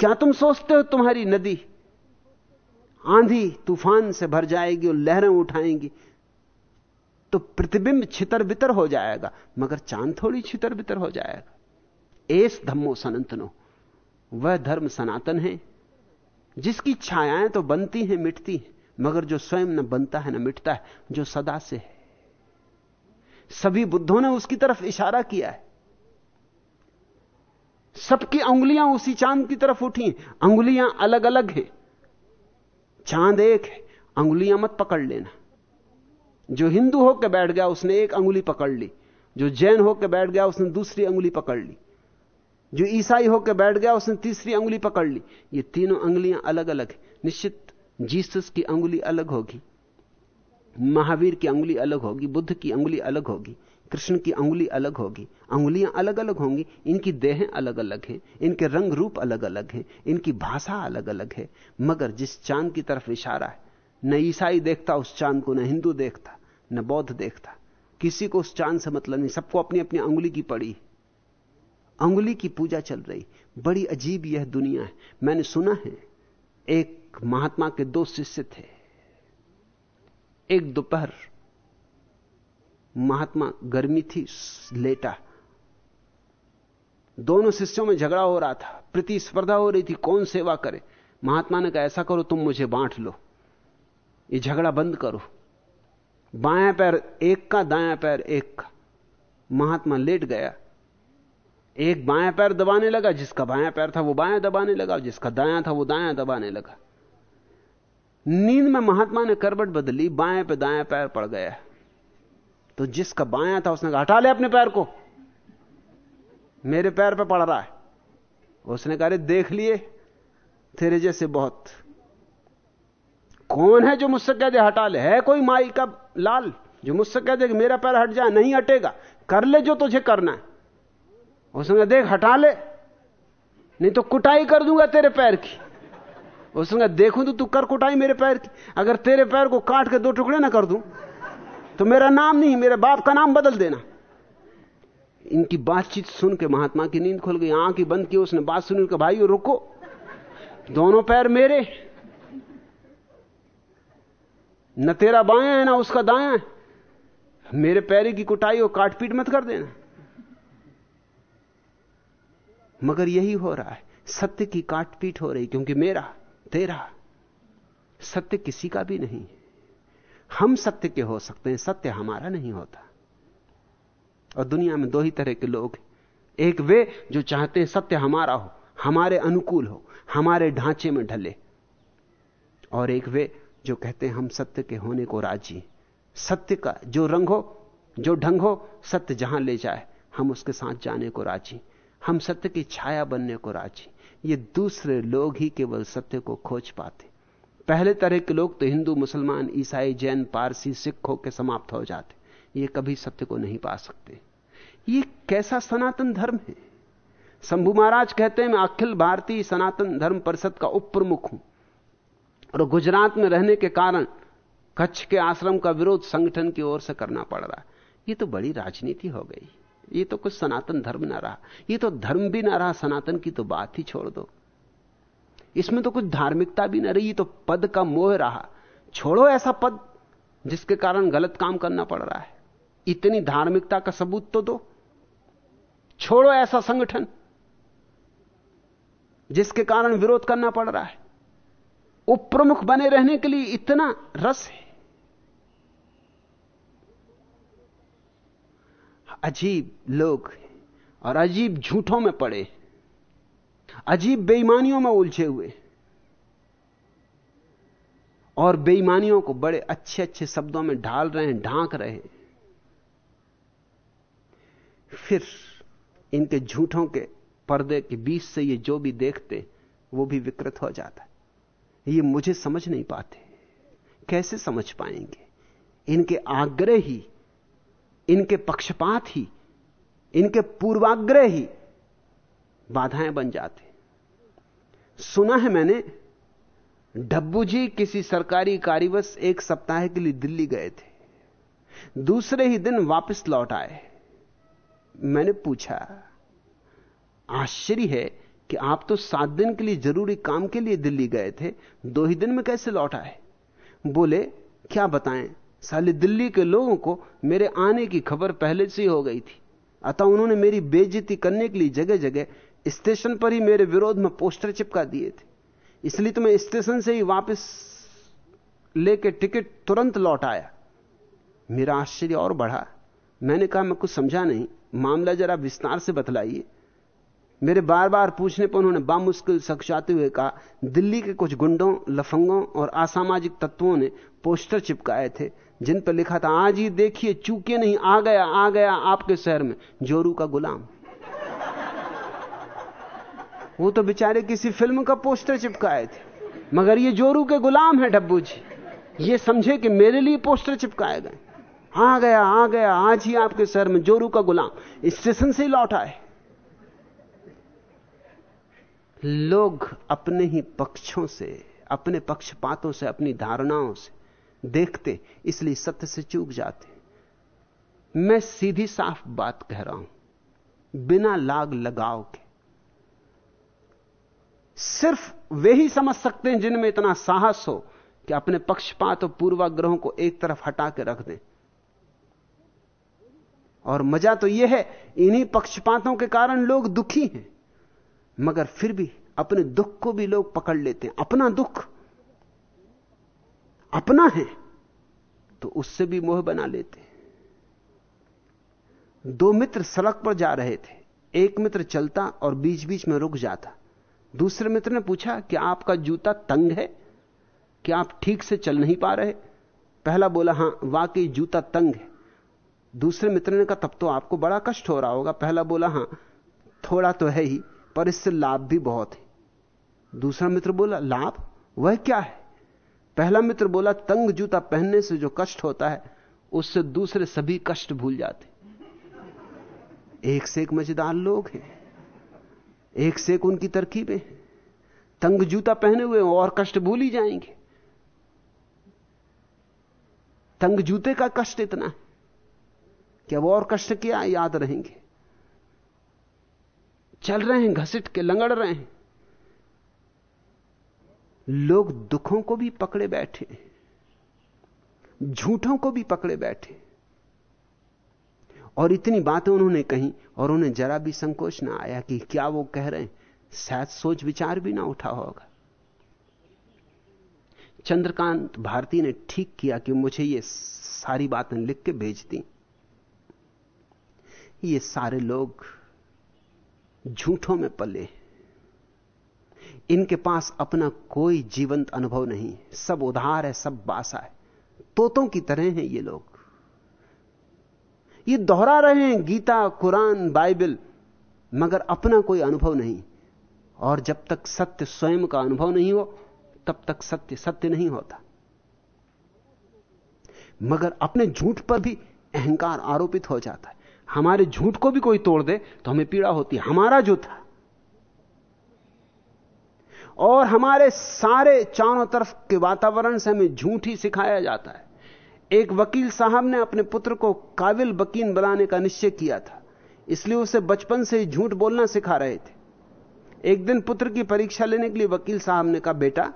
क्या तुम सोचते हो तुम्हारी नदी आंधी तूफ़ान से भर जाएगी और लहरें उठाएँगी तो प्रतिबिंब छितर बितर हो जाएगा, मगर चाँद थोड़ी छितर बितर हो जाएगा? एस धम्मो सनंतनो, वह धर्म सनातन है। जिसकी छायाएँ तो बनती हैं, मिटती हैं, मगर जो स्वयं न बनता है, न मिटता है, जो सदा से है। सभी बुद्धों ने उसकी तरफ़ इशारा किया है। सबकी अंगुलियाँ उसी चाँद की तरफ़ उठी अंगुलियाँ अलग अलग हैं। चाँद एक है। अंगुलियाँ मत पकड़ लेना। जो हिंदू होकर बैठ गया, उसने एक अंगुली पकड़ ली। जो जैन होकर बैठ गया, उसने दूसरी अंगुली पकड़ ली। जो ईसाई होकर बैठ गया, उसने तीसरी अंगुली पकड़ ली। ये तीनों अंगुलियाँ अलग अलग है। निश्चित जीसस की अंगुली अलग होगी। महावीर की अंगुली अलग होगी। बुद्ध की अंगुली अलग होगी। कृष्ण की अंगुली अलग होगी। अंगुलियाँ अलग अलग होंगी। इनकी देहें अलग अलग हैं। इनके रंग रूप अलग अलग हैं। इनकी भाषा अलग अलग है। मगर जिस चाँद की तरफ़ इशारा है, न ईसाई देखता उस चाँद को, न हिंदू देखता, न बौद्ध देखता। किसी को उस चाँद से मतलब नहीं। सबको अपनी अपनी अंगुली की पड़ी। अंगुली की पूजा चल रही। बड़ी अजीब यह दुनिया है। मैंने सुना है, एक महात्मा के दो शिष्य थे। एक दोपहर महात्मा गर्मी थी, लेटा। दोनों शिष्यों में झगड़ा हो रहा था प्रतिस्पर्धा हो रही थी, कौन सेवा करे? महात्मा ने कहा, ऐसा करो, तुम मुझे बांट लो। ये झगड़ा बंद करो। बायां पैर एक का, दायां पैर एक का। महात्मा लेट गया। एक बायां पैर दबाने लगा, जिसका बायां पैर था वो बायां दबाने लगा जिसका दायां था वो दायां दबाने लगा। नींद में महात्मा ने करबट बदली, बाएँ पे दायां पैर पड़ गया। तो जिसका बायां था उसने कहा, हटा ले अपने पैर को। मेरे पैर पे पड़ रहा है। उसने कहा देख लिए, तेरे जैसे बहुत। कौन है जो मुझसे कह दे, हटा ले? है कोई माई का लाल, जो मुझसे कह दे कि मेरा पैर हट जाए, नहीं हटेगा। कर ले जो तुझे करना है। उसने देख, हटा ले। नहीं तो कुटाई कर दूँगा तेरे पैर की। उसने देखूँ तो तू कर कुटाई मेरे पैर की। अगर तेरे पैर को काट के दो टुकड़े ना कर दूँ तो मेरा नाम नहीं, मेरे बाप का नाम बदल देना। इनकी बातचीत सुन के महात्मा की नींद खुल गई। आँख ही बंद की, उसने बात सुनी कि भाई, रुको। दोनों पैर मेरे। न तेरा बाया है, ना उसका दाया है। मेरे पैर की कुटाई और काटपीट मत कर देना। मगर यही हो रहा है। सत्य की काटपीट हो रही, क्योंकि मेरा, तेरा, सत्य किसी का भी नहीं हम सत्य के हो सकते हैं, सत्य हमारा नहीं होता। और दुनिया में दो ही तरह के लोग एक वे जो चाहते हैं सत्य हमारा हो, हमारे अनुकूल हो, हमारे ढांचे में ढले। और एक वे जो कहते हैं हम सत्य के होने को राज़ी सत्य का जो रंग हो, जो ढंग हो, सत्य जहाँ ले जाए, हम उसके साथ जाने को राज़ी हम सत्य की छाया बनने को राज़ी। ये दूसरे लोग ही केवल सत्य को खोज पाते। पहले तरह के लोग तो हिंदू, मुसलमान, ईसाई, जैन, पारसी, सिख होकर समाप्त हो जाते। ये कभी सत्य को नहीं पा सकते। ये कैसा सनातन धर्म है? शंभु महाराज कहते हैं, मैं अखिल भारतीय सनातन धर्म परिषद का उप प्रमुख हूँ। और गुजरात में रहने के कारण कच्छ के आश्रम का विरोध संगठन की ओर से करना पड़ रहा है। ये तो बड़ी राजनीति हो गई। ये तो कुछ सनातन धर्म ना रहा। ये तो धर्म भी ना रहा, सनातन की तो बात ही छोड़ दो। इसमें तो कुछ धार्मिकता भी ना रही, ये तो पद का मोह रहा। छोड़ो ऐसा पद, जिसके कारण गलत काम करना पड़ रहा है। इतनी धार्मिकता का सबूत तो दो। छोड़ो ऐसा संगठन, जिसके कारण विरोध करना पड़ रहा है। उप प्रमुख बने रहने के लिए इतना रस है। अजीब लोग और अजीब झूठों में पड़े अजीब बेईमानियों में उलझे हुए और बेईमानियों को बड़े अच्छे अच्छे शब्दों में ढाल रहे हैं, ढांक रहे हैं। फिर इनके झूठों के पर्दे के बीच से ये जो भी देखते, वो भी विकृत हो जाता है। ये मुझे समझ नहीं पाते। कैसे समझ पाएँगे? इनके आग्रह ही इनके पक्षपात ही, इनके पूर्वाग्रह ही बाधाएँ बन जाते। सुना है मैंने, डब्बू जी किसी सरकारी कार्यवश एक सप्ताह के लिए दिल्ली गए थे। दूसरे ही दिन वापस लौट आए। मैंने पूछा, आश्चर्य है कि आप तो सात दिन के लिए ज़रूरी काम के लिए दिल्ली गए थे, दो ही दिन में कैसे लौट आए? बोले, क्या बताएँ? साले दिल्ली के लोगों को मेरे आने की खबर पहले से ही हो गई थी। अतः उन्होंने मेरी बेजती करने के लिए जगह जगह स्टेशन पर ही मेरे विरोध में पोस्टर चिपका दिए थे। इसलिए तो मैं स्टेशन से ही वापस लेके टिकट तुरंत लौट आया। मेरा आश्चर्य और बढ़ा। मैंने कहा, मैं कुछ समझा नहीं। मामला जरा विस्तार से बतलाइए। मेरे बार बार पूछने पर उन्होंने बामुश्किल सख्शाते हुए कहा, दिल्ली के कुछ गुंडों, लफंगों और असामाजिक तत्वों ने पोस्टर चिपकाए थे। जिन पर लिखा था, आज ही देखिए, चूके नहीं, आ गया आ गया आपके शहर में। जोरू का गुलाम। वो तो बेचारे किसी फ़िल्म का पोस्टर चिपकाए थे। मगर ये जोरू के गुलाम है, डब्बू जी। ये समझे कि मेरे लिए पोस्टर चिपकाए गए। आ गया आ गया, आज ही आपके शहर में जोरू का गुलाम। स्टेशन से लौट आए। लोग अपने ही पक्षों से, अपने पक्षपातों से, अपनी धारणाओं से देखते, इसलिए सत्य से चूक जाते। मैं सीधी साफ़ बात कह रहा हूँ, बिना लाग लगाव के। सिर्फ़ वे ही समझ सकते हैं जिनमें इतना साहस हो कि अपने पक्षपात और पूर्वाग्रहों को एक तरफ़ हटा के रख दें। और मज़ा तो यह है, इन्हीं पक्षपातों के कारण लोग दुखी हैं, मगर फिर भी अपने दुख को भी लोग पकड़ लेते हैं, अपना दुख। अपना है तो उससे भी मोह बना लेते। दो मित्र सड़क पर जा रहे थे। एक मित्र चलता और बीच बीच में रुक जाता। दूसरे मित्र ने पूछा कि आपका जूता तंग है? कि आप ठीक से चल नहीं पा रहे? पहला बोला, हाँ, वाकई जूता तंग है। दूसरे मित्र ने कहा, तब तो आपको बड़ा कष्ट हो रहा होगा। पहला बोला, हाँ, थोड़ा तो है ही, पर इससे लाभ भी बहुत है। दूसरा मित्र बोला, लाभ? वह क्या है? पहला मित्र बोला, तंग जूता पहनने से जो कष्ट होता है, उससे दूसरे सभी कष्ट भूल जाते एक से एक मज़ेदार लोग हैं, एक से एक उनकी तरकीबें हैं। तंग जूता पहने हुए और कष्ट भूल ही जाएँगे। तंग जूते का कष्ट इतना है कि अब और कष्ट क्या याद रहेंगे। चल रहे हैं, घसीट के लंगड़ रहे हैं। लोग दुखों को भी पकड़े बैठे, झूठों को भी पकड़े बैठे। और इतनी बातें उन्होंने कही, और उन्हें जरा भी संकोच ना आया कि क्या वो कह रहे हैं। शायद सोच विचार भी ना उठा होगा। चंद्रकांत भारती ने ठीक किया कि मुझे ये सारी बातें लिख के भेज दी। ये सारे लोग झूठों में पले इनके पास अपना कोई जीवंत अनुभव नहीं। सब उधार है, सब बासा है। तोतों की तरह हैं ये लोग। ये दोहरा रहे हैं गीता, कुरान, बाइबल, मगर अपना कोई अनुभव नहीं। और जब तक सत्य स्वयं का अनुभव नहीं हो, तब तक सत्य सत्य नहीं होता। मगर अपने झूठ पर भी अहंकार आरोपित हो जाता है। हमारे झूठ को भी कोई तोड़ दे तो हमें पीड़ा होती है। हमारा जो था और हमारे सारे चारों तरफ़ के वातावरण से हमें झूठ ही सिखाया जाता है। एक वकील साहब ने अपने पुत्र को काबिल वकील बनाने का निश्चय किया था, इसलिए उसे बचपन से ही झूठ बोलना सिखा रहे थे। एक दिन पुत्र की परीक्षा लेने के लिए वकील साहब ने कहा, बेटा,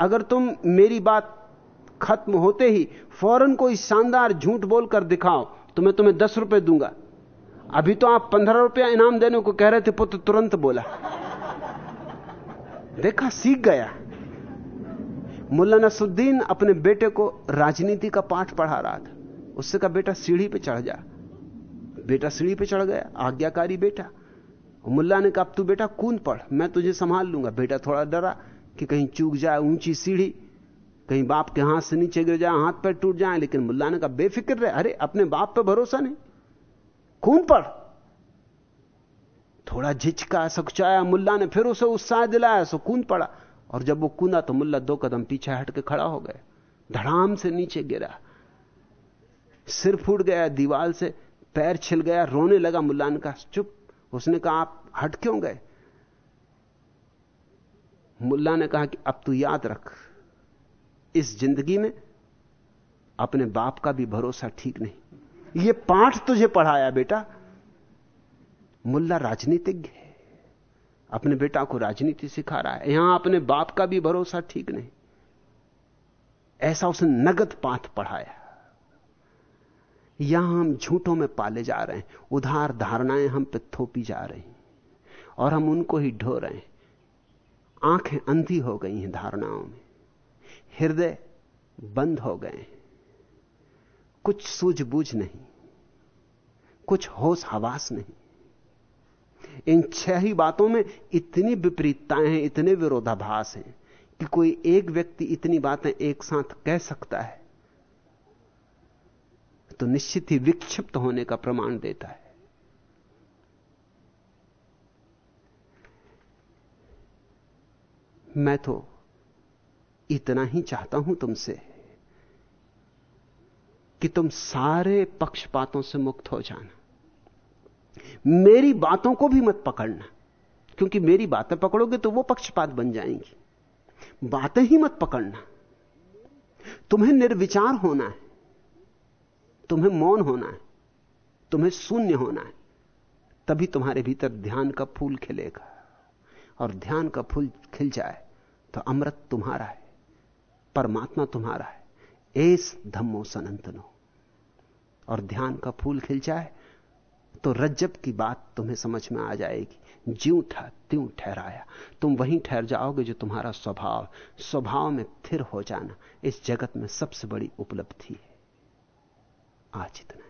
अगर तुम मेरी बात खत्म होते ही फ़ौरन कोई शानदार झूठ बोलकर दिखाओ तो मैं तुम्हें दस रुपए दूँगा। अभी तो आप पंद्रह रुपया इनाम देने को कह रहे थे, पुत्र तुरंत बोला। देखा, सीख गया। मुल्ला नसुद्दीन अपने बेटे को राजनीति का पाठ पढ़ा रहा था। उससे कहा, बेटा, सीढ़ी पे चढ़ जा। बेटा सीढ़ी पे चढ़ गया, आज्ञाकारी बेटा। मुल्ला ने कहा तू बेटा कूद पढ़, मैं तुझे संभाल लूँगा। बेटा थोड़ा डरा कि कहीं चूक जाए ऊँची सीढ़ी, कहीं बाप के हाथ से नीचे गिर जाए, हाथ पैर टूट जाए, लेकिन मुल्ला ने कहा, बेफिक्र रहे, अरे, अपने बाप पर भरोसा नहीं। कूद पढ़। थोड़ा झिझका सकुचाया मुल्ला ने फिर उसे उत्साह दिलाया, सो कूद पड़ा। और जब वो कूदा तो मुल्ला दो कदम पीछे हट के खड़ा हो गया धड़ाम से नीचे गिरा। सिर फूट गया दीवार से पैर छिल गया, रोने लगा मुल्ला ने कहा, चुप। उसने कहा, आप हट क्यों गए? मुल्ला ने कहा कि, अब तू याद रख, इस ज़िंदगी में अपने बाप का भी भरोसा ठीक नहीं। ये पाठ तुझे पढ़ाया बेटा मुल्ला राजनीतिज्ञ है। अपने बेटा को राजनीति सिखा रहा है। यहाँ अपने बाप का भी भरोसा ठीक नहीं। ऐसा उसने नगद पाठ पढ़ाया। यहाँ हम झूठों में पाले जा रहे हैं। उधार धारणाएँ हम पे थोपी जा रही हैं। और हम उनको ही ढो रहे हैं। आँखें अंधी हो गई हैं धारणाओं में। हृदय बंद हो गए हैं। कुछ सूझबूझ नहीं। कुछ होश हवास नहीं। इन छह ही बातों में इतनी विपरीतताएँ हैं, इतने विरोधाभास हैं कि कोई एक व्यक्ति इतनी बातें एक साथ कह सकता है तो निश्चित ही विक्षिप्त होने का प्रमाण देता है। मैं तो इतना ही चाहता हूँ तुमसे कि तुम सारे पक्षपातों से मुक्त हो जाना। मेरी बातों को भी मत पकड़ना, क्योंकि मेरी बातें पकड़ोगे तो वो पक्षपात बन जाएँगी। बातें ही मत पकड़ना। तुम्हें निर्विचार होना है, तुम्हें मौन होना है, तुम्हें शून्य होना है, तभी तुम्हारे भीतर ध्यान का फूल खिलेगा। और ध्यान का फूल खिल जाए तो अमृत तुम्हारा है, परमात्मा तुम्हारा है। एस धम्मो सनंतनो। और ध्यान का फूल खिल जाए तो रज्जब की बात तुम्हें समझ में आ जाएगी। ज्यों था त्यों ठहराया। तुम वहीं ठहर जाओगे जो तुम्हारा स्वभाव स्वभाव में स्थिर हो जाना। इस जगत में सबसे बड़ी उपलब्धि है। आज इतना।